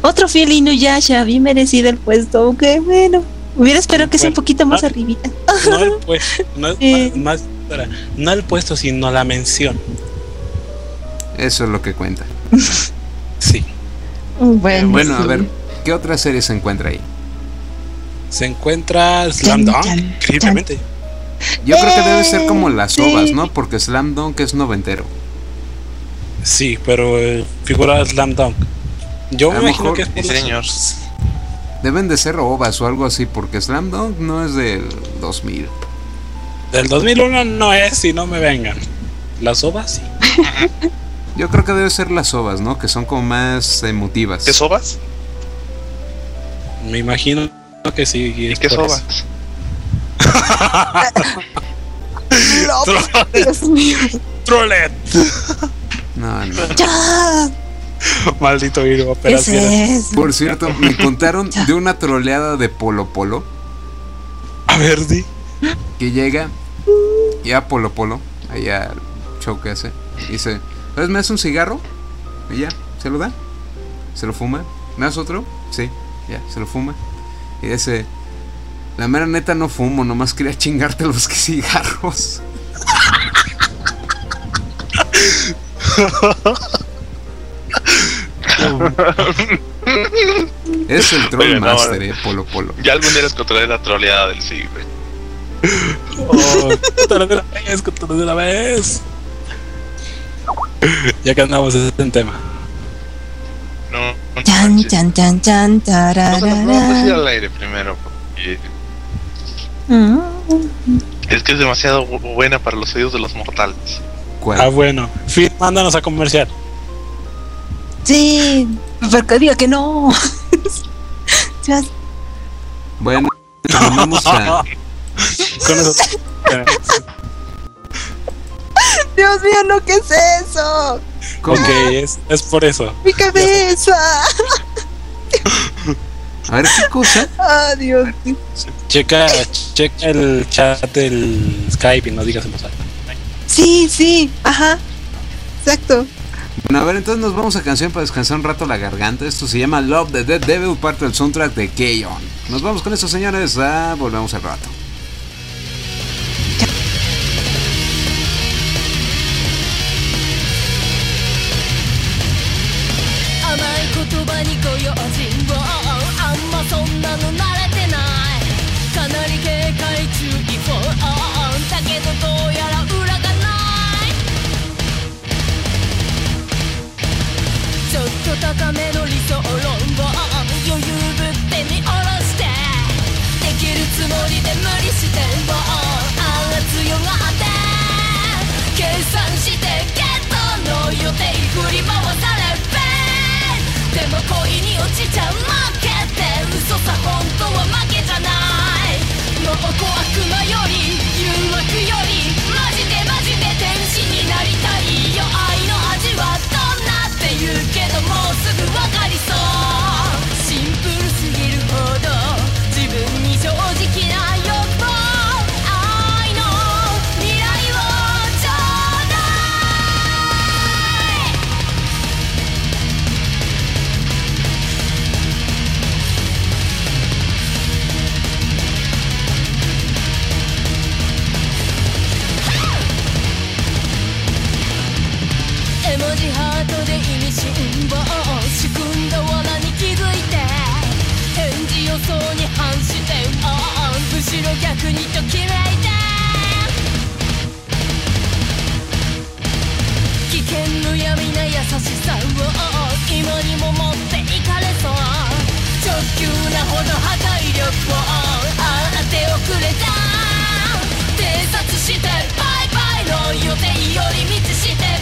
Otro fiel Inuyasha, bien merecido el puesto. aunque bueno. Hubiera esperado que sea un poquito más ah. arribita. No el puesto, no, Eh. más, no el puesto, sino la mención. Eso es lo que cuenta. Sí. Bueno, Bueno, a ver, ¿qué otra serie se encuentra ahí? Se encuentra Slam Dunk, increíblemente. Yo creo que debe ser como las ovas, ¿no? Porque Slam Dunk es noventero. Sí, pero eh, figura Slam Dunk. Yo A me imagino mejor- que es señor. Deben de ser ovas o algo así, porque Slam Dunk no es del 2000. Del 2001 no es, y no me vengan. Las ovas sí. Yo creo que debe ser las ovas, ¿no? Que son como más emotivas. ¿Qué sobas? Me imagino que sí. y ¿Y es qué sobas? Dios mío. Trolet. No, no. Ya, Maldito Virgo, ¿Qué pero es? Por cierto, me contaron de una troleada de Polo Polo A ver, di. que llega y a Polo Polo, allá al show que hace, dice, ¿sabes? ¿Me das un cigarro? Y ya, se lo da, se lo fuma. ¿Me das otro? Sí, ya, se lo fuma. Y dice, la mera neta no fumo, nomás quería chingarte los cigarros. Es el troll Oye, no, master, eh, Polo Polo. Ya algún día les contaré la troleada del siglo. Oh, control de la vez, de la vez. Ya que andamos en tema. No, no, Chan, chan, chan, chan, Vamos a- vamos a decir tararara. al aire primero. porque Mm. Es que es demasiado bu- buena para los oídos de los mortales. ¿Cuál? Ah, bueno. Fin, mándanos a comercial. Sí, porque diga que no. Bueno, vamos a. Con eso. Dios mío, no, ¿qué es eso? ok, es, es por eso. Mi cabeza. A ver, ¿qué cosa? Ah, Dios. Checa, checa el chat del Skype y no digas en voz alta. Sí, sí, ajá. Exacto. Bueno, a ver, entonces nos vamos a canción para descansar un rato la garganta. Esto se llama Love the Dead Devil, parte del soundtrack de K-On. Nos vamos con eso, señores. Ah, volvemos al rato. 字ハートで意味深を仕組んだ罠に気づいて返事予想に反してむしろ逆にときめいて危険むやみな優しさを今にも持っていかれそう。直球なほど破壊力をああ手遅れだ偵察してバイバイの予定より道して。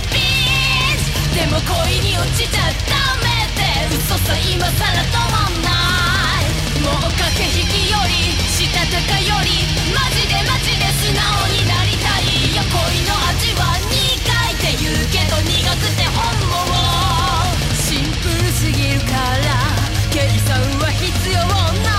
でも恋に落ちちゃダメで嘘さ今さら止まんないもう駆け引きよりしたたかよりマジでマジで素直になりたいよ恋の味は苦いって言うけど苦くて本望シンプルすぎるから計算は必要ない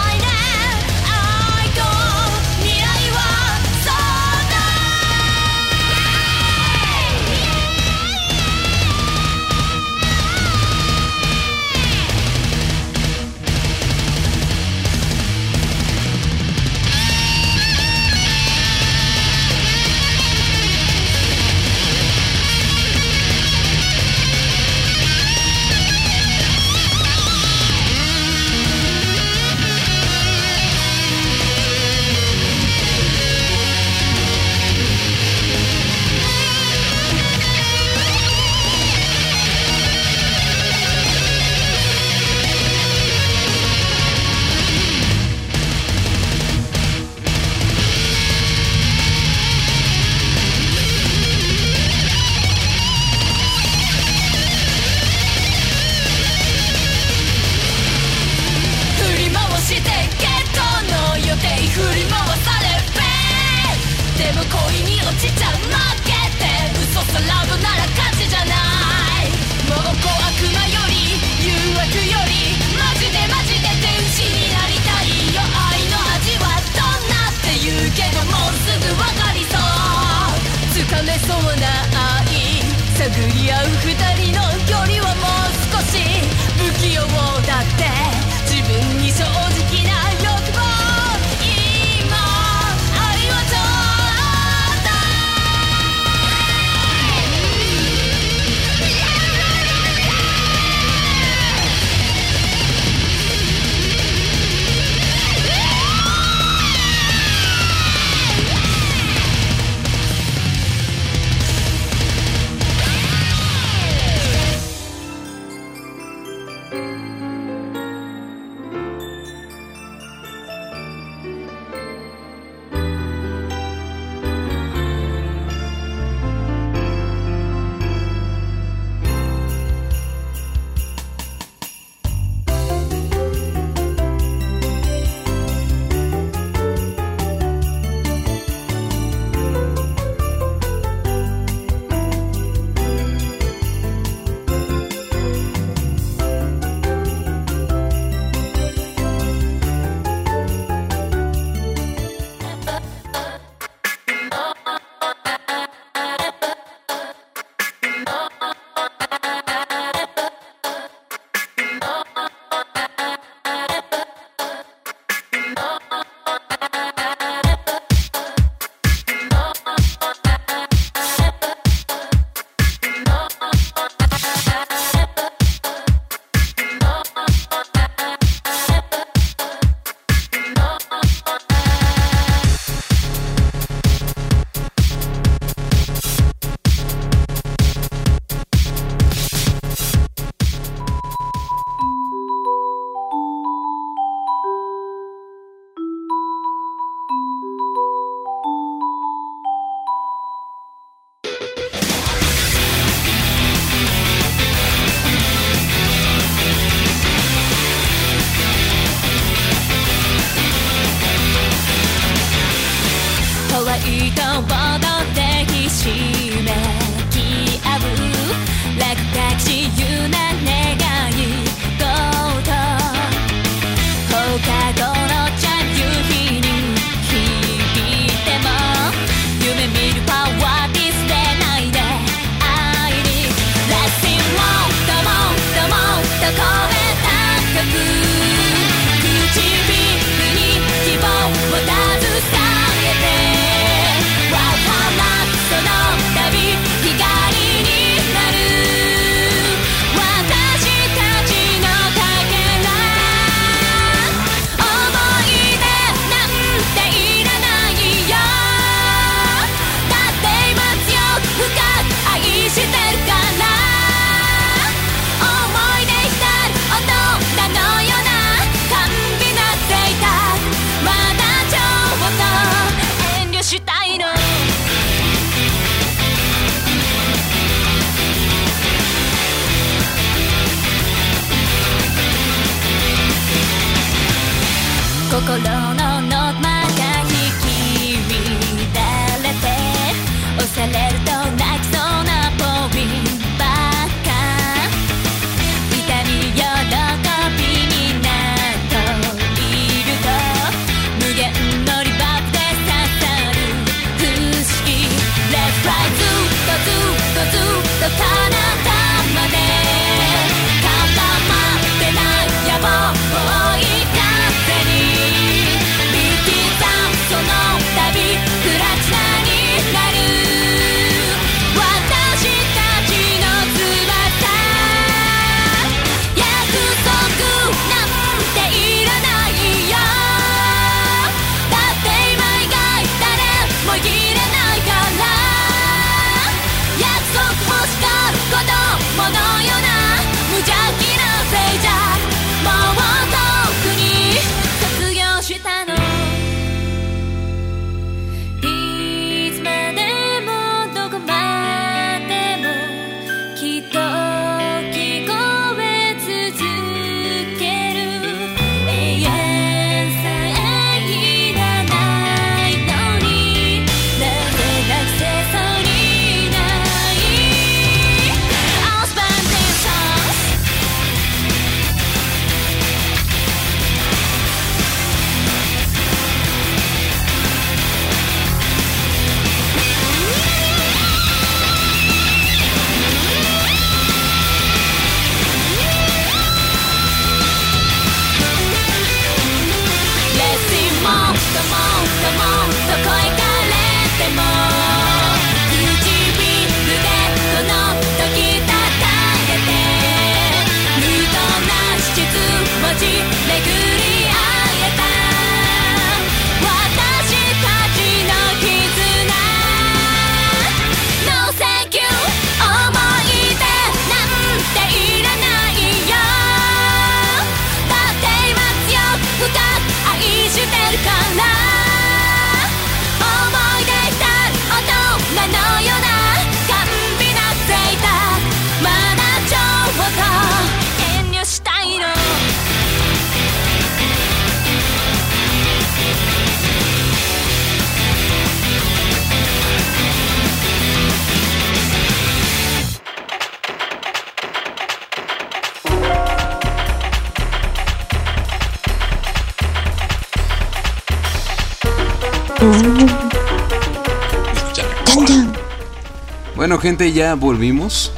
Ya volvimos.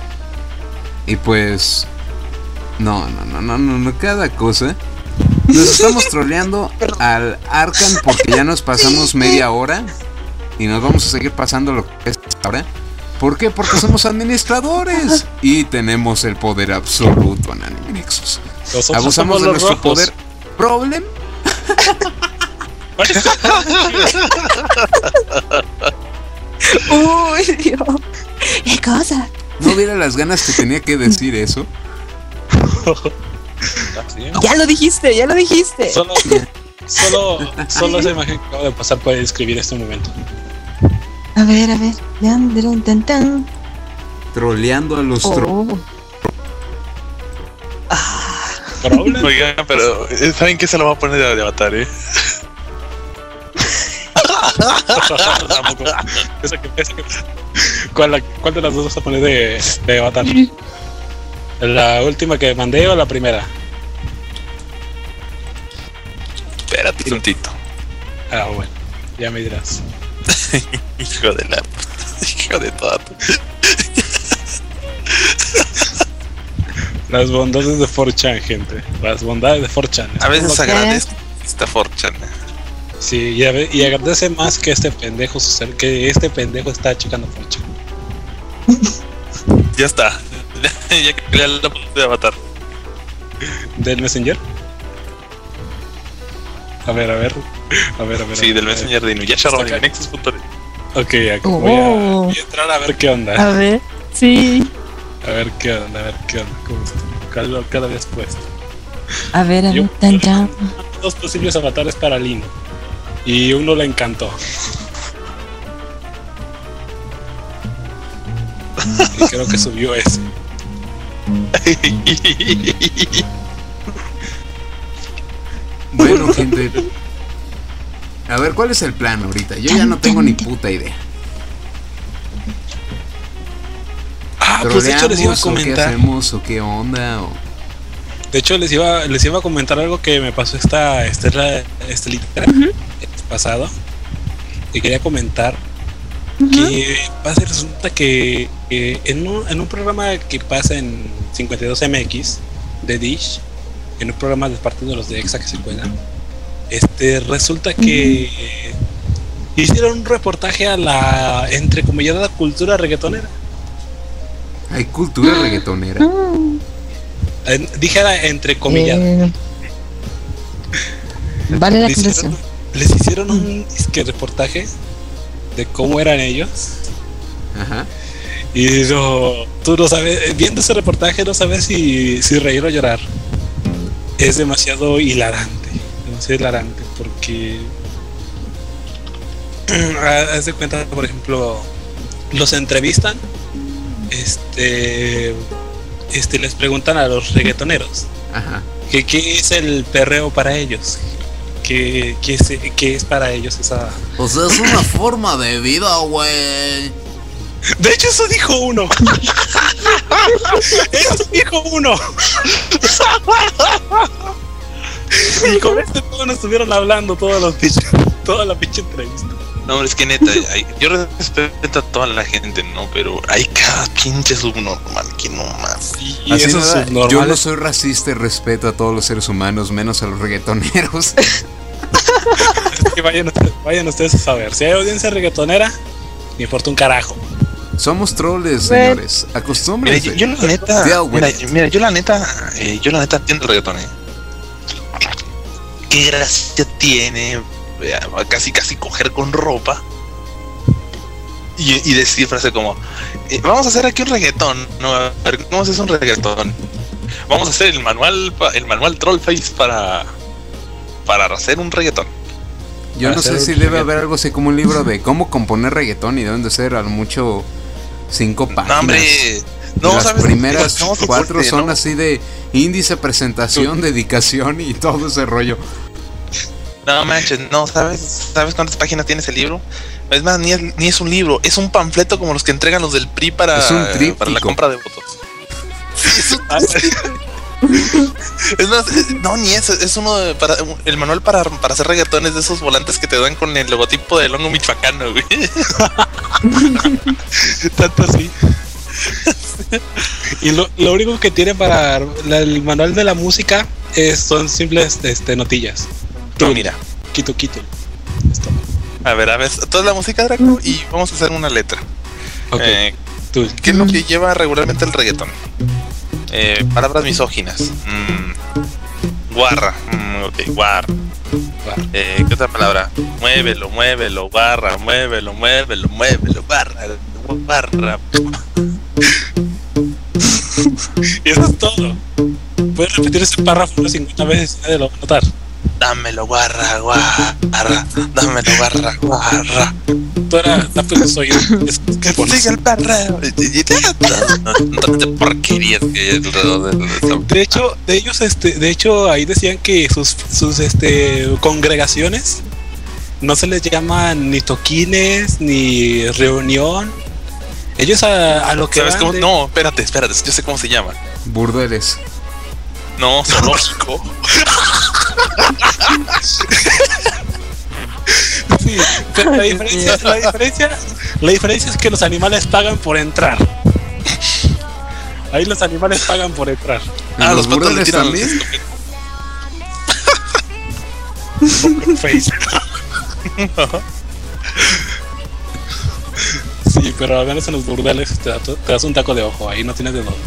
Y pues. No, no, no, no, no, no, cada cosa. Nos estamos troleando al Arcan porque ya nos pasamos media hora. Y nos vamos a seguir pasando lo que es ahora. ¿Por qué? Porque somos administradores. Y tenemos el poder absoluto en Anime Nexus. Nosotros Abusamos de nuestro rojos. poder. ¿Problem? Uy, Dios. No hubiera las ganas que tenía que decir eso. Ya lo dijiste, ya lo dijiste. Solo, solo, solo esa imagen que acabo de pasar puede describir este momento. A ver, a ver. Tan, tan. Troleando a los Oh. Oigan, pero eh, ¿saben qué se lo va a poner de, de avatar, eh? Tampoco. Esa que- esa que- ¿Cuál, la- cuál de las dos vas a poner de, de avatar? ¿La última que mandé o la primera? Espérate un tantito. Ah, bueno, ya me dirás. Hijo de la. Hijo de toda. tu- Las bondades de 4chan, gente. Las bondades de 4chan. A veces agradezco esta fortune. Sí, y, y agradece más que este pendejo, que este pendejo está checando 4chan. Ya está. ya que ya la puse de avatar. ¿Del Messenger? A ver, a ver. A ver, a ver. a Sí, ver, del. Messenger de Inuyasha acá. nexus.net. Ok, aquí voy, a, Oh. voy a entrar a ver qué onda. A ver. Sí. A ver qué onda, a ver qué onda. ¿Cómo está? Cada, cada vez puesto. A ver, a ver. Tan, tan. Dos posibles avatares para Lin. Y uno le encantó. Y creo que subió ese. Bueno, gente. A ver, ¿cuál es el plan ahorita? Yo ya no tengo ni puta idea. Ah, pues de hecho les iba a ¿Troleamos o qué comentar. hacemos o qué onda? O... De hecho les iba, les iba a comentar algo que me pasó esta Estela Estelita el pasado. Y quería comentar que pasa y resulta que, que en, un, en un programa que pasa en 52MX de Dish, en un programa de parte de los de EXA que se cuelan, este, resulta que hicieron un reportaje a la entrecomillada cultura reggaetonera. Hay cultura reggaetonera. En- dije era entrecomillada. Eh, Vale la les hicieron, les hicieron un disque reportaje de cómo eran ellos. Ajá. Y no, tú no sabes, viendo ese reportaje no sabes si, si reír o llorar. Es demasiado hilarante, demasiado hilarante, porque haz de cuenta, por ejemplo, los entrevistan, este, este les preguntan a los reggaetoneros Ajá. que qué es el perreo para ellos, que qué es, qué es para ellos esa O sea, es una forma de vida, güey. De hecho, eso dijo uno. eso dijo uno. y con este todo nos estuvieron hablando todos los pinches- toda la pinche entrevista. No, hombre, es que neta, hay- yo respeto a toda la gente, ¿no? Pero hay cada pinche subnormal que no más. Y Así esos nada, yo no soy racista y respeto a todos los seres humanos, menos a los reggaetoneros. que vayan, ustedes- vayan ustedes a saber. Si hay audiencia reggaetonera, me importa un carajo. Somos troles, Bueno. señores. Mira, Acostúmbrense. yo, yo la neta, mira, mira, yo la neta, eh, yo la neta entiendo el reggaetón, eh. Qué gracia tiene, eh, casi casi coger con ropa y, y decir frase como, eh, vamos a hacer aquí un reggaetón, no, a ver, ¿cómo se hace un reggaetón? Vamos a hacer el manual, pa- el manual Trollface para, para hacer un reggaetón. Yo para no sé si debe haber algo así como un libro de cómo componer reggaetón y deben de ser a lo mucho cinco páginas. No, hombre, no, Las ¿sabes? primeras No, cuatro porque, son ¿no? así de índice, presentación, dedicación y todo ese rollo. No manches, no, ¿sabes? ¿Sabes cuántas páginas tiene ese libro? Es más, ni es, ni es un libro, es un panfleto como los que entregan los del PRI para, Es un tríptico. para la compra de votos. Ah, Es más, eh, no, ni eso, es uno de- para el manual para, para hacer reggaetones de esos volantes que te dan con el logotipo del hongo michoacano, güey. Tanto así. y lo, lo único que tiene para la- el manual de la música es- son simples este, notillas. No, mira. Quito, quito. Esto. A ver, a ver, toda la música Draco y vamos a hacer una letra. Ok, Eh. ¿Qué es lo que lleva regularmente el reggaetón? Eh, palabras misóginas. Mm, guarra. Mm, ok, guarra. Guarra. Eh, ¿Qué otra palabra? Muévelo, muévelo, guarra, muévelo, muévelo, muévelo, barra, barra. Y eso es todo. Puedes repetir ese párrafo unas 50 veces y nadie lo va a notar. Dámelo, guarra, guarra, dámelo, guarra, guarra. Tú era tapas los oídos. Es- ¿Qué pones? Sigue el perreo. Tantas porquerías que hay alrededor de hecho, de ellos, este, de hecho, ahí decían que sus, sus este, congregaciones no se les llaman ni toquines ni reunión. Ellos a, a lo que ¿Sabes van cómo? de- No, espérate, espérate, yo sé cómo se llama. Burdeles. No, zoológico. Sí, pero la diferencia, la diferencia, la diferencia es que los animales pagan por entrar. Ahí los animales pagan por entrar. ¿En Ah, los los patos le burdeles tiran también? Face. Sí, pero al menos en los burdeles te das un taco de ojo, ahí no tienes de dónde.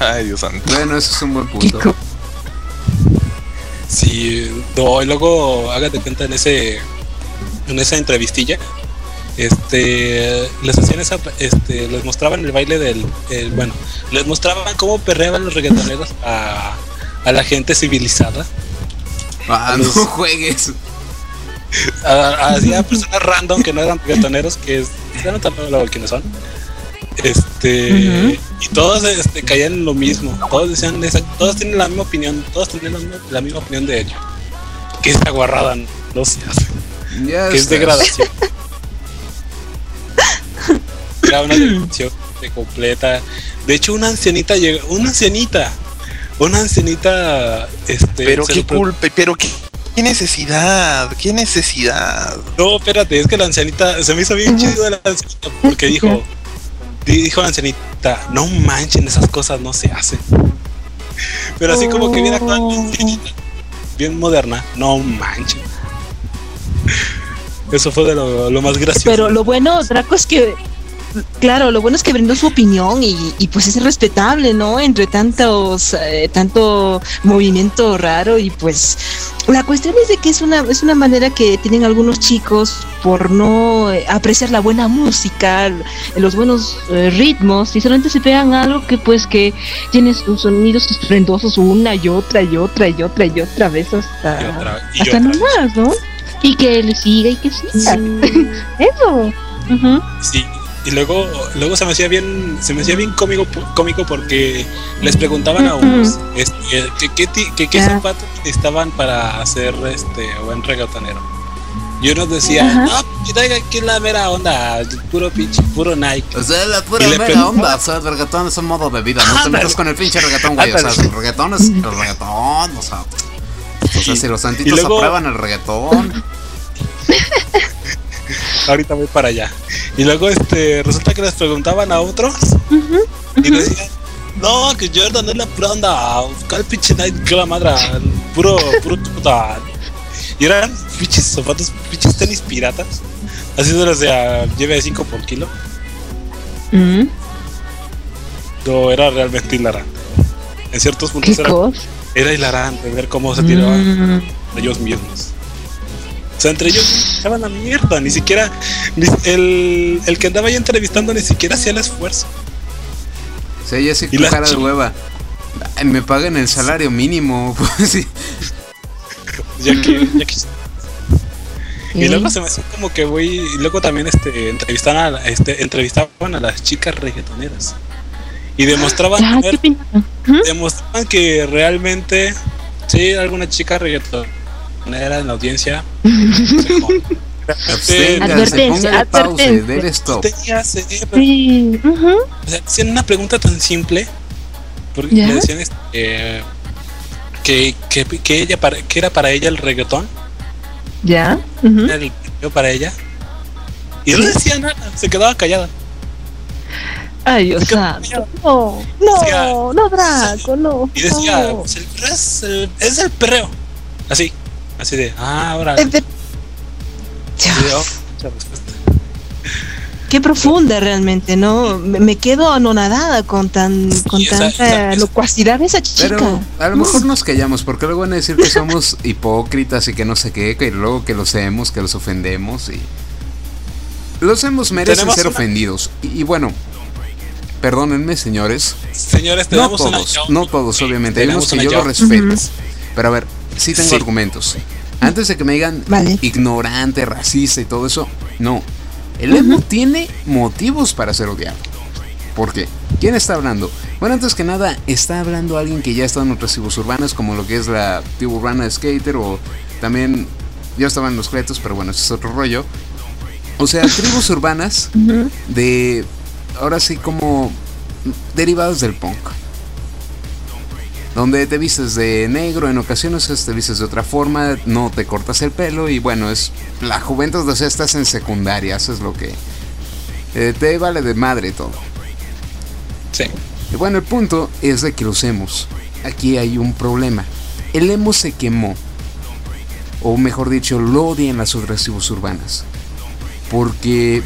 Ay, Dios santo. Bueno, eso es un buen punto. Sí, no, y luego hágate cuenta en ese en esa entrevistilla este les hacían esa este les mostraban el baile del el- bueno les mostraban cómo perreaban los reggaetoneros a, a la gente civilizada Ah, A no los- juegues. a, a- así a personas random que no eran reggaetoneros que ya no tan luego quiénes son este y todos este, caían en lo mismo todos decían esa- todos tienen la misma opinión todos tienen la misma, la misma opinión de ello que esta guarrada no se hace Ya que es degradación. Era una degradación de completa. De hecho, una ancianita llega, una ancianita, una ancianita, este. Pero qué culpa, pero qué, qué necesidad, qué necesidad. No, espérate, es que la ancianita se me hizo bien chido la ancianita porque dijo, dijo la ancianita, no manchen esas cosas no se hacen. Pero así como que bien actual, bien ancianita, bien moderna, no manchen. Eso fue de lo, lo más gracioso. Pero lo bueno, Draco, es que, claro, lo bueno es que brindó su opinión y, y pues es respetable, ¿no? Entre tantos, eh, tanto movimiento raro y pues la cuestión es de que es una, es una manera que tienen algunos chicos por no eh, apreciar la buena música, los buenos eh, ritmos y solamente se pegan a algo que pues que tiene sus sonidos estruendosos una y otra y otra y otra y otra vez hasta, Y otra- y hasta otra no. Y que le siga y que siga. Eso. Sí, y luego, luego se me hacía bien, se me hacía bien cómico, cómico porque les preguntaban a unos este, que, qué qué Ah. zapatos necesitaban para hacer este buen reggaetonero. Y unos decían, Ajá. no, que traiga aquí la mera onda, puro pinche, puro Nike. O sea, la pura mera onda. O sea, el reggaetón es un modo de vida. No te metas con el pinche reggaetón, güey. O sea, el reggaetón es el reggaetón. O sea, o sea si los santitos luego- aprueban el reggaetón. Ahorita voy para allá. Y luego este resulta que les preguntaban a otros y decían, no, que Jordan es la pura onda, ¿cuál pinche Nike que la madre? Puro, puro puta. Y eran pinches zapatos, pinches tenis piratas. Así se los de lleve 5 por kilo. Mm, No, era realmente hilarante. En ciertos ¿Qué puntos era hilarante ver cómo se tiraban Mm, ellos mismos. O sea, entre ellos se echaban la mierda, ni siquiera ni- el, el que andaba ahí entrevistando ni siquiera hacía el esfuerzo. O sea, ella sí Y las cara de hueva. Ay, Me pagan el salario mínimo. Pues sí. Ya que, ya que- Y luego se me hacía como que voy. Y luego también este, entrevistaban, a, este, entrevistaban a las chicas reggaetoneras. Y demostraban, Ah, demostraban que realmente, sí, alguna chica reggaetonera en la audiencia. Advertencia, advertencia. stop. Sí. ujú. O sea, hacían una pregunta tan simple. Porque ¿Ya? le decían, este, eh, que, que, que ella para, que era para ella el reggaetón, ¿Ya? ujú. era el perreo para ella. Y no decía nada, se quedaba callada. Ay, Dios santo. No, no, Decía- no, Draco, no. Y decía, no. "Pues es el, es el perreo. Así, así de, ah, ahora. Mucha respuesta. Qué profunda realmente, ¿no? Me, me quedo anonadada con tan con esa- tanta esa- esa- locuacidad de esa chica. Pero a lo mejor nos callamos porque luego van a decir que somos hipócritas y que no sé qué, que luego que los hemos, que los ofendemos y... Los hemos merecen ser una- ofendidos. Y, y bueno, perdónenme señores, Señores, no todos, no todos obviamente, hay unos que yo lo respeto. Ujú. Pero a ver, sí tengo Sí. argumentos. Antes de que me digan Vale. ignorante, racista y todo eso, no. El emo tiene motivos para ser odiado. ¿Por qué? ¿Quién está hablando? Bueno, antes que nada, está hablando alguien que ya está en otras tribus urbanas, como lo que es la tribu urbana Skater, o también. Yo estaba en los Cletos, pero bueno, ese es otro rollo. O sea, tribus urbanas de. Ahora sí, como. derivados del punk. Donde te vistes de negro, en ocasiones te vistes de otra forma, no te cortas el pelo y bueno, es la juventud, o sea, estás en secundaria, eso es lo que eh, te vale de madre todo. Sí. Y bueno, el punto es de que los emos. Aquí hay un problema. El emo se quemó. O mejor dicho, lo odian las otras tribus urbanas. Porque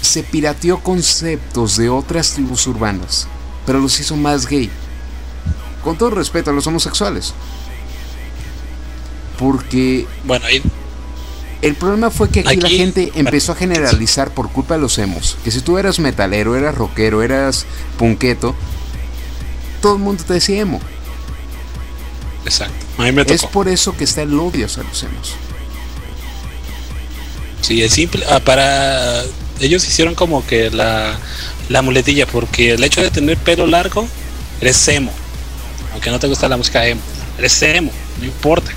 se pirateó conceptos de otras tribus urbanas. Pero los hizo más gay. Con todo respeto a los homosexuales. Porque Bueno, ahí el problema fue que aquí, la gente empezó a generalizar por culpa de los emos. Que si tú eras metalero, eras rockero, eras punqueto, todo el mundo te decía emo. Exacto. A mí me Es por eso que está el odio hacia los emos. Sí, es simple. ah, para ellos hicieron como que la, la muletilla, porque el hecho de tener pelo largo, eres emo. Aunque no te gusta la música emo, eres emo, no importa.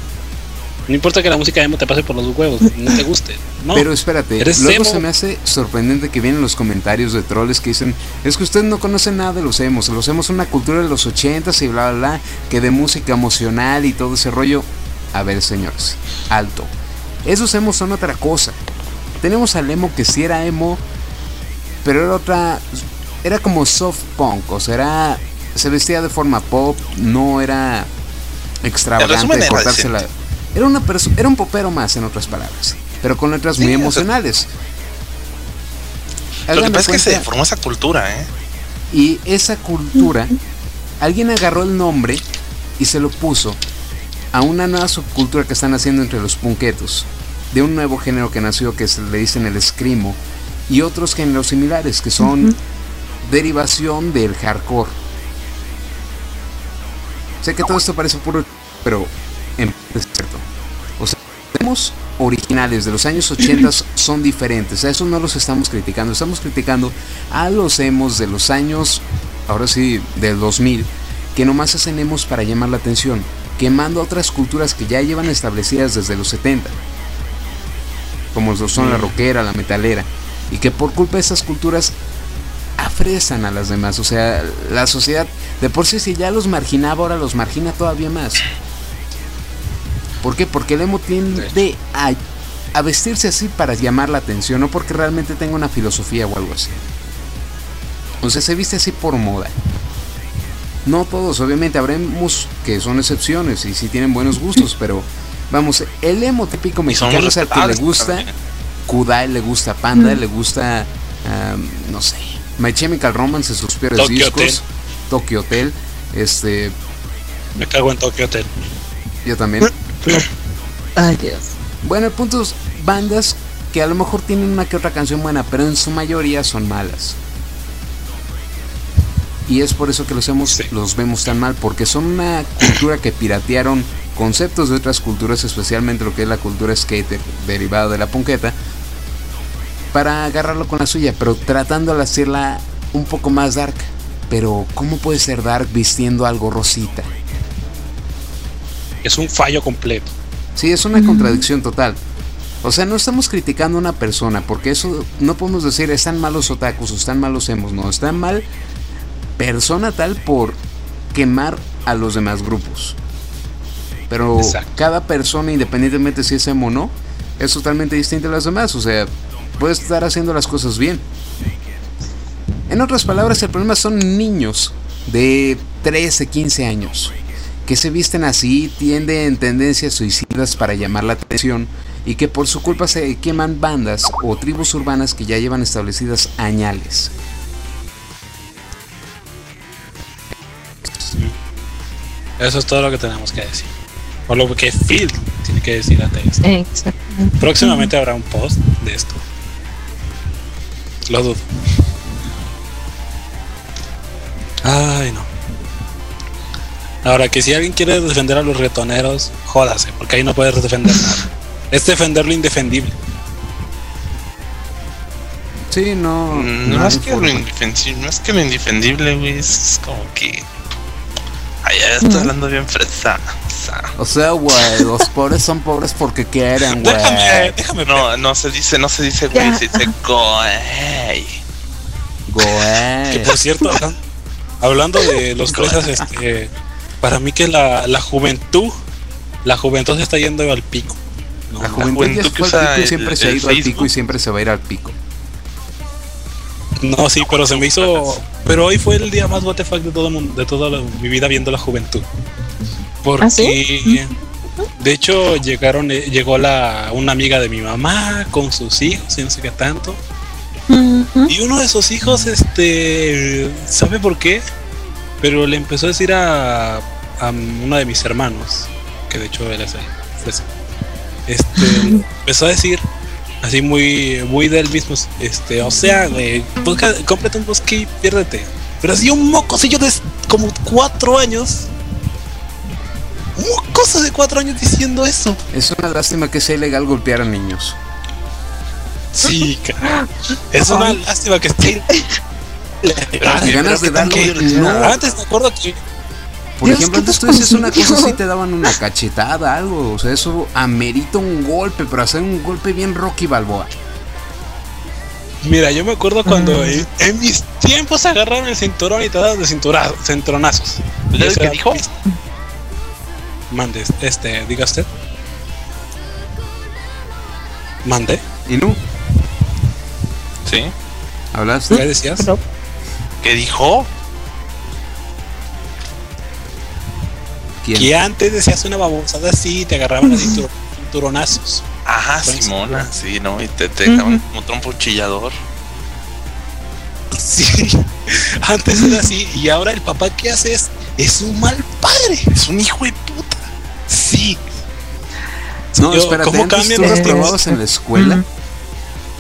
No importa que la música emo te pase por los huevos, no te guste. No. Pero espérate, eres luego emo. se me hace sorprendente que vienen los comentarios de troles que dicen, es que usted no conoce nada de los emos, los emos son una cultura de los ochentas y bla bla bla, que de música emocional y todo ese rollo. A ver señores, alto. Esos emos son otra cosa. Tenemos al emo que sí era emo, pero era otra, era como soft punk, o sea, era, se vestía de forma pop, no era extravagante de era cortarse la... Era, una era un popero más, en otras palabras, pero con letras Sí, muy emocionales. Lo que pasa es que se deformó esa cultura, ¿eh? y esa cultura, alguien agarró el nombre y se lo puso a una nueva subcultura que están haciendo entre los punquetos, de un nuevo género que nació que se le dicen el escrimo, y otros géneros similares que son derivación del hardcore. Sé que todo esto parece puro, pero en es cierto. O sea, tenemos originales de los años 80 son diferentes. A eso no los estamos criticando. Estamos criticando a los emos de los años, ahora sí, del 2000, que nomás hacen emos para llamar la atención, quemando a otras culturas que ya llevan establecidas desde los 70, como son la rockera, la metalera, y que por culpa de esas culturas afresan a las demás. O sea, la sociedad, de por sí, si ya los marginaba, ahora los margina todavía más. ¿Por qué? Porque el emo tiende a, a vestirse así para llamar la atención, no porque realmente tenga una filosofía o algo así. O sea, se viste así por moda. No todos, obviamente, habremos que son excepciones y sí tienen buenos gustos, pero vamos, el emo típico mexicano es al que le gusta también. Kudai, le gusta Panda, le gusta, am, no sé, My Chemical Romance, sus peores Tokyo discos, Hotel. Tokyo Hotel, este, Me cago en Tokyo Hotel. yo también. Ay, Dios. Bueno, el punto es bandas que a lo mejor tienen una que otra canción buena, pero en su mayoría son malas. Y es por eso que los, hemos, Sí. los vemos tan mal, porque son una cultura que piratearon conceptos de otras culturas, especialmente lo que es la cultura skater derivada de la punqueta, para agarrarlo con la suya, pero tratando de hacerla un poco más dark. Pero, ¿cómo puede ser dark vistiendo algo rosita? Es un fallo completo. Sí, es una contradicción total. O sea, no estamos criticando a una persona, porque eso no podemos decir están malos otakus o están malos emos, no, están mal persona tal por quemar a los demás grupos. Pero Exacto. cada persona, independientemente si es emo o no, es totalmente distinta a las demás. O sea, puedes estar haciendo las cosas bien. En otras palabras, el problema son niños de 13, 15 años que se visten así, tienden tendencias suicidas para llamar la atención y que por su culpa se queman bandas o tribus urbanas que ya llevan establecidas añales. Eso es todo lo que tenemos que decir. O lo que Phil tiene que decir ante esto. Próximamente habrá un post de esto. Lo dudo. Ay, no. Ahora que si alguien quiere defender a los retoneros, jódase, porque ahí no puedes defender nada. Es defender lo indefendible. Sí, no. Mm, no más hay que lo indefensible, más que lo indefendible, güey, es como que. Ay, ya estoy hablando bien fresa. o sea, güey, los pobres son pobres porque quieren, güey. Déjame, déjame. No, no se dice, no se dice güey, se dice güey. Que Güey. por cierto, hablan- hablando de los fresas, este, para mí que la, la juventud, la juventud se está yendo al pico. ¿no? La juventud que usa pico y el- siempre se ha ido al pico y siempre se va a ir al pico. No, sí, pero se me hizo. Pero hoy fue el día más WTF de todo mundo, de toda la- mi vida viendo la juventud. Porque, ¿Ah, sí? de hecho, llegaron, eh, llegó la una amiga de mi mamá con sus hijos y no sé qué tanto. Y uno de sus hijos, este, ¿sabe por qué? Pero le empezó a decir a, a uno de mis hermanos, que de hecho él es el fresa, este, empezó a decir, así muy, muy del mismo, este, o sea, güey, busca- cómprate un bosque y piérdete. Pero así un mocosillo de como cuatro años, un mocoso de cuatro años diciendo eso. Es una lástima que sea ilegal golpear a niños. Sí, cara. es una lástima que esté. Ganas de darle. No, Antes me acuerdo que por Dios, ejemplo, ¿qué antes tú dices una cosa así te daban una cachetada, algo. O sea, eso amerita un golpe, pero hacer un golpe bien Rocky Balboa. Mira, yo me acuerdo cuando Mm. en, en mis tiempos agarraron el cinturón y te daban de cinturonazos. Y ¿Sabes eso qué era- dijo? Mande, este, diga usted. Mande, ¿Y no? ¿Sí? ¿Hablaste? ¿qué decías? ¿Qué dijo? ¿Quién? Que antes decías una babosada así y te agarraban a cintur- cinturonazos. Ajá, Simona, sí, ¿no? Y te, te dejaban como trompo chillador. Sí, antes era así y ahora el papá que hace es, es un mal padre. Es un hijo de puta. Sí. No, Yo, espérate, ¿cómo cambian tú los reprobabas en la escuela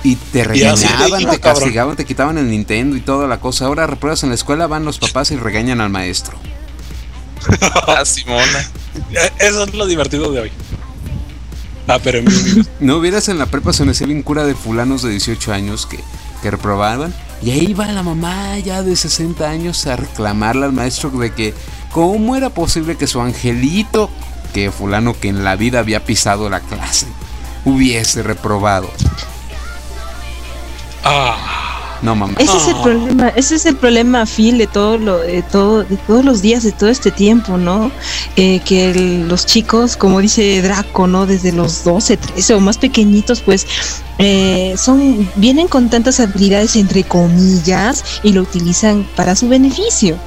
y te así regañaban, te castigaban, te quitaban el Nintendo y toda la cosa. Ahora repruebas en la escuela, van los papás y regañan al maestro. Ah, Simona. Eh, Eso es lo divertido de hoy. Ah, pero en mi- No hubieras en la prepa se me hacía bien cura de fulanos de 18 años que, que reprobaban. Y ahí va la mamá ya de 60 años a reclamarle al maestro de que cómo era posible que su angelito, que fulano que en la vida había pisado la clase, hubiese reprobado. Ah, No mamá. Ese es el problema, ese es el problema, Phil, de todo lo, de todo, de todos los días, de todo este tiempo, ¿no? Eh, que el- los chicos, como dice Draco, ¿no? Desde los 12, 13 o más pequeñitos, pues, eh, son, vienen con tantas habilidades entre comillas y lo utilizan para su beneficio.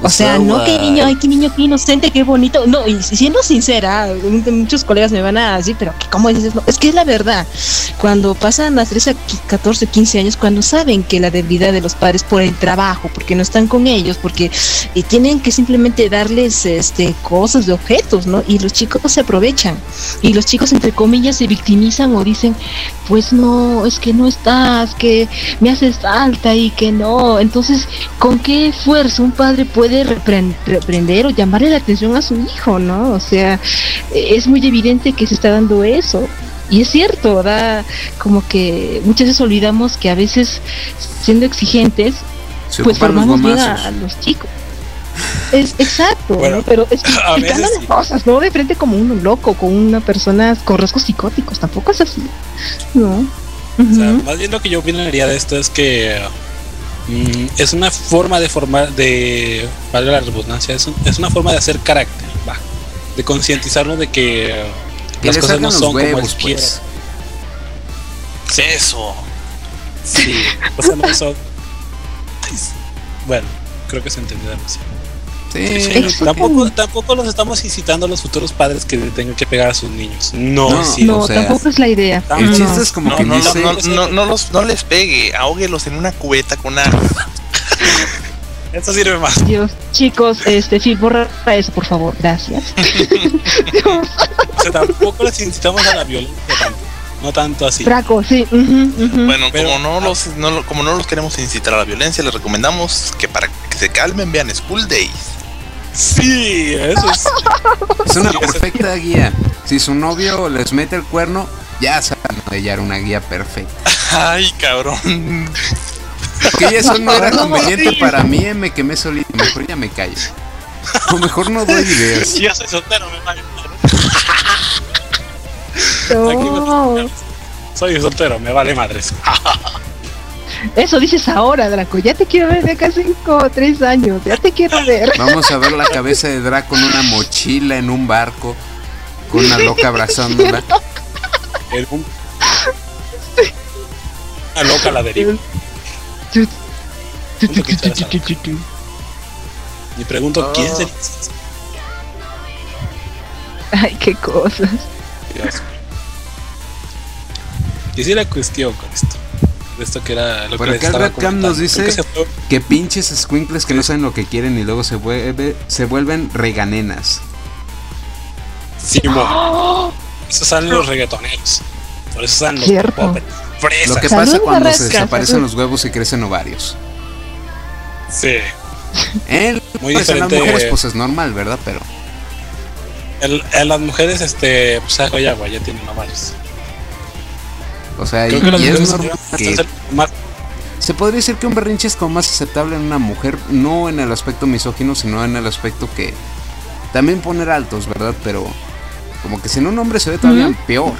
O sea, no que niño, ay, qué niño, qué inocente, qué bonito. No, y siendo sincera, muchos colegas me van a decir, pero ¿cómo dices? No, es que es la verdad. Cuando pasan las 13, 14, 15 años, cuando saben que la debilidad de los padres por el trabajo, porque no están con ellos, porque eh, tienen que simplemente darles este cosas de objetos, ¿no? Y los chicos se aprovechan. Y los chicos, entre comillas, se victimizan o dicen, pues no, es que no estás, que me haces falta y que no. Entonces, ¿con qué esfuerzo un padre puede repren- reprender o llamarle la atención a su hijo, no? O sea, es muy evidente que se está dando eso. Y es cierto, da como que muchas veces olvidamos que a veces siendo exigentes, Se pues formamos bien a, los chicos. Es exacto, Bueno, ¿no? pero explicando las sí. cosas, no de frente como un loco, con una persona con rasgos psicóticos, tampoco es así. No. O sea, más bien lo que yo opinaría de esto es que mm, es una forma de formar, de, valga la redundancia, es, un- es una forma de hacer carácter, va. de concientizarnos de que eh, las cosas no son como él quiere. pues. ¿Qué es eso? Sí, o sea, no son. Bueno, creo que se entendió demasiado. Sí, Tampoco, tampoco los estamos incitando a los futuros padres que tengan que pegar a sus niños. No, No, sí. no, o sea, tampoco es la idea. el chiste es como No, que no, no, dice. no, no, no los, no les pegue, ahóguelos en una cubeta con una. Eso sirve más. Dios, chicos, este, Phil, borra eso, por favor, gracias. Dios, O sea, tampoco les incitamos a la violencia tanto. No tanto así. Draco, sí. Bueno, Pero- como no los, no, como no los queremos incitar a la violencia, les recomendamos que para que se calmen vean School Days. Sí, eso es. Es una Sí, perfecta guía. Si su novio les mete el cuerno, ya saben hallar una guía perfecta. Ay, cabrón. Que eso no era conveniente para mí, eh, me quemé solito. Mejor ya me callo. O mejor no doy ideas. Si yo soy soltero, me vale madre. Aquí No, me- Soy soltero, me vale madres. eso dices ahora, Draco. Ya te quiero ver de acá cinco o tres años. Ya te quiero ver. Vamos a ver la cabeza de Draco en una mochila en un barco. Con una loca abrazándola. Una loca la deriva. Y pregunto, ¿quién sería? Ay, qué cosas. Dios. Y sí la cuestión con esto. De esto que era lo Por que les acá el Cam nos dice- que se fue- Que pinches squinkles que no saben lo que quieren y luego se, vuelve, se vuelven reganenas. Simón. Esos salen los reggaetoneros. Por eso salen los. Fresas. Lo que Salud, pasa cuando se desaparecen los huevos y crecen ovarios. Sí. En, Muy pues, en las diferente. mujeres pues es normal, ¿verdad? Pero El- en las mujeres, este, pues agua y agua, ya tienen ovarios. O sea, y, Creo que las y es normal que se podría decir que un berrinche es como más aceptable en una mujer, no en el aspecto misógino, sino en el aspecto que también poner altos, ¿verdad? Pero como que si en un hombre se ve todavía peor.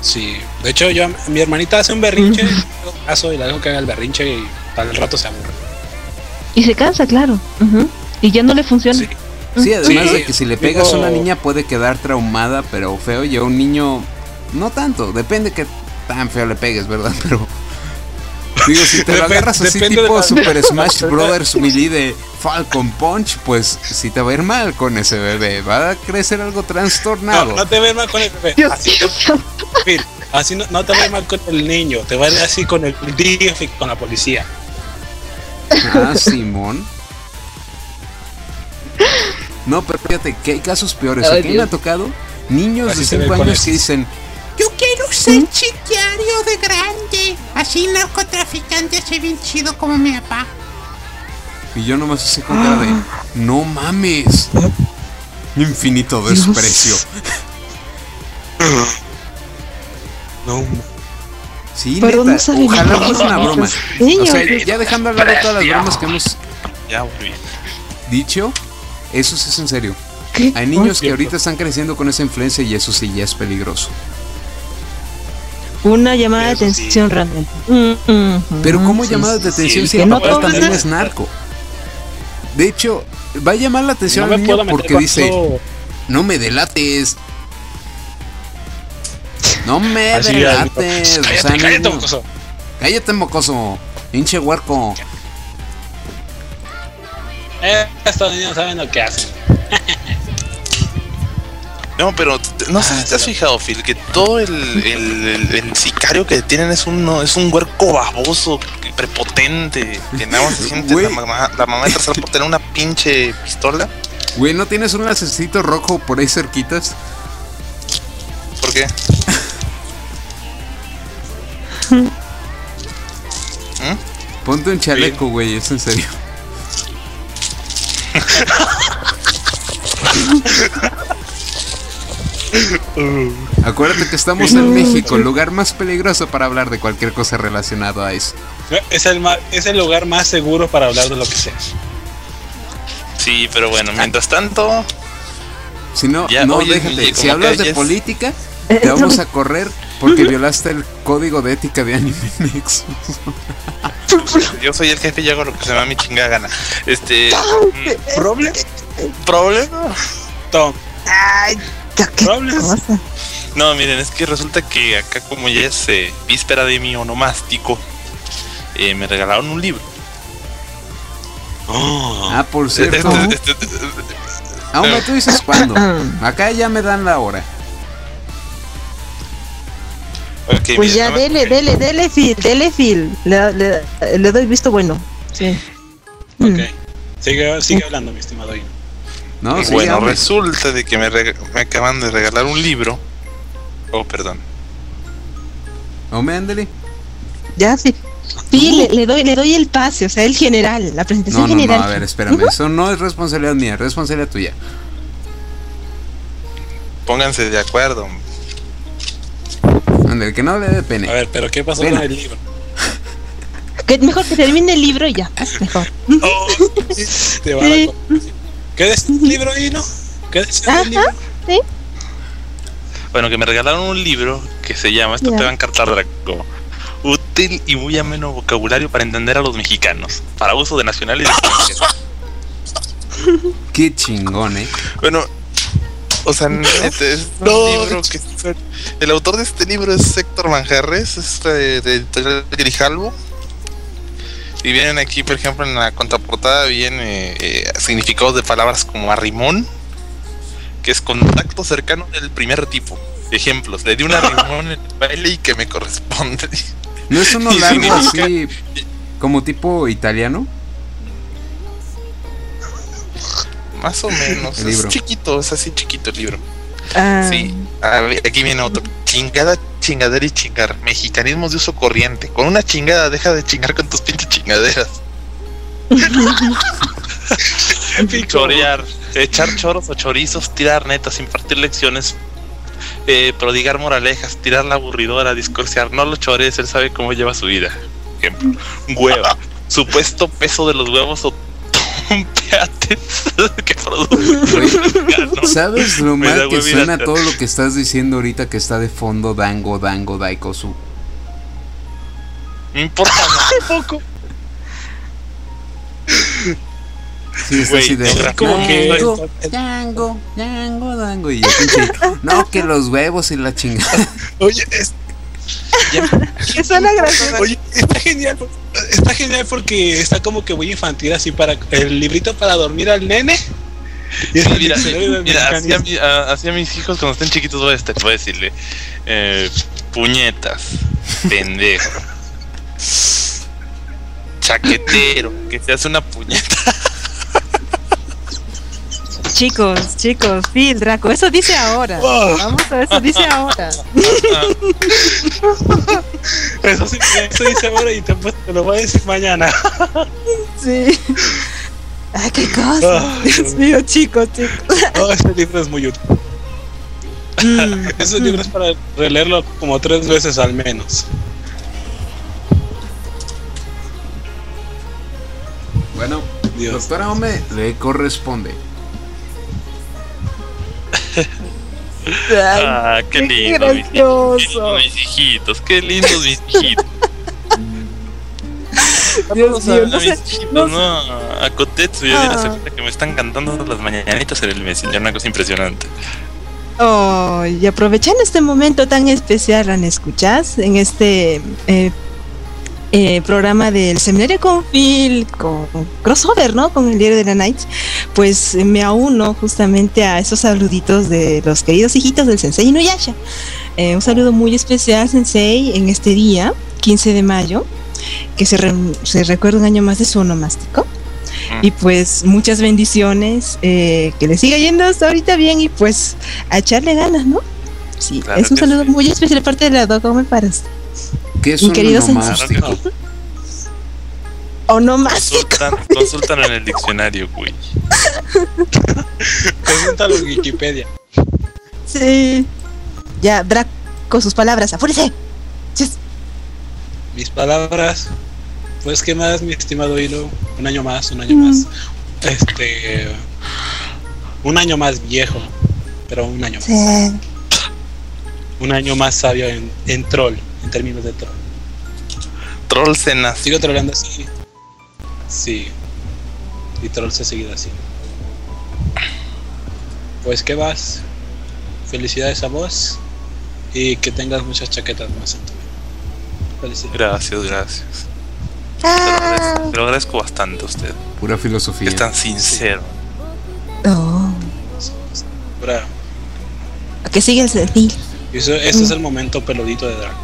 Sí, de hecho yo mi hermanita hace un berrinche, le hago caso y la dejo que haga el berrinche y para el rato se aburre. Y se cansa, claro. Y ya no le funciona. Sí. Sí, además Sí, de que si le pegas a una niña puede quedar traumada, pero feo, y a un niño no tanto, depende que tan feo le pegues, ¿verdad? Pero digo, si te lo agarras así tipo la- Super Smash Brothers Melee de Falcon Punch, pues sí te va a ir mal con ese bebé, va a crecer algo trastornado. no te ves mal con el bebé. Dios así, no, no te ves mal con el niño, te va a ir así con el DF y con la policía. Ah, Simón. No, pero fíjate que hay casos peores. Ay, Aquí me Dios. ha tocado niños Así de se ve 5 con años que dicen, Yo quiero ser chiquiario de grande. Así narcotraficante, así bien chido como mi papá. Y yo nomás así con cara de No mames. Infinito Dios. desprecio. No, Sí, Pero neta, no ojalá fuese una broma. Niños. O sea, ya dejando hablar de todas las bromas que hemos dicho Eso sí es en serio. ¿Qué? Hay niños que ahorita están creciendo con esa influencia Y eso sí ya es peligroso Una llamada de Eso sí. atención realmente. Mm, mm, Pero ¿cómo sí, llamadas sí, de atención sí, si el no papá también es- es narco? De hecho, va a llamar la atención no me al niño porque dice todo- No me delates No me Así, delates o sea, Cállate, cállate, niño. mocoso. Cállate, mocoso. Pinche huerco. Eh, estos niños saben lo que hacen. No, pero no sé si te has fijado, Phil, que todo el, el, el- el sicario que tienen es un, no, es un huerco baboso, prepotente, que nada más se siente la mamá, la mamá de tercera por tener una pinche pistola. Güey, ¿no tienes un lacecito rojo por ahí cerquitas? ¿Por qué? Ponte un chaleco, güey, es en serio. Acuérdate que estamos en México, el lugar más peligroso para hablar de cualquier cosa relacionado a eso. Es el, es el lugar más seguro para hablar de lo que sea. Sí, pero bueno, mientras tanto, Si no, Ya, no, oye, déjate. oye, Si hablas de política, te vamos a correr porque violaste el código de ética de Anime Nexus. yo soy el jefe y hago lo que se me da mi chingada gana. Este. mm, Problem- ¿Problema? Tom, Ay, qué cosa. No, miren, es que resulta que acá como ya es eh, víspera de mi onomástico, eh, me regalaron un libro. Oh, Ah, por Este- cierto. este- este- Ah, hombre, tú dices cuándo. Acá ya me dan la hora. ok, Pues ya, dele, que- dele, dele, Phil, dele, Phil. Le, le, le doy visto bueno. Sí. Mm. ok. Sigue, sigue hablando, mi estimado. Ino. No, sí, bueno, hombre. resulta de que me, me acaban de regalar un libro. Oh, perdón. Hombre, ándale. Ya, Phil. Phil, le, le doy, le doy el pase, o sea, el general, la presentación No, no, no, a ver, espérame. Eso no es responsabilidad mía, es responsabilidad tuya. Pónganse de acuerdo. Ándale, que no le dé pena. A ver, pero ¿qué pasó Pena. con el libro? Que mejor que termine el libro y ya, es mejor. Oh, te va a Sí. ¿Qué decía el libro, Ino? ¿Qué decía el libro? Ajá. Bueno, que me regalaron un libro que se llama, esto te va a encartar Draco. Útil y muy ameno vocabulario para entender a los mexicanos, para uso de nacionales y extranjeros. Qué chingón, eh. Bueno, o sea, neta, es un libro que el autor de este libro es Héctor Manjarres, es de, de Editorial Grijalvo. Y vienen aquí, por ejemplo, en la contraportada viene eh, significados de palabras como arrimón, que es contacto cercano del primer tipo. Ejemplos, le di un arrimón en el baile y que me corresponde. ¿No es uno largo significa- así, como tipo italiano? Más o menos, El es libro. chiquito, es así chiquito el libro. Ah, Sí, a ver, aquí viene otro. Chingada, chingadera y chingar. Mexicanismos de uso corriente. Con una chingada, deja de chingar con tus pinches chingaderas. Chorear, echar choros o chorizos, tirar netas, impartir lecciones, eh, prodigar moralejas, tirar la aburridora, discursear. No lo chores, él sabe cómo lleva su vida. Ejemplo, hueva. Supuesto peso de los huevos o tompeates que produce. ¿Sabes lo Me mal que huevida. suena todo lo que estás diciendo ahorita que está de fondo Dango, Dango, Daikosu? No importa nada. poco. Sí, está así de. como que- Dango, Dango, Dango, Dango. Y yo pinche. No, que los huevos y la chingada. Oye, es- que suena gracioso. oye, está genial. Está genial porque está como que muy infantil, así para el librito para dormir al nene. Y Sí, mira, mira, así a, mexicanismo. mi- a- así a mis hijos cuando estén chiquitos voy a, este- voy a decirle eh, puñetas, pendejo, chaquetero, que se hace una puñeta. Chicos, chicos, Phil, Draco, eso dice ahora. Oh. Vamos a ver, eso dice ahora. Eso sí, eso dice ahora y te, te lo voy a decir mañana. Sí. Ay, qué cosa. Ah, Dios mío, chicos, chicos. Oh, este libro es muy útil. Mm. Ese libro es para releerlo como tres veces al menos. Bueno, Dios. doctora Ome, le corresponde. Ay, Ah, qué qué lindo, mis, gracioso. mis hijitos, qué lindos mis hijitos. Dios mío, no sé, mis hijitos, no ¿no? A Kotetsu y a Dina Ah. Sakura que me están cantando las mañanitas en el Messenger, una cosa impresionante. Oh, y aprovechando este momento tan especial, ¿han escuchas? En este eh, eh, programa del seminario con Phil, con crossover, ¿no? Con el diario de la Night, pues me auno justamente a esos saluditos de los queridos hijitos del Sensei Inuyasha. Eh, un saludo muy especial, Sensei, en este día, 15 de mayo, que se, re- se recuerda un año más de su onomástico. Y pues muchas bendiciones, eh, que le siga yendo hasta ahorita bien y pues a echarle ganas, ¿no? Sí, Claro es un saludo sí. muy especial parte de la Docome para usted. ¿Qué es Mi un querido onomástico? Onomástico. Consultan, consultan en el diccionario, güey. Pregúntalo en Wikipedia. Sí. Ya, Draco, sus palabras, apúrese. Mis palabras. Pues, ¿qué más, mi estimado Hilo? Un año más, un año Mm. más. Este. Un año más viejo. Pero un año más. sí. Un año más sabio en, en troll. En términos de troll. Troll cenas. Sigo trollando así. Sí. Y troll se ha seguido así. pues que vas. Felicidades a vos y que tengas muchas chaquetas más en tu vida. Felicidades. Gracias, gracias. Te lo agradezco, te lo agradezco bastante a usted. Pura filosofía. Es tan sincero. Oh. Ahora, ¿A qué sigue el senil? eso- este es el momento peludito de Drag.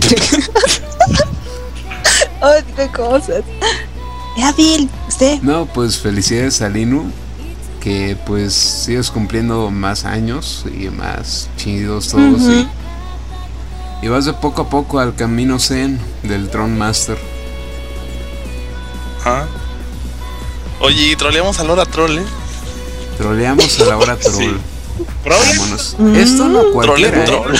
Oh, digo cosas. Ya, Bill, usted. No, pues felicidades a Linu. Que pues sigues cumpliendo más años y más chidos todos. Y, y vas de poco a poco al camino zen del Throne Master. Ajá. Oye, y troleamos a Lora Trolle. Troleamos a la hora troll. Mm. Esto no cualquiera, ¿eh? troll.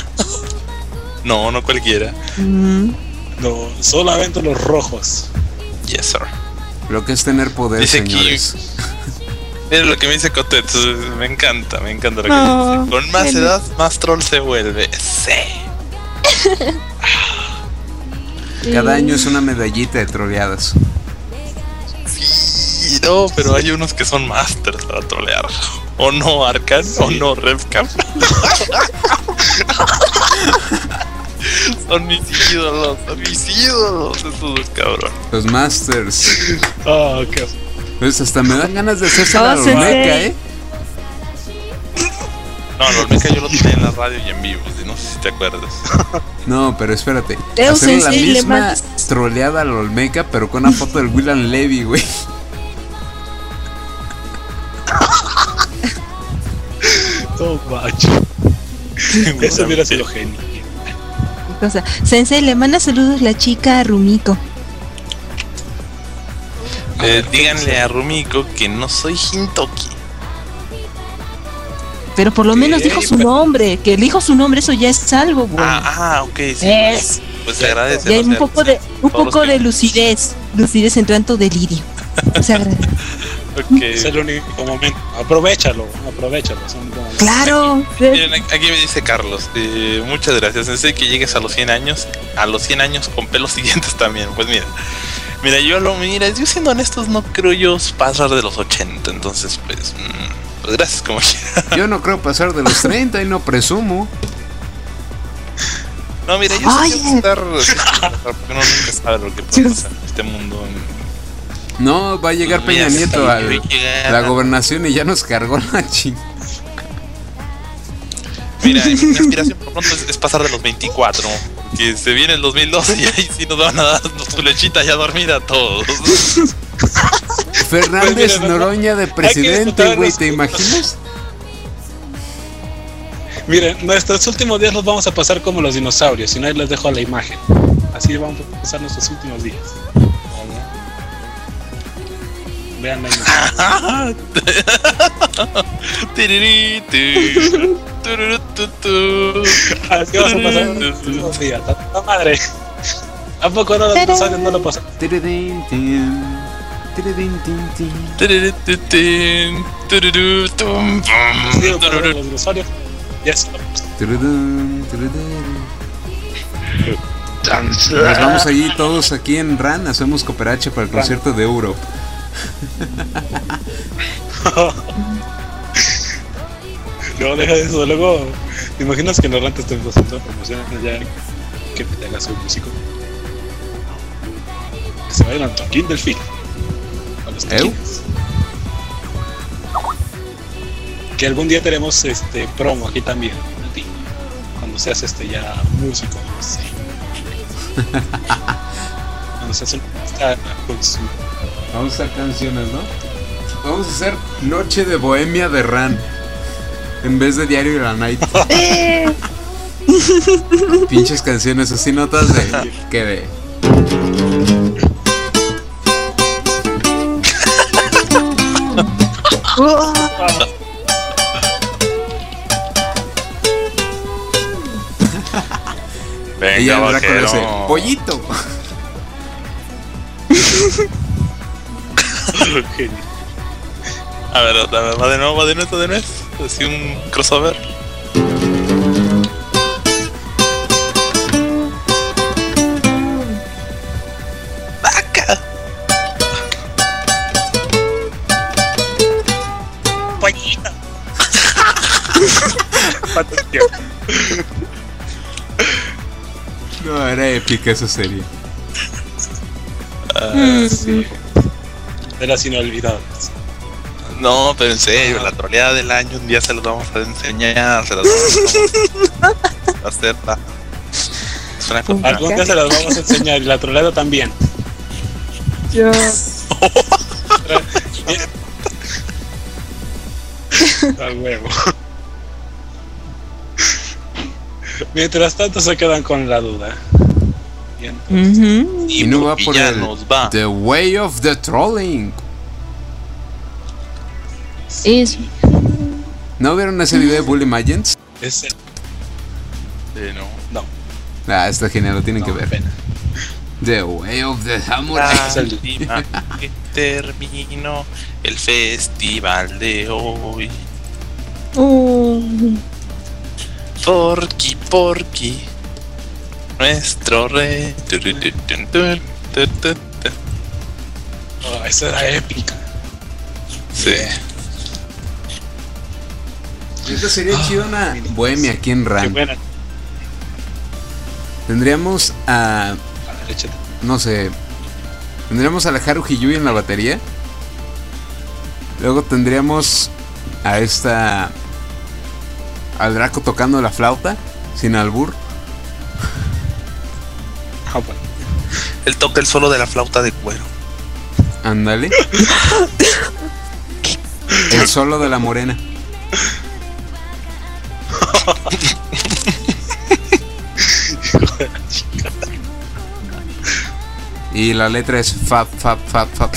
No, no cualquiera. Mm, No, solamente los rojos. Yes, sir. Lo que es tener poder, Dice aquí- señores. Mira lo que me dice Cotetsu. Me encanta, me encanta lo que Oh, dice. Con más edad, más troll se vuelve. Sí. Cada año es una medallita de troleadas. Sí, no, pero hay unos que son masters para trolear. O no, Arcan, o no, Revcam. son mis ídolos, son mis ídolos, esos dos cabrones. Los Masters. Ah, qué Pues hasta me dan ganas de hacerse Oh, la. Olmeca, ¿eh? No, el Olmeca yo lo tenía en la radio y en vivo, no sé si te acuerdas. No, pero espérate. Hacer la misma troleada a la Olmeca, pero con una foto del William Levy, güey. todo macho. Eso hubiera sido genio. Cosa. Sensei, le manda saludos la chica Rumiko. Eh, díganle a Rumiko que no soy Hintoki. Pero por lo menos dijo su nombre. Que dijo su nombre, eso ya es algo, güey. Ah, ah, ok, sí. Es. Pues se agradece. Y hay un poco de, un poco de lucidez. Lucidez en tanto delirio. Se agradece. Ok. Es el único momento. Aprovechalo, aprovechalo. Claro. Miren, aquí me dice Carlos, eh, muchas gracias. Sensei que llegues a los 100 años, a los 100 años con pelos siguientes también. Pues mira, mira, yo lo, mira, yo siendo honestos no creo yo pasar de los 80, entonces pues, mm, pues gracias como quiera. Yo no creo pasar de los 30 y no presumo. No, mira, yo sé que Oye. estar, porque uno nunca sabe lo que puede pasar en este mundo. No, va a llegar Peña Nieto a la gobernación y ya nos cargó la ching. Mira, mi aspiración por pronto es, es pasar de los 24. Que se viene el 2012 y ahí sí nos van a dar su lechita y a dormir a todos. Fernández Pues mira, Noroña de presidente, güey, ¿te imaginas? Miren, nuestros últimos días los vamos a pasar como los dinosaurios. Y no ahí les dejo la imagen. Así vamos a pasar nuestros últimos días. Vean. Así vamos a pasar nuestros últimos días. ¡La madre! ¿A poco no los dinosaurios no lo lo. Nos vamos allí todos aquí en RAN, hacemos cooperache para el concierto de Euro. No, deja de eso. Luego, ¿te imaginas que en rantes estén haciendo promociones ya que te haga su músico? Que se vayan al toquín del film. A los. Que algún día tenemos este promo aquí también. a ti, Cuando seas este ya músico, no sé. Cuando seas un artista con su Vamos a hacer canciones, ¿no? Vamos a hacer Noche de Bohemia de RAN. En vez de Diario de la Night. Pinches canciones así, notas de. que de. Venga, Ella vendrá con vaquero. ese pollito. A ver, a ver, va de nuevo, va de nuevo, de nuevo. Así un crossover. ¡Vaca! Pollito. No, era épica esa serie. Ah, sí. De las inolvidables. No, pero en serio, la troleada del año un día se los vamos a enseñar, se los vamos a hacer. va. Es una época- Algún día se las vamos a enseñar y la troleada también. Yo. A huevo. Mientras tanto se quedan con la duda. Y no va por el va. The Way of the Trolling. Eso. ¿No vieron ese video de Bully Magents? Es el- Eh, no. no, Ah, está genial, lo tienen no, que ver. pena. The Way of the Samurai. es el- Lástima que terminó el festival de hoy. Uh, Porky, Porky. Nuestro rey. Oh, esa era épica. Sí. Esta sería chido una bohemia aquí en Qué RAM. buena. Tendríamos a, no sé, tendríamos a la Haru Hiyui en la batería. Luego tendríamos a esta, al Draco tocando la flauta, sin albur. Ah, bueno. Él toca el solo de la flauta de cuero. Ándale. El solo de la morena. Y la letra es fap, fap, fap, fap.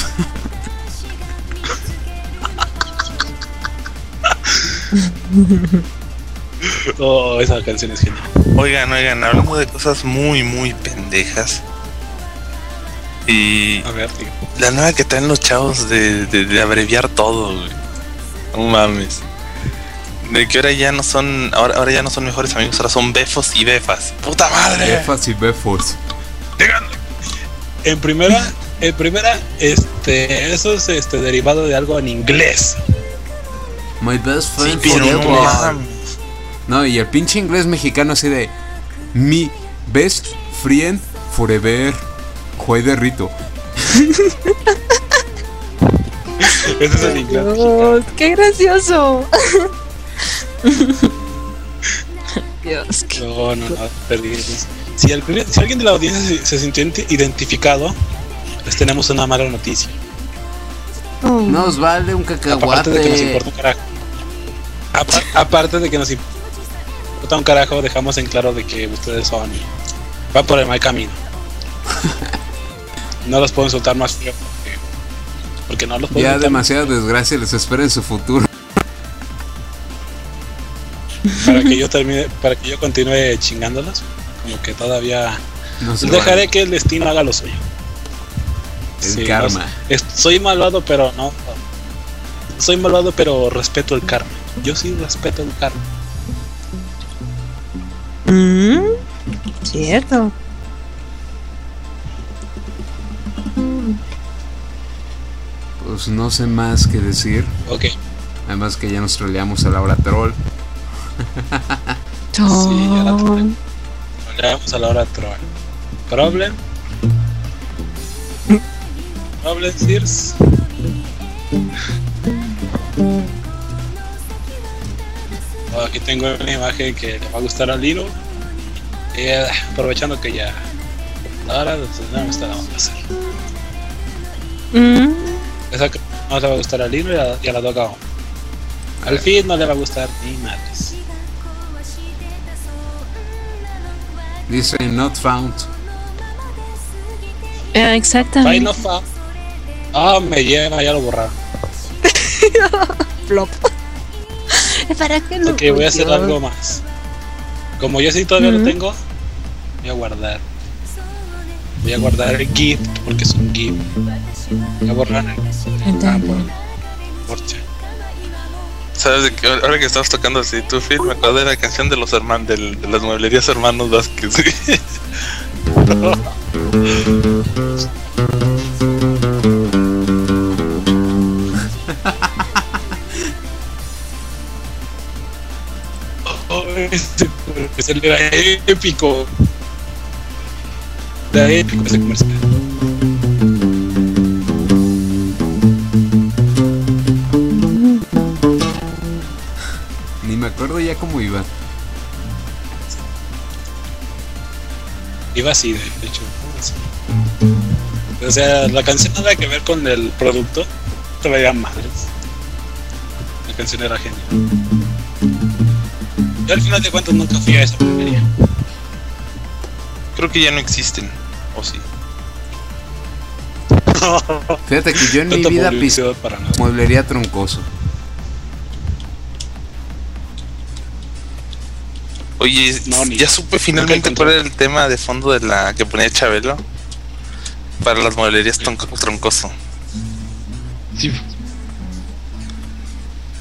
Oh, esa canción es genial. Oigan, oigan, hablando de cosas muy, muy pendejas. Y A ver, tío. la nueva que traen los chavos de, de- de abreviar todo, güey. No mames. De que ahora ya no son, ahora, ahora ya no son mejores amigos, ahora son befos y befas. ¡Puta madre! Befas y befos. En primera, en primera, este, eso es este derivado de algo en inglés. My best Sí, friend pero no. No, y el pinche inglés mexicano así de Mi best friend forever. Juey de Rito. Ese es el inglés. Dios, qué gracioso. Dios, qué- No, no, no, perdí. Si, el- si alguien de la audiencia se, se sintió identi- identificado, les tenemos una mala noticia. Oh, Nos vale un Aparte de que nos importa cacahuate. un carajo. Apa- aparte de que nos importa un carajo, dejamos en claro de que ustedes son. van por el mal camino. No los puedo insultar más feo porque, porque no los puedo Ya demasiada desgracia les espera en su futuro. para que yo termine, para que yo continúe chingándolos. Como que todavía No se dejaré vale. que el destino haga lo suyo. El Sí, karma. no, soy malvado, pero no. Soy malvado, pero respeto el karma. Yo sí respeto el karma. Mm, cierto. Pues no sé más que decir. Ok. Además que ya nos troleamos a la hora troll. ya la tuve. Llegamos a la hora troll. Problem. Problem, Sears. Oh, Aquí tengo una imagen que le va a gustar al Lino. Y eh, aprovechando que ya. Ahora pues, no me está la vamos a hacer. mm, Esa no le va a gustar al Lino y a, y a la Doga. Al fin no le va a gustar ni madres. Dice not found. eh, Final exactamente. Ah, me lleva, ya lo borraron. Flop. ¿Para qué lo Ok, voy a hacer algo más. Como yo sí todavía lo tengo, voy a guardar. Voy a guardar el GIF porque es un GIF. Voy a borrar el campo. Porcha. ¿Sabes de qué? Ahora que estabas tocando así, tu Phil, me acordé de la canción de los hermanos, de las mueblerías hermanos Vázquez. Ay, ese comercial era épico. Era épico ese comercial. Ni me acuerdo ya cómo iba. Iba así, de hecho. así. O sea, la canción nada que ver con el producto. Te veía madres. La canción era genial. Yo al final de cuentas nunca fui a esa porquería. Creo que ya no existen. ¿O sí? Fíjate que yo en mi vida nada. mueblería troncoso. Oye, No, ni- ya supe finalmente cuál era el tema de fondo de la que ponía Chabelo. Para las mueblerías tronco- troncoso. Sí.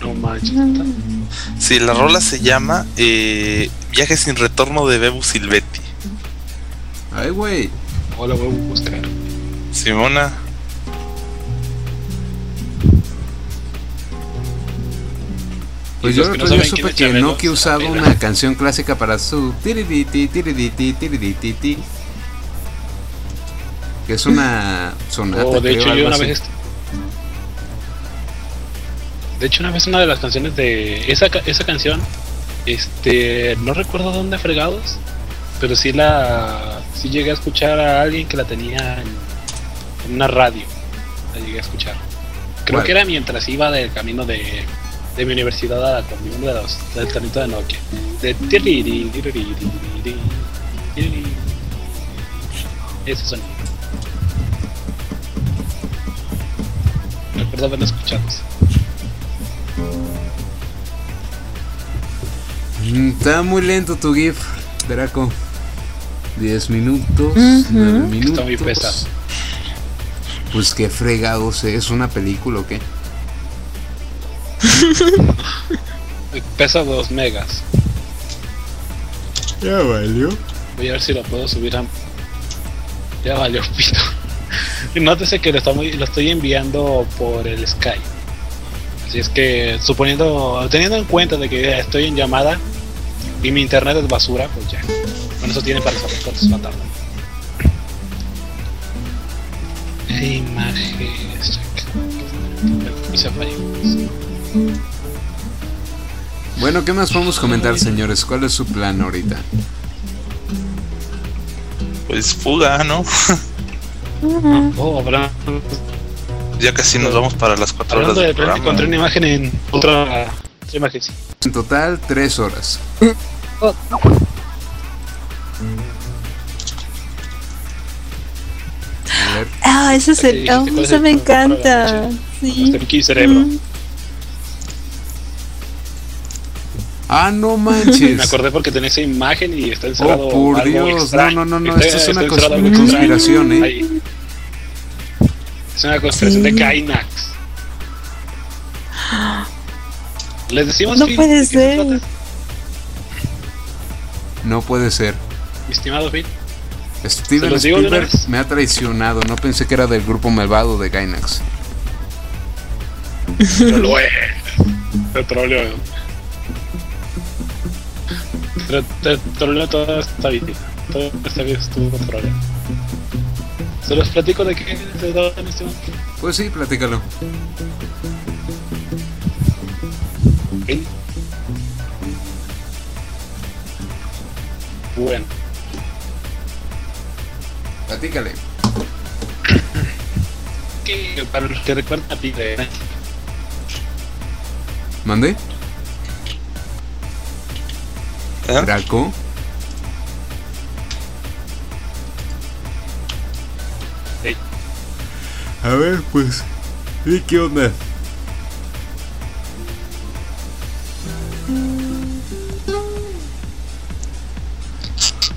No manches. Sí, la rola se llama eh, Viaje sin retorno de Bebu Silvetti. Ay, güey. Hola, voy a buscar. Simona. Pues yo no día supe que Nokia se usaba una canción clásica para su tiriditi, tiriditi, tiridititi, que es una sonata, Oh, de creo, hecho, yo una así. vez. De hecho, una vez una de las canciones de. Esa, esa canción. Este. No recuerdo dónde fregados. Pero sí la. Sí llegué a escuchar a alguien que la tenía en, en una radio. La llegué a escuchar. Creo que era mientras iba del camino de. De mi universidad a la de los, del tornito de Nokia. De. Ese sonido. Recuerdo haberlo escuchado. Mm, Está muy lento tu GIF, Draco. 10 minutos, Ujú. 9 minutos. Está muy pesado. Pues qué fregados. ¿es una película o qué? Pesa 2 megas. Ya valió. Voy a ver si lo puedo subir a. Ya valió pito. Y Nótese que lo, estamos- lo estoy enviando por el Skype. Así es que, suponiendo, teniendo en cuenta de que estoy en llamada y mi internet es basura, pues ya. Con eso tiene para saber cuánto se va a tardar. Imágenes. check. Y se falló. Bueno, ¿qué más podemos comentar, señores? ¿Cuál es su plan ahorita? Pues fuga, ¿no? Oh, hablando, Ya casi nos vamos para las 4 horas de programa. encontré una imagen en otra, otra imagen. sí. En total, 3 horas. A ver, Ah, ese, es ¿Qué el, ah, ¿Cuál es ese me encanta. noche? Sí. Hasta aquí cerebro. Mm. Ah, no manches. Me acordé porque tenía esa imagen y está encerrado. Oh, por algo Dios. extraño. No, no, no, no. Esto es una conspiración, ¿eh? Ahí. Es una conspiración Sí. de Kainax. Les decimos No Phil, puede ¿de qué se ser. No puede ser. mi estimado Phil. Steven Spielberg me ha traicionado. No pensé que era del grupo malvado de Gainax. Pero lo es. Petróleo. Petróleo todo está bien. Todo está bien, estuvo petróleo. Se los platico de qué se da en este momento. Pues sí, platícalo. Ok. Bueno, Platícale. que para los que recuerdan a ¿eh? ¿Mandé? ¿Eh? Draco. A ver, pues. ¿Y qué onda?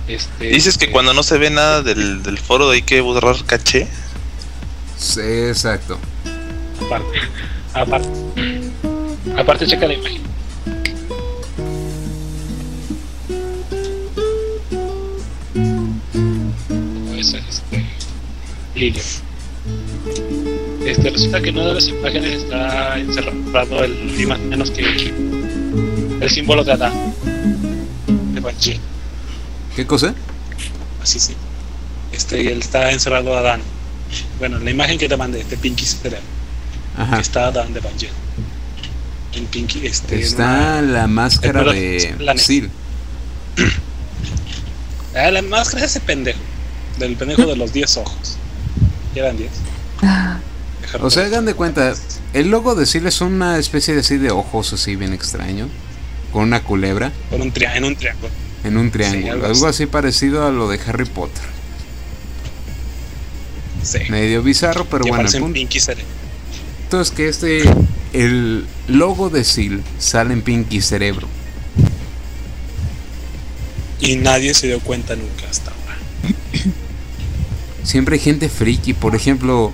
este, Dices que eh, cuando no se ve nada del, del foro hay que borrar caché. Sí, exacto. Aparte, aparte, aparte checa la imagen. Ese, este, Lirio. Este, resulta que en una de las imágenes está encerrado el, ni más menos que el símbolo de Adán. Evangelion. ¿Qué cosa? Así sí. Este, él está encerrado a Dan. Bueno, la imagen que te mandé, de Pinky Cerebro, Ajá. que está Dan de Evangelion. En Pinky, este. en Está una- la máscara Pero- de la- Seal. Ah, la máscara es ese pendejo. Del pendejo de los 10 ojos. ¿Ya eran 10? O sea, hagan de cuenta, el logo de Seal es una especie de así de ojos así bien extraño, con una culebra Con un en un triángulo. en un triángulo, algo algo así parecido a lo de Harry Potter. Sí. Medio bizarro, pero que bueno, el punto Pinky Cerebro. es que este, el logo de Seal sale en Pinky Cerebro. Y nadie se dio cuenta nunca hasta ahora. Siempre hay gente friki, por ejemplo,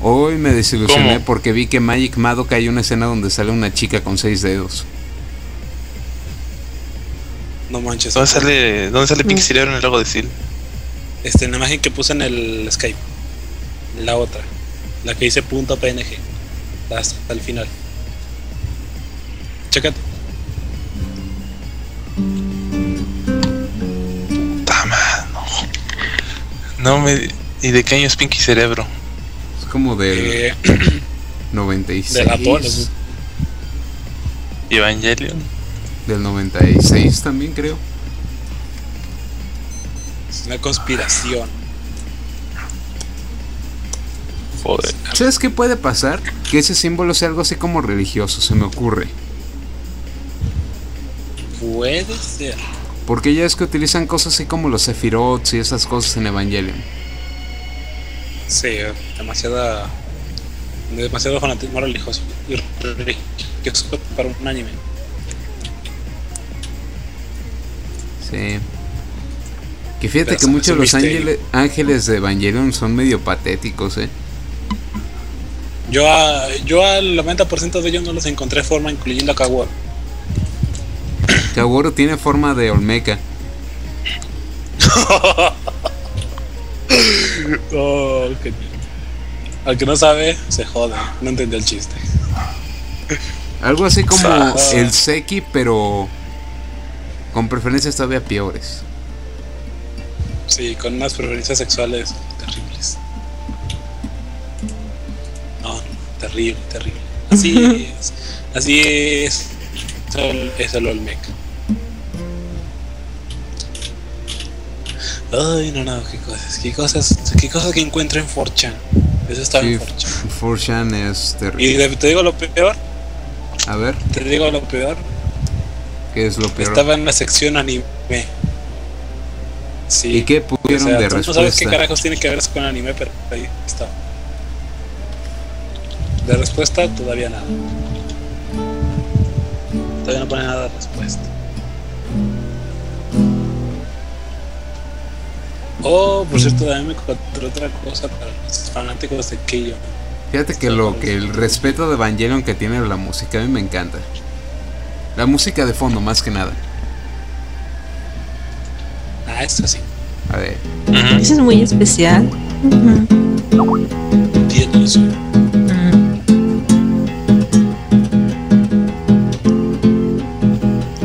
hoy me desilusioné ¿Cómo? porque vi que Magic Madoka hay una escena donde sale una chica con seis dedos. No manches. ¿Dónde sale, ¿dónde sale Pinky Cerebro en el logo de Seal? Este, en la imagen que puse en el Skype. La otra. La que dice punto PNG. Hasta el final. Chécate. Puta madre, no. No me. ¿Y de qué año es Pinky Cerebro? Es como del Eh, 96. de. ¿Y Evangelion? Del 96 también creo. Es una conspiración. Joder. ¿Sabes qué puede pasar? Que ese símbolo sea algo así como religioso, se me ocurre. Puede ser. Porque ya es que utilizan cosas así como los Sephiroths y esas cosas en Evangelion. Sí, demasiada. Demasiado fanatismo religioso. Y religioso para un anime. Sí. Que fíjate Pero que muchos de los ángeles, ángeles de Evangelion son medio patéticos, ¿eh? Yo, a, yo al 90% de ellos no les encontré forma, incluyendo a Kaworu. Kaworu tiene forma de Olmeca. Oh, qué Al que no sabe, se jode. No entendió el chiste. Algo así como el Seki, pero con preferencias todavía peores. Sí, con unas preferencias sexuales terribles. No, no, terrible, terrible. Así es. Así es. El- Es el Olmec. Ay, no, no, qué cosas, qué cosas, qué cosas que encuentro en 4chan. Eso está Sí, en 4chan. 4chan es Y terrible. de- te digo lo peor, A ver, te digo lo peor. ¿qué es lo peor? Estaba en la sección anime. Sí. ¿Y qué O pusieron sea, de tú no sabes qué respuesta? carajos tiene que ver con anime, pero ahí está. De respuesta, todavía nada. Todavía no pone nada de respuesta. Oh, por cierto, también me encontré otra cosa para los fanáticos de Keion. Fíjate que lo que el respeto de Evangelion que tiene la música a mí me encanta. La música de fondo más que nada. Ah, eso sí. A ver, Ujú. Eso es muy especial. Tiene lo suyo.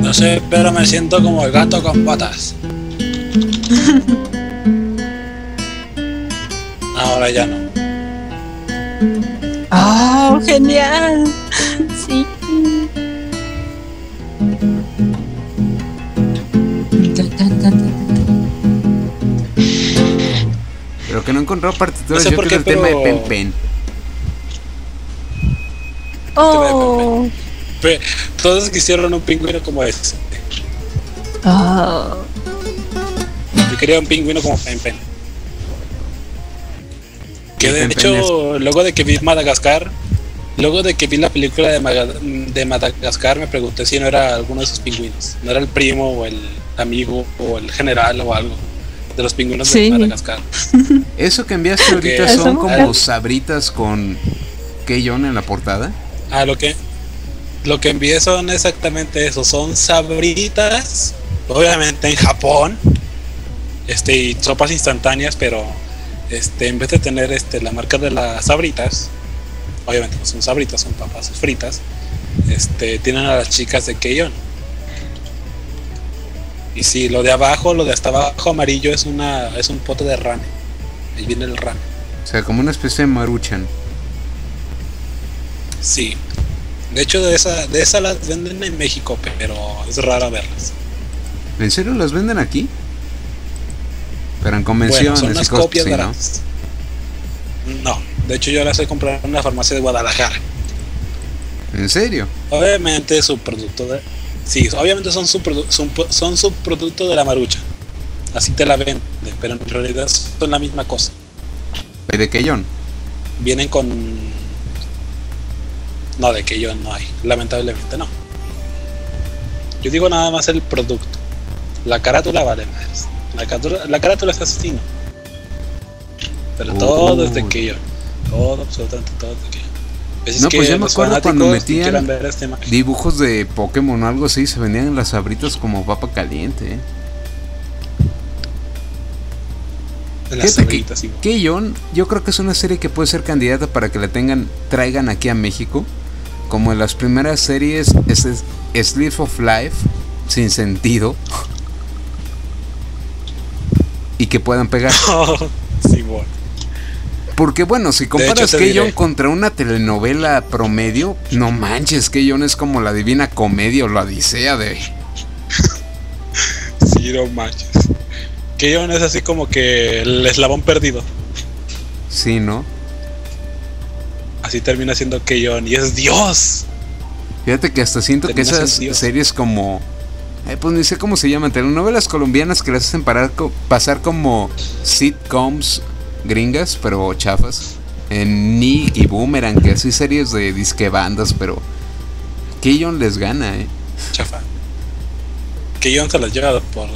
No sé, pero me siento como el gato con patas. Ahora ya no. ¡Oh, genial! Sí. Pero que no encontró partituras, No sé yo por qué, el tema de Pen Pen. ¡Oh! Todos quisieron un pingüino como ese. ¡Oh! Yo quería un pingüino como Pen Pen. Que de hecho, luego de que vi Madagascar, luego de que vi la película de, Maga- de Madagascar, me pregunté si no era alguno de esos pingüinos. No era el primo o el amigo o el general o algo de los pingüinos Sí. de Madagascar. Eso que enviaste ahorita son como sabritas con Keion en la portada. Ah, lo que lo que envié son exactamente eso, son sabritas, obviamente en Japón, este y sopas instantáneas, pero este en vez de tener este la marca de las sabritas, obviamente no son sabritas, son papas fritas, este tienen a las chicas de Keion. Y sí, lo de abajo, lo de hasta abajo amarillo es una es un pote de ramen. Ahí viene el ramen. O sea, como una especie de maruchan. Sí. De hecho, de esa, de esa las venden en México, pero es raro verlas. ¿En serio las venden aquí? Pero en Bueno, convenciones son cosas copias ¿no? baratas. No, de hecho yo las he comprado en una farmacia de Guadalajara. ¿En serio? Obviamente es subproducto de... Sí, obviamente son, subprodu- son, son subproducto de la marucha. Así te la venden, pero en realidad son la misma cosa. ¿Y de queyón? Vienen con... No, de que yo no hay. Lamentablemente no. Yo digo nada más el producto. La carátula vale más. La, carátula- la carátula es asesino. Pero todo es de yo. Todo, absolutamente todo es de yo. No, pues yo me acuerdo cuando metían este Dibujos de Pokémon o algo así se vendían en las sabritas como papa caliente. ¿eh? las Fíjate que yo creo que es una serie que puede ser candidata para que la tengan, traigan aquí a México. Como en las primeras series, es, es Sleep of Life, sin sentido. Y que puedan pegar. sí, bueno. Porque bueno, si comparas Keyon contra una telenovela promedio, no manches, Keyon es como la divina comedia o la odisea de... Sí, no manches. Keyon es así como que el eslabón perdido. Sí, ¿no? Así termina siendo Keyon y es Dios. Fíjate que hasta siento que esas series como... eh, pues ni sé cómo se llaman, telenovelas colombianas que las hacen parar co- pasar como sitcoms gringas, pero chafas. En Nick y Boomerang, que así series de disque bandas, pero... Keyon les gana, ¿eh? Chafa. Keyon se las lleva por.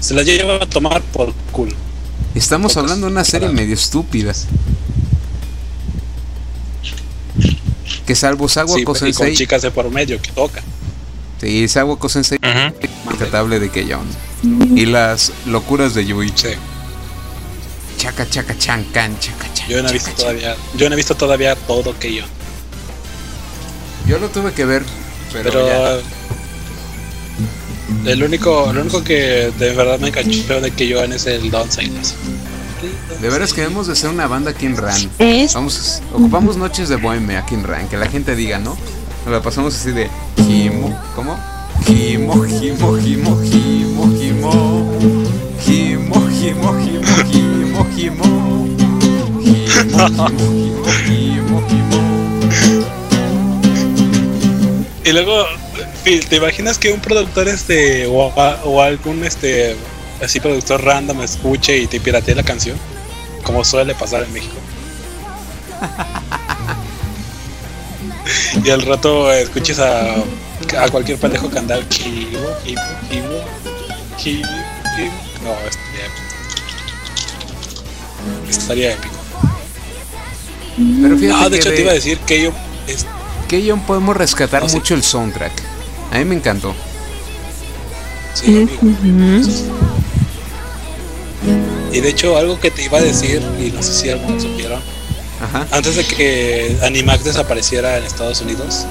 Se las lleva a tomar por culo. Estamos hablando de una serie medio estúpida. Que salvo Sawa Sí, y con chicas de por medio que tocan. Sí, Sawa Sensei Ujú. rescatable de Keyon. Y las locuras de Yui. Sí. Chaca, chaca, chan, can, chaca, chan, Yo no he visto chan. todavía. Yo no he visto todavía todo Keyon. Yo lo tuve que ver, pero, Pero. ya. El único, lo único que de verdad me enganchó de Keyon es el Downside. De veras que debemos de ser una banda aquí en RAN. Es Vamos, ocupamos noches de bohemia aquí en RAN, que la gente diga, ¿no? Nos la pasamos así de Jimo, ¿cómo? Jimo, Jimo, Jimo, Jimo, Jimo. Jimo, Jimo, Jimo, Jimo, Jimo. Jimo, Jimo, Jimo, Jimo, Jimo. Y luego, Phil, ¿te imaginas que un productor este o, o algún este así productor random escuche y te piratee la canción? Como suele pasar en México. y al rato escuches a, a cualquier pendejo cantar Kibo, Kibo, Kibo, Kibo, Kibo. No, estaría épico. Estaría épico. Pero fíjate Ah, de que hecho te iba a decir que yo es- Keyon podemos rescatar sí. mucho el soundtrack. A mí me encantó. sí, amigo. Y de hecho, algo que te iba a decir, y no sé si algunos supieron, Ajá. antes de que Animax desapareciera en Estados Unidos,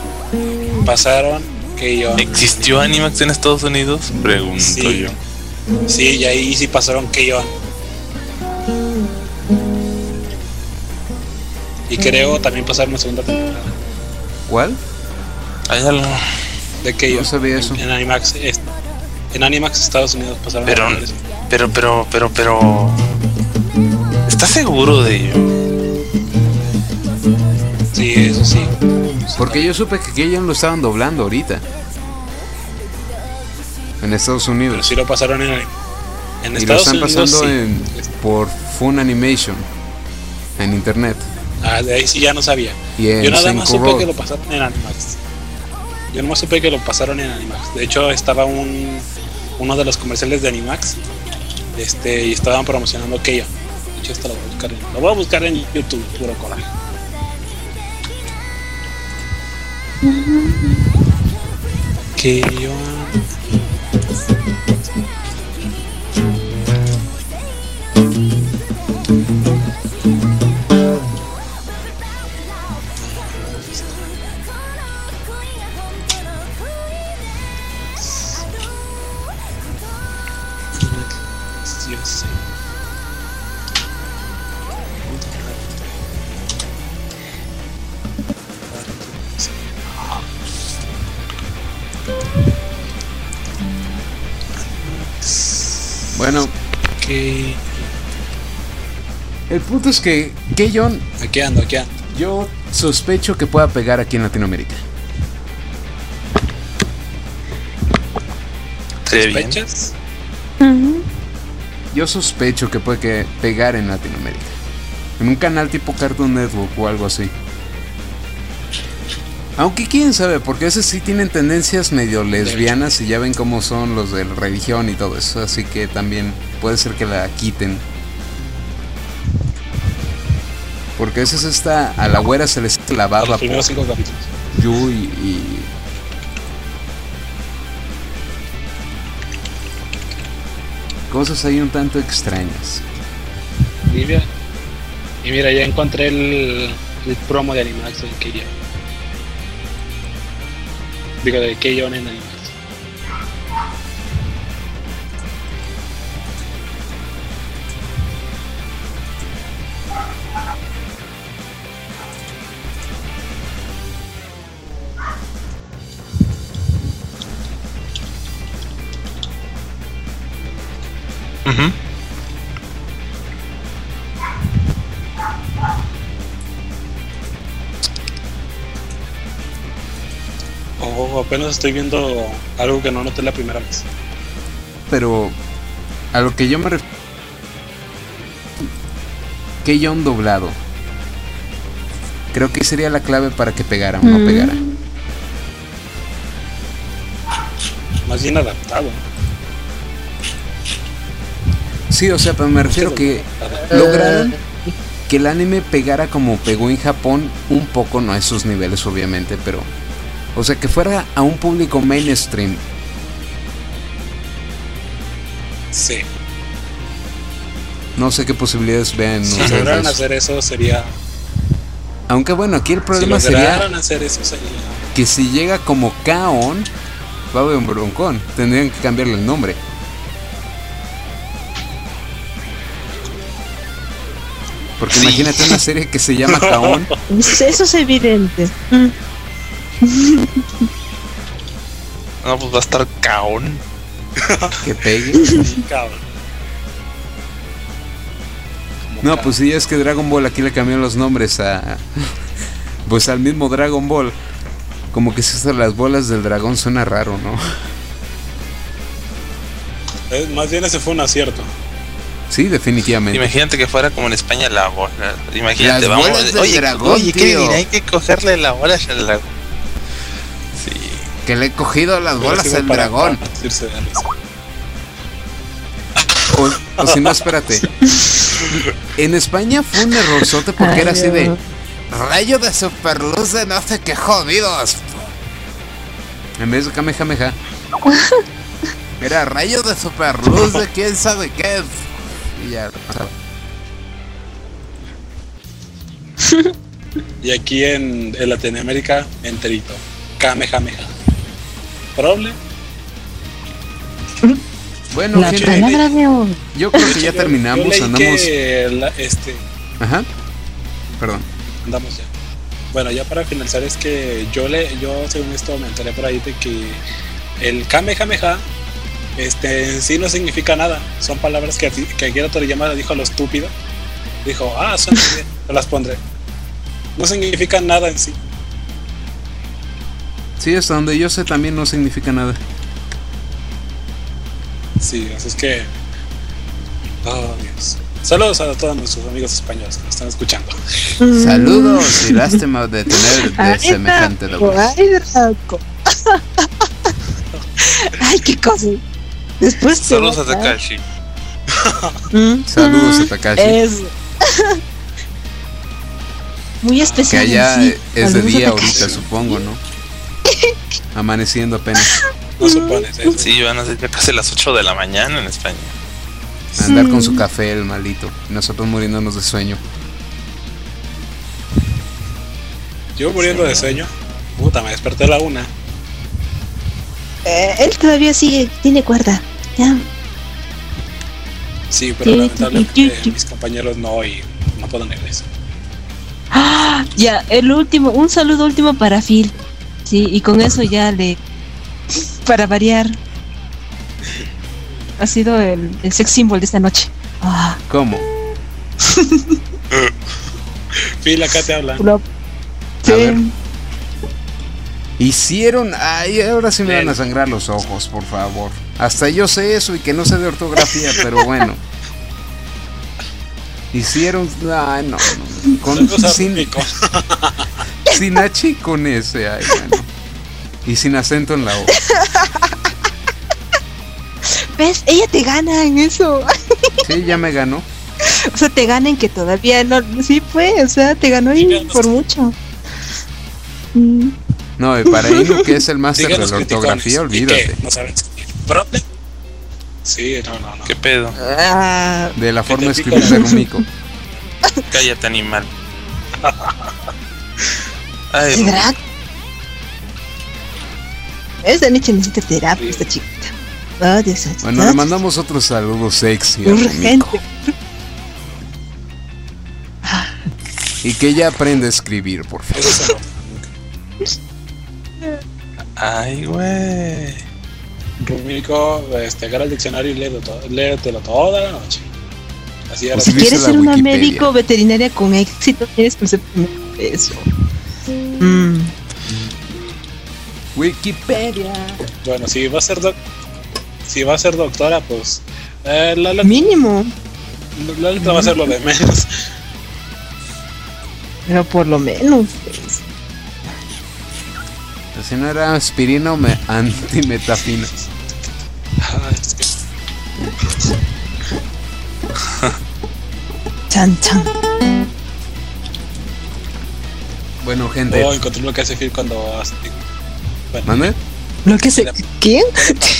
pasaron que yo. ¿Existió Animax en Estados Unidos? Pregunto Sí. yo. Sí, y ahí sí pasaron que yo. Y creo también pasaron una segunda temporada ¿Cuál? Hay algo. de que yo. No sabía eso. En, en Animax, es- en Animax Estados Unidos pasaron. Pero, pero, pero, pero, pero. ¿Estás seguro de ello? Eso sí. Porque yo supe que Keyon lo estaban doblando ahorita. En Estados Pero Unidos. sí lo pasaron en, en y lo Estados están Unidos. pasando sí. en, por Fun Animation. En internet. Ah, de ahí sí ya no sabía. Y Yo nada más supe Road. que lo pasaron en Animax. Yo nada más supe que lo pasaron en Animax. De hecho, estaba un uno de los comerciales de Animax. Este, y estaban promocionando Keio. De hecho, esto lo voy a buscar en, lo voy a buscar en YouTube, puro coraje. Keio. Bueno, el punto es que Keyon aquí ando, aquí ando. yo sospecho que pueda pegar aquí en Latinoamérica. ¿Sospechas? Yo sospecho que puede que pegar en Latinoamérica. En un canal tipo Cartoon Network o algo así. Aunque quién sabe, porque esos sí tienen tendencias medio lesbianas y ya ven cómo son los de la religión y todo eso. Así que también puede ser que la quiten. Porque esa es esta. A la güera se le sale la A baba los primeros cinco capítulos. Yu y, y- Cosas ahí un tanto extrañas. Mira, y mira, ya encontré el, el promo de Animax del Keion. Digo, de Keion en Animax. Ujú. Oh, apenas estoy viendo algo que no noté la primera vez. Pero a lo que yo me refiero. Que yo un doblado. Creo que sería la clave para que pegara o no Mm. pegara. Más bien adaptado. Sí, o sea, pero me refiero que lograron que el anime pegara como pegó en Japón, un poco, no a esos niveles obviamente, pero... O sea, que fuera a un público mainstream. Sí. No sé qué posibilidades vean Si lograran eso. hacer eso sería. Aunque bueno, aquí el Si problema sería lograran hacer eso sería. que si llega como Kaon, va a haber un broncón. Tendrían que cambiarle el nombre. Porque Sí. imagínate una serie que se llama Kaon, Eso es evidente. No, pues va a estar caón. que pegue. No, pues sí, es que Dragon Ball aquí le cambiaron los nombres a. Pues al mismo Dragon Ball. Como que si las bolas del dragón suena raro, ¿no? Más bien ese fue un acierto. Sí, definitivamente. Imagínate que fuera como en España la bola. Imagínate, Las vamos. bolas del oye, dragón, oye, ¿qué dirá? Hay que cogerle la bola al dragón. Sí. Que le he cogido las bolas al dragón. O, o si no, espérate. En España fue un errorzote porque era así de. Rayo de superluz de no sé qué jodidos. En vez de Kamehameha. Era rayo de superluz de quién sabe qué. Y ya. Y aquí en, en Latinoamérica, enterito. Kamehameha. ¿Probable? Bueno, La gente, palabra de hoy. yo creo que ya Yo- terminamos. yo Andamos. que la- este, Ajá. Perdón. andamos ya. Bueno, ya para finalizar es que yo le, yo según esto me enteré por ahí de que el Kamehameha este, en sí no significa nada. Son palabras que, que Akira Toriyama le dijo a lo estúpido. Dijo, ah, son bien, las pondré. No significan nada en sí. Sí, hasta donde yo sé también no significa nada. Sí, así es que. Oh, Dios. Saludos a todos nuestros amigos españoles que nos están escuchando. Saludos y lástima de tener de semejante doble. Ay, qué cosa. Después te Saludos a. Takashi. Mm. Saludos a Takashi. Eso. Muy Que especial. allá sí. es de día ahorita, supongo, ¿no? Amaneciendo apenas. No supones eso. Sí, van a ser ya casi las 8 de la mañana en España. Andar con su café, el malito. Y nosotros muriéndonos de sueño. Yo muriendo de sueño. Puta, me desperté a la una. Eh, él todavía sigue, tiene cuerda. Ya. Sí, pero Sí, lamentablemente sí, sí. mis compañeros no y no puedo negar eso. Ah, ya, el último, un saludo último para Phil. Sí, y con eso ya le. Para variar. ha sido el, el sex symbol de esta noche. Ah, ¿Cómo? Phil, acá te hablan. lo- A ver. Hicieron. Ay, ahora sí me van a sangrar los ojos, por favor. Hasta yo sé eso y que no sé de ortografía, pero bueno. Hicieron. Ay, no, no. Con, sin, sin H y con S, ay, bueno. Y sin acento en la O. ¿Ves? Ella te gana en eso. Sí, ya me ganó. O sea, te gana en que todavía no. Sí, fue. O sea, te ganó y por mucho. Mm, No, y para Inu, que es el máster de la ortografía, olvídate. ¿No. Sí, no, no, no. ¿Qué pedo? ah, De la forma de escribir de Rumiko. Cállate, animal. Ay, ¿de verdad? Esa niche necesita terapia, esta chiquita. Oh, Dios. Bueno, le mandamos otro saludo sexy a Urgente. Rumiko. Y que ella aprenda a escribir, por favor. Ay, güey. Rumiko, este, agarra el diccionario y léelo todo, léetelo toda la noche. Así era. Pues Si Dice quieres ser una Wikipedia. médico veterinaria con éxito, tienes que ser eso. Mm. Wikipedia. Bueno, si va a ser doc si va a ser doctora, pues eh, la, la, Mínimo. la letra va a ser lo de menos. Pero por lo menos. pues. Si no era aspirina o me- antimetafina. Chan, chan. Bueno, gente. Oh, encontré lo que hace Phil cuando hace. Bueno, ¿Mande? Lo que se. ¿Quién?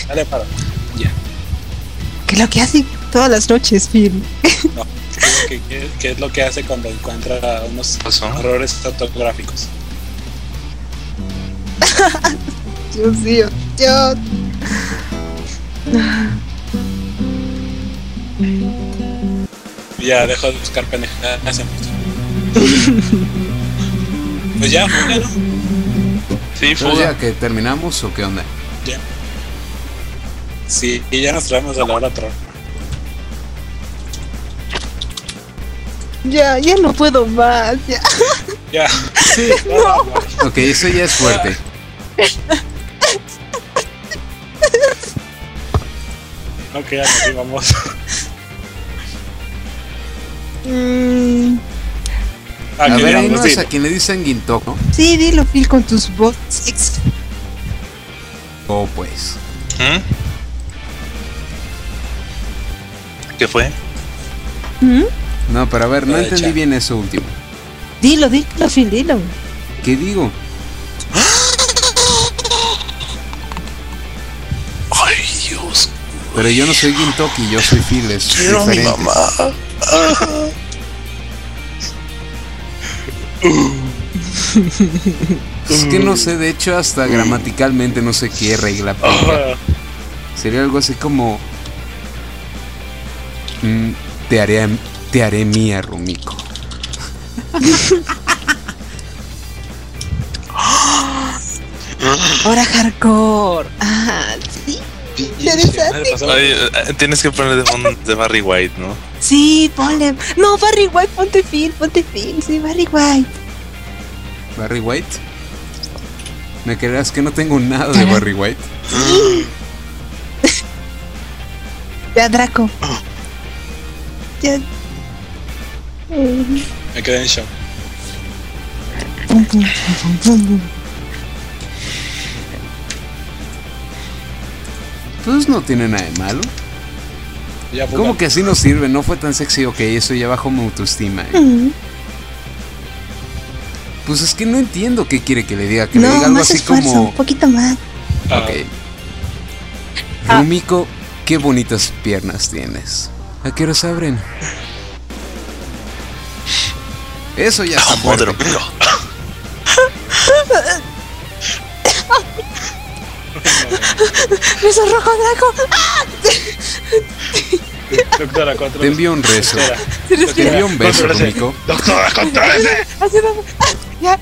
dale para. Ya. ¿Qué es lo que hace todas las noches, Phil? No. ¿Qué, qué- qué es lo que hace cuando encuentra unos errores ortográficos? Dios mío. Yo. Ya dejo de buscar pendejadas. en Pues ya, ya, ¿no? Sí, fuga. ya que terminamos o qué onda? Ya. Sí, y ya nos traemos a la hora otra. Ya, ya no puedo más. Ya. Ya. Sí. Ok, eso ya es fuerte. Ok, así vamos. Mm, Ah, A ver, no es a quien le dicen Gintoco. sí, dilo, Phil, con tus bots. O pues. ¿Mm? ¿Qué fue? ¿Mm? No, pero a ver, no Ay, entendí bien eso último. Dilo, dilo, Phil, dilo. ¿Qué digo? Pero yo no soy Gintoki, yo soy Phil, es Quiero a mi diferente. mamá. Es que no sé, de hecho, hasta gramaticalmente no sé qué regla. Sería algo así como. mm, te haré te haré mía, Rumiko. Ahora hardcore. Ah, sí. tienes que poner de fondo de Barry White, ¿no? Sí, ponle. No, Barry White, ponte Phil, ponte Phil. Sí, Barry White. Barry White. ¿Me creerás que no tengo nada de Barry White? Ya, Draco. Ya. Me quedé en shock. Pues no tiene nada de malo. ¿Cómo que así no sirve? No fue tan sexy, ok, eso ya bajó mi autoestima. eh. Mm. Pues es que no entiendo qué quiere que le diga. Que le No, diga algo más así esfuerzo, como. un poquito más. Ah, Ok. Ah. Rumiko, qué bonitas piernas tienes. ¿A qué horas abren? Eso ya está fuerte. Rumiko. ¡Beso rojo, Draco! Doctora, contra Te envío un rezo. Doctora, Te envío un beso. Doctora, contrólese. Así vamos. Ah, ya.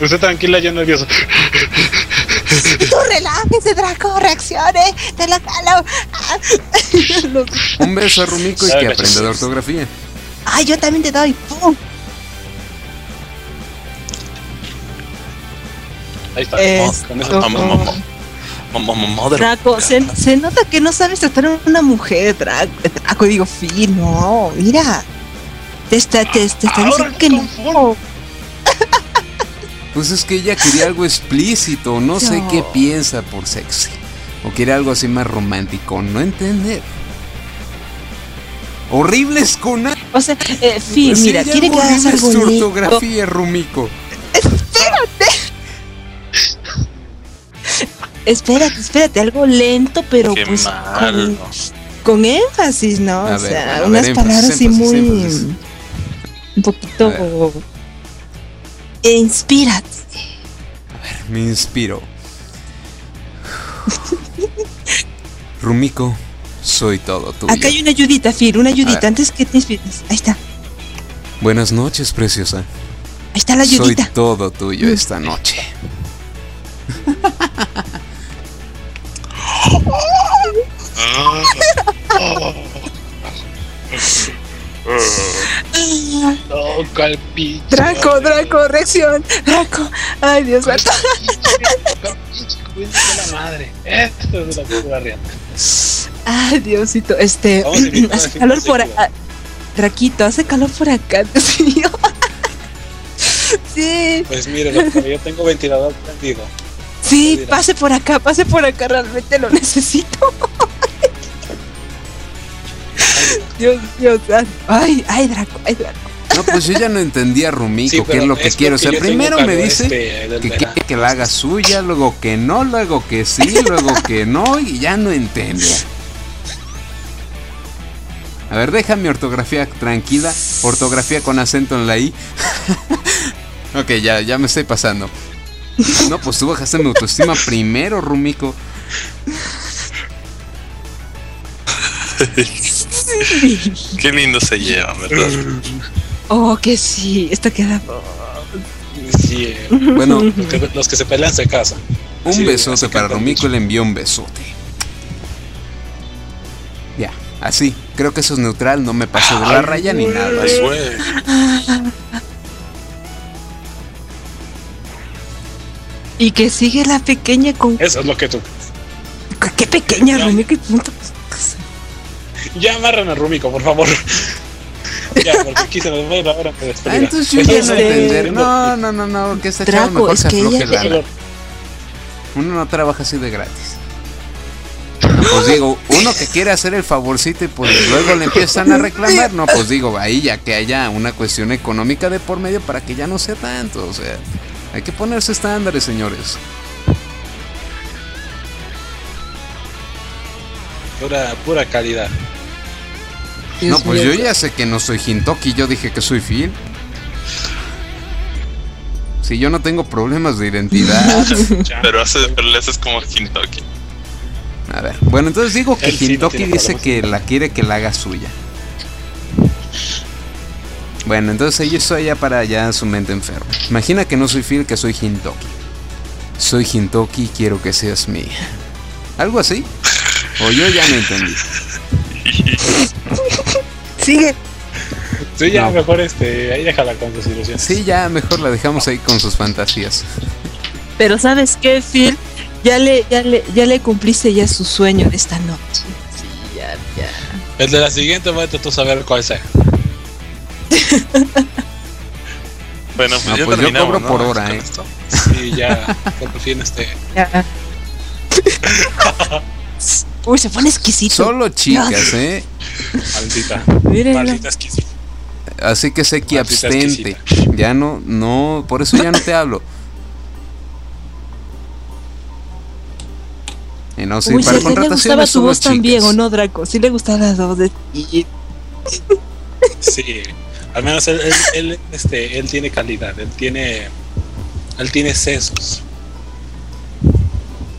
Usted tranquila, yo nervioso. Tú relájese, Draco, reaccione. Te lo jalo. Ah. Lo- Un beso a Rumiko y que aprenda de ortografía. Ay, yo también te doy. ¡Pum! Ahí está. Esto. Con eso. Draco, se, se nota que no sabes tratar a una mujer, Draco. Draco, digo, Phil, no, mira. Te está, te, te está Ahora diciendo que no. Pues es que ella quería algo explícito, no sé qué piensa por sexy. O quiere algo así más romántico, no entender. Horribles con O sea, eh, Phil, Pues mira, quiere que hagas algo ortografía, Rumiko. Espérate, espérate, algo lento, pero Qué pues con, con énfasis, ¿no? A o ver, sea, bueno, a ver, unas énfasis, palabras así énfasis, muy. énfasis. Un poquito. E inspírate. Me inspiro. Rumiko, soy todo tuyo. Acá hay una ayudita, Phil, una A ayudita, ver. antes que te inspires. Ahí está, ahí Buenas noches, preciosa. está la Soy ayudita. todo tuyo esta noche. No, cuál pinche. Draco, Draco, reacción. Draco. Ay, Dios mío. La madre. Esto es la pura riata. Ay, Diosito. Este. Hace calor por acá. Draquito, hace calor por acá, Dios mío. Sí, Pues mire, loco, yo tengo ventilador prendido. Sí, Mira. pase por acá, pase por acá, realmente lo necesito. Dios, Dios, ay, ay, Draco, ay, Draco. No, pues yo ya no entendía, Rumiko, Sí, qué es lo que es quiero. O sea, primero me dice este, que quiere que la haga suya, luego que no, luego que sí, luego que no, y ya no entiendo. A ver, deja mi ortografía tranquila. Ortografía con acento en la I. ok, ya, ya me estoy pasando. No, pues tú bajaste mi autoestima primero, Rumiko. Qué lindo se lleva, ¿verdad? Oh, que sí, esto queda. Sí, eh, Bueno, los, que, los que se pelean se casan. un Sí, besote para y le envió un besote. Ya, así. Creo que eso es neutral, no me paso de la raya ni nada. Ahí fue. Y que sigue la pequeña con. Eso es lo que tú. Qué pequeña. Rumi, qué punto. Ya amarran a Rumiko, por favor. ya, porque aquí se nos va a ir la hora de Ah, entonces yo ya no que. No, no, no, no, que esta chava Draco, mejor es se que afloje ella- la lana. Uno no trabaja así de gratis. No, pues digo, uno que quiere hacer el favorcito y pues luego le empiezan a reclamar, no, pues digo, ahí ya que haya una cuestión económica de por medio para que ya no sea tanto, o sea, hay que ponerse estándares, señores. Pura, pura calidad. No, pues yo ya sé que no soy Hintoki, yo dije que soy Phil. Si yo no tengo problemas de identidad. Pero, hace, pero le haces como Hintoki. A ver, bueno, entonces digo que Hintoki dice que la quiere que la haga suya. Bueno, entonces ella está ya para allá su mente enferma. Imagina que no soy Phil, que soy Hintoki. Soy Hintoki, quiero que seas mía. ¿Algo así? O yo ya no entendí. Sigue. Sí, ya No. mejor este, ahí déjala con sus ilusiones. Sí, ya mejor la dejamos ahí con sus fantasías. Pero ¿sabes qué, Phil? Ya le, ya le, ya le cumpliste ya su sueño de esta noche. Sí, ya, ya. El de la siguiente tú a saber cuál sea. Bueno, pues No, ya pues yo terminamos, cobro ¿no? por hora, ¿eh? esto. Sí, ya, por fin este. ya. Uy, se pone exquisito. Solo chicas, ¿eh? Maldita. Mírenlo. Maldita exquisita. Así que sé que Maldita abstente. Ya no, no, por eso ya no te hablo. Y no, sí, Uy, para si le gustaba tu voz también, chicas. ¿o no, Draco? Sí le gustaba la voz de ti. Sí. Al menos él, él, él, este, él tiene calidad, él tiene. Él tiene sesos.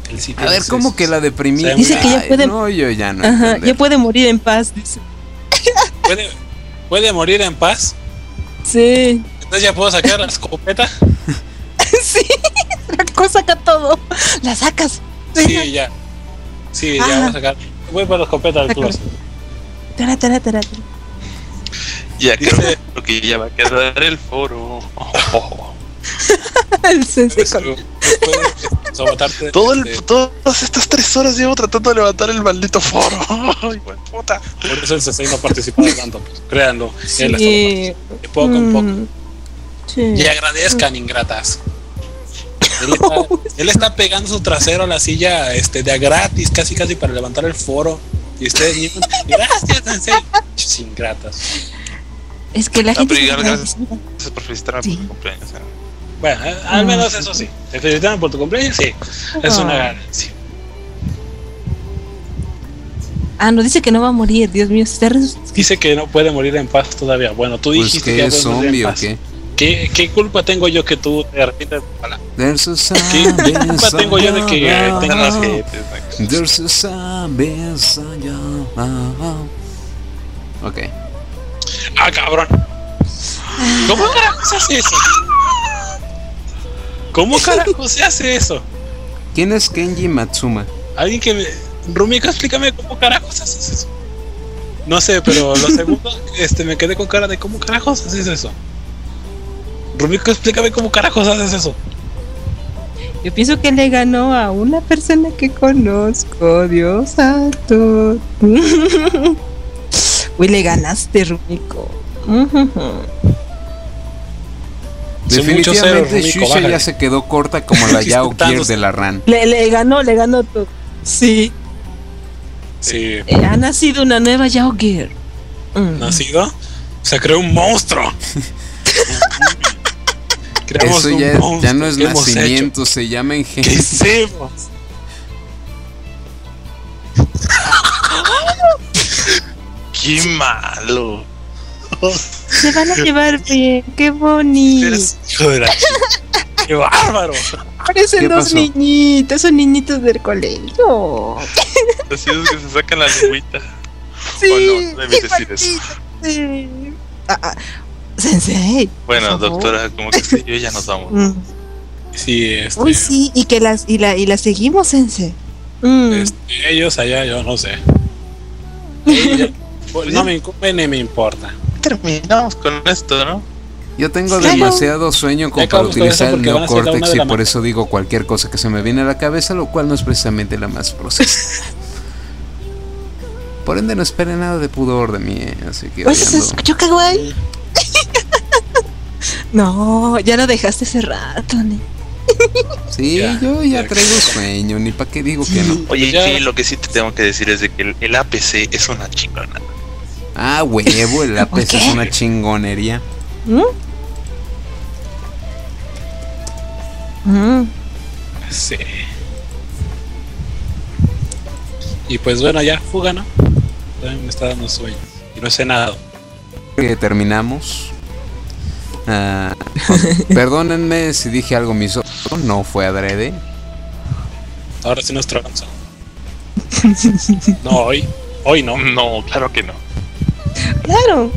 Él sí A ver, ¿cómo sesos. que la deprimí? Dice que ya Ay, puede- No, yo ya no. Ajá, ya puede morir en paz, dice. ¿Puede, ¿Puede morir en paz? Sí. Entonces ya puedo sacar la escopeta. sí, Draco saca todo. La sacas. Sí, ya. Sí, ya Ajá. voy a sacar. Voy para los copetas del closet. Tara, tara, tara. Ya Dice- creo que ya va a quedar el foro. El sensei con- después de sabotarte, Todo el, todas estas tres horas llevo tratando de levantar el maldito foro. Ay, puta. Por eso el sensei no participa tanto, pues, créanlo. Él Sí. de poco en poco. Mm, Sí. Y agradezcan, ingratas. Él está, él está pegando su trasero a la silla este, de a gratis, casi casi para levantar el foro. Y ustedes, gracias, sensei. Ingratas. Es que la Ah, gente. pero agradecida. Gracias por felicitarme Sí. por mi cumpleaños. eh. Bueno, al menos eso sí. Te felicitan por tu cumpleaños, sí. Es una Ah. ganancia. Ah, no dice que no va a morir. Dios mío, está Dice que no puede morir en paz todavía. Bueno, tú Pues dijiste que ya es puedes morir en zombie o qué. ¿Qué, ¿Qué culpa tengo yo que tú te arrepientes de tu palabra? There's a ¿Qué culpa tengo yo de que eh, tengas que... There's a zombie Ok. ¡Ah, cabrón! ¿Cómo carajo se hace eso? ¿Cómo carajo se hace eso? ¿Quién es Kenji Matsuma? Alguien que me... Rumiko, explícame cómo carajos haces eso. No sé, pero lo segundo, este, me quedé con cara de cómo carajos haces eso. Rumiko, explícame cómo carajos haces eso. Yo pienso que le ganó a una persona que conozco, Dios santo. Uy, le ganaste, Rumiko. Definitivamente Shusha ya se quedó corta como la Yao Gear Disputándose. de la RAN. Le, le ganó, le ganó todo. Sí, Sí, eh, ha nacido una nueva Yao Gear. Mm. nacido, se creó un monstruo. Creamos Eso un ya, monstruo. ya no es ¿Qué nacimiento, se llama ¿Qué engenio. hicimos? Qué malo. Se van a llevar bien, qué bonito. Eres hijo de la chica. ¡Qué bárbaro! Parecen ¿Qué dos pasó? niñitos, son niñitos del colegio. Así es que se sacan la lengüita. Sí, Oh, no, debes decir eso. igualito, sí. Ah, ah, Sensei. Bueno, doctora, como que sí, yo ya nos vamos. Mm. Sí, este, Uy, sí, y que las y la y la seguimos, Sensei. Mm. este, ellos allá, yo no sé. Ella- pues, no me incumbe ni me importa. Terminamos con esto, ¿no? Yo tengo Claro. demasiado sueño como para utilizar el de y por eso digo cualquier cosa que se me viene a la cabeza, lo cual no es precisamente la más procesa. Por ende no esperen nada de pudor de mí, eh, así que Oye, se escuchó kawaii. no, ya lo dejaste hace rato. Sí, Ya, yo ya ya. traigo sueño, ni para qué digo que no. Oye, sí, lo que sí te tengo que decir es de que el, el APC es una chingona. Ah, huevo, el qué? es una chingonería. ¿Mm? Mm. Sí. Y pues bueno, ya, fuga, ¿no? También me está dando sueño. Y no sé nada. Que terminamos. Ah, perdónenme si dije algo misono, no fue adrede. Ahora sí nos tragamos. No, hoy. Hoy no, No, claro que no. Claro.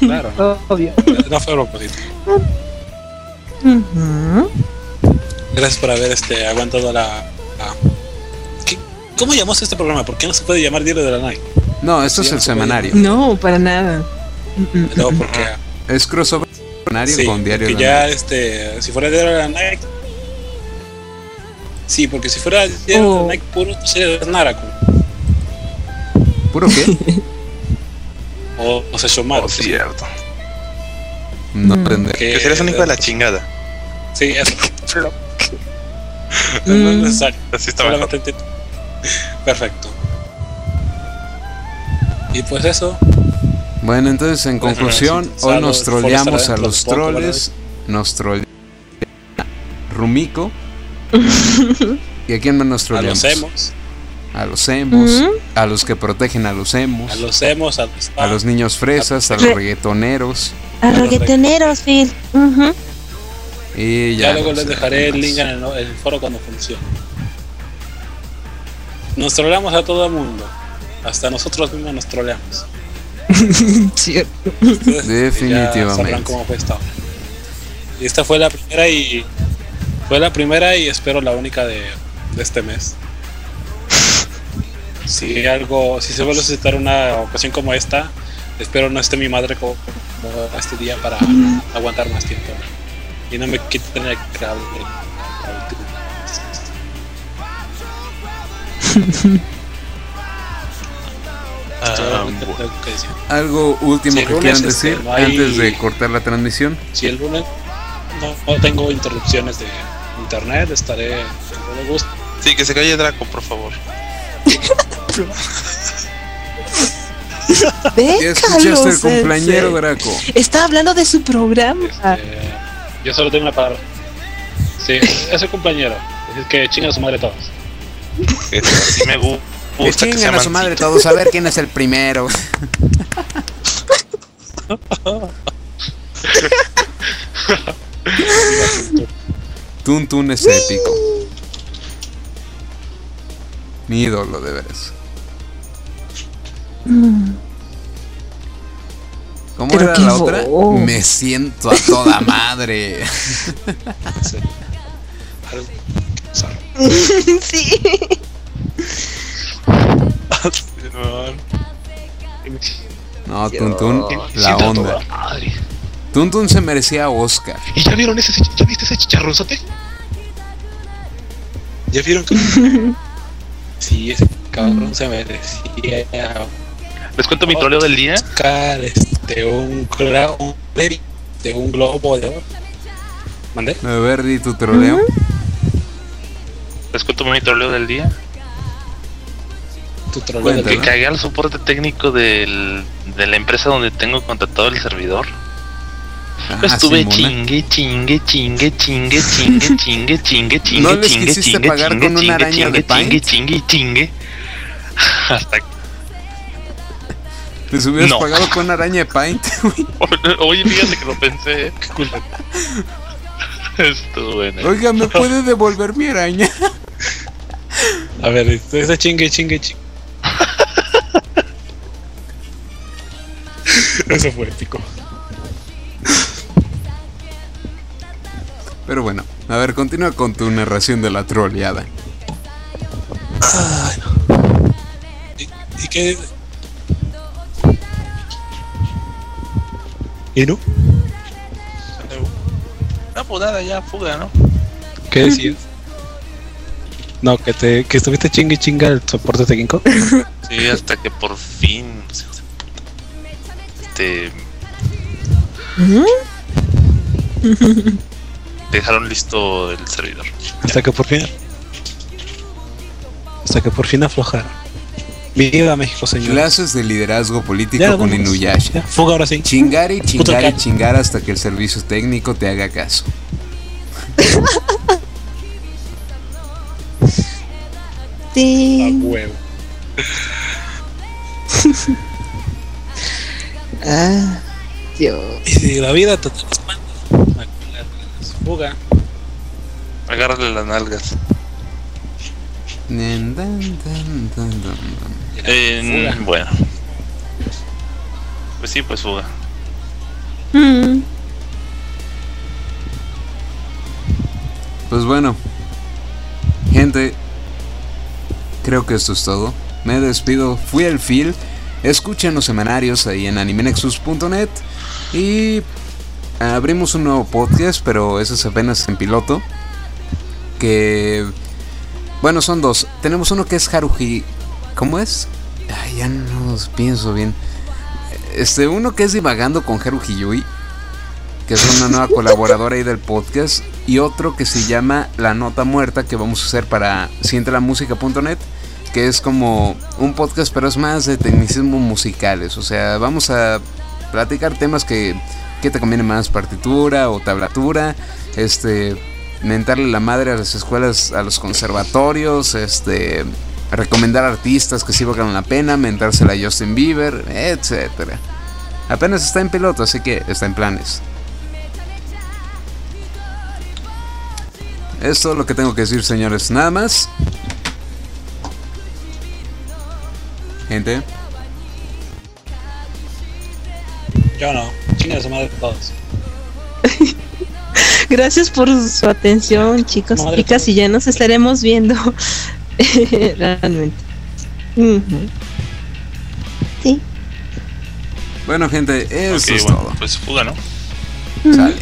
claro. No, Obvio. no fue a propósito. Ujú. Gracias por haber este, aguantado la. la- ¿Qué- ¿Cómo llamamos este programa? ¿Por qué no se puede llamar Diario de la Night? No, esto Sí, es el no semanario. No, para nada. Mm, mm, No, mm. porque. Es crossover semanario Sí, con diario. de la ya Night. este. Si fuera Diario de la Night. Sí, porque si fuera Diario de Oh. la Night puro, sería Naraku. ¿Puro qué? O, o Seshomaru. Oh, cierto. No Mm. entendé. Que, serías un hijo de la chingada. Sí, es. no es Mm. necesario. Así está mejor. Solamente. Perfecto. Y pues eso, Bueno, entonces en conclusión, sí, hoy nos troleamos a los troles, nos troleamos a Rumiko. ¿Y a quién más nos a troleamos? los emos, A los emos, a los que protegen a los emos, a los emos, a los, a los niños fresas, a los Re- reggaetoneros. A reggaetoneros, Phil. Y ya. Ya luego no les sé dejaré el link en el, foro cuando funcione. Nos troleamos a todo el mundo. Hasta nosotros mismos nos troleamos. Cierto. Ustedes Definitivamente. Cómo fue esta hora. Y esta fue la primera y Fue la primera y espero la única de, de este mes. Si algo, si se vuelve a suscitar una ocasión como esta, espero no esté mi madre como, como este día para aguantar más tiempo. Y no me quiten el cable. Decir. ¿Algo último que lunes, quieran este, decir no hay- antes de cortar la transmisión? Si el lunes no, no tengo interrupciones de internet, estaré con todo gusto. Sí, que se calle Draco, por favor. Ve, ¿Ya escuchaste el Carlos, cumpleañero, este, Draco? Está hablando de su programa. Este, yo solo tengo una palabra. Sí, es el compañero. Es que chingan a su madre todos. Que sí me Que gusta que chingan a su madre todos, a ver quién es el primero. Tun Tun es épico. Mi ídolo, de veras. ¿Cómo Pero era la otra? Me siento a toda madre. Sí. No, No, Tun Tun, la onda. toda madre. Tun Tun se merecía Oscar. ¿Y ya vieron ese, ya viste ese chicharronzote? ¿Ya vieron que? sí, ese cabrón se merecía ¿Les cuento mi troleo del día? Oscar, este, un, gra- un de un globo de oro. ¿Mandé? A ver, di tu troleo. ¿Les cuento mi troleo del día? Tu troleo Que cagué al soporte técnico del, de la empresa donde tengo contratado el servidor. Ah, Estuve Simona. chingue, chingue, chingue, chingue, chingue, chingue, chingue, chingue, ¿No chingue, chingue, pagar chingue, con una chingue, araña chingue, de chingue, chingue, chingue. Hasta que- Les hubieras No. pagado con una araña de Paint, güey. Oye, fíjate que lo pensé. ¿eh? Estuvo bueno. Oiga, ¿me puede devolver mi araña? A ver, ese chingue, chingue, chingue. Eso fue épico. Pero bueno, a ver, continúa con tu narración de la troleada. ¿Y qué? ¿Y no? Pues nada, ya fuga, ¿no? ¿Qué decías? No, que te que estuviste chingue chinga el soporte técnico. Sí, hasta que por fin. Este. Dejaron listo el servidor. Hasta que por fin. Hasta que por fin aflojaron. Viva México, señor. Clases de liderazgo político Ya, con. Inuyasha. Ya, fuga ahora sí. Chingar y chingar y chingar hasta que el servicio técnico te haga caso. A Sí. huevo. Ah, Dios. Y si la vida te espalda, fuga. Agárrale las nalgas. Nen, dan, dan, dan, dan, dan. Eh, bueno. Pues sí, pues fuga. Mm. Pues bueno, gente, creo que esto es todo. Me despido, fui el Phil. Escuchen los semanarios ahí en animenexus.net y abrimos un nuevo podcast, pero ese es apenas en piloto. Que bueno, son dos. Tenemos uno que es Haruhi. ¿Cómo es? Ay, ya no los pienso bien. Este, uno que es divagando con Haruhi Yui que es una nueva colaboradora ahí del podcast, y otro que se llama La Nota Muerta, que vamos a hacer para sientelamusica.net, que es como un podcast, pero es más de tecnicismos musicales, o sea, vamos a platicar temas que, que te conviene más, partitura o tablatura, este, mentarle la madre a las escuelas, a los conservatorios, este, recomendar artistas que sí valgan la pena, mentársela a Justin Bieber, etcétera. Apenas está en piloto, así que está en planes. Es todo lo que tengo que decir, señores. Nada más. Gente, Yo no. Chinga a su madre todos. Gracias por su atención, chicos. Madre Chicas, y ya nos estaremos viendo. Realmente. Sí. Bueno, gente, eso Ok, es bueno, todo. pues fuga, ¿no? Sale.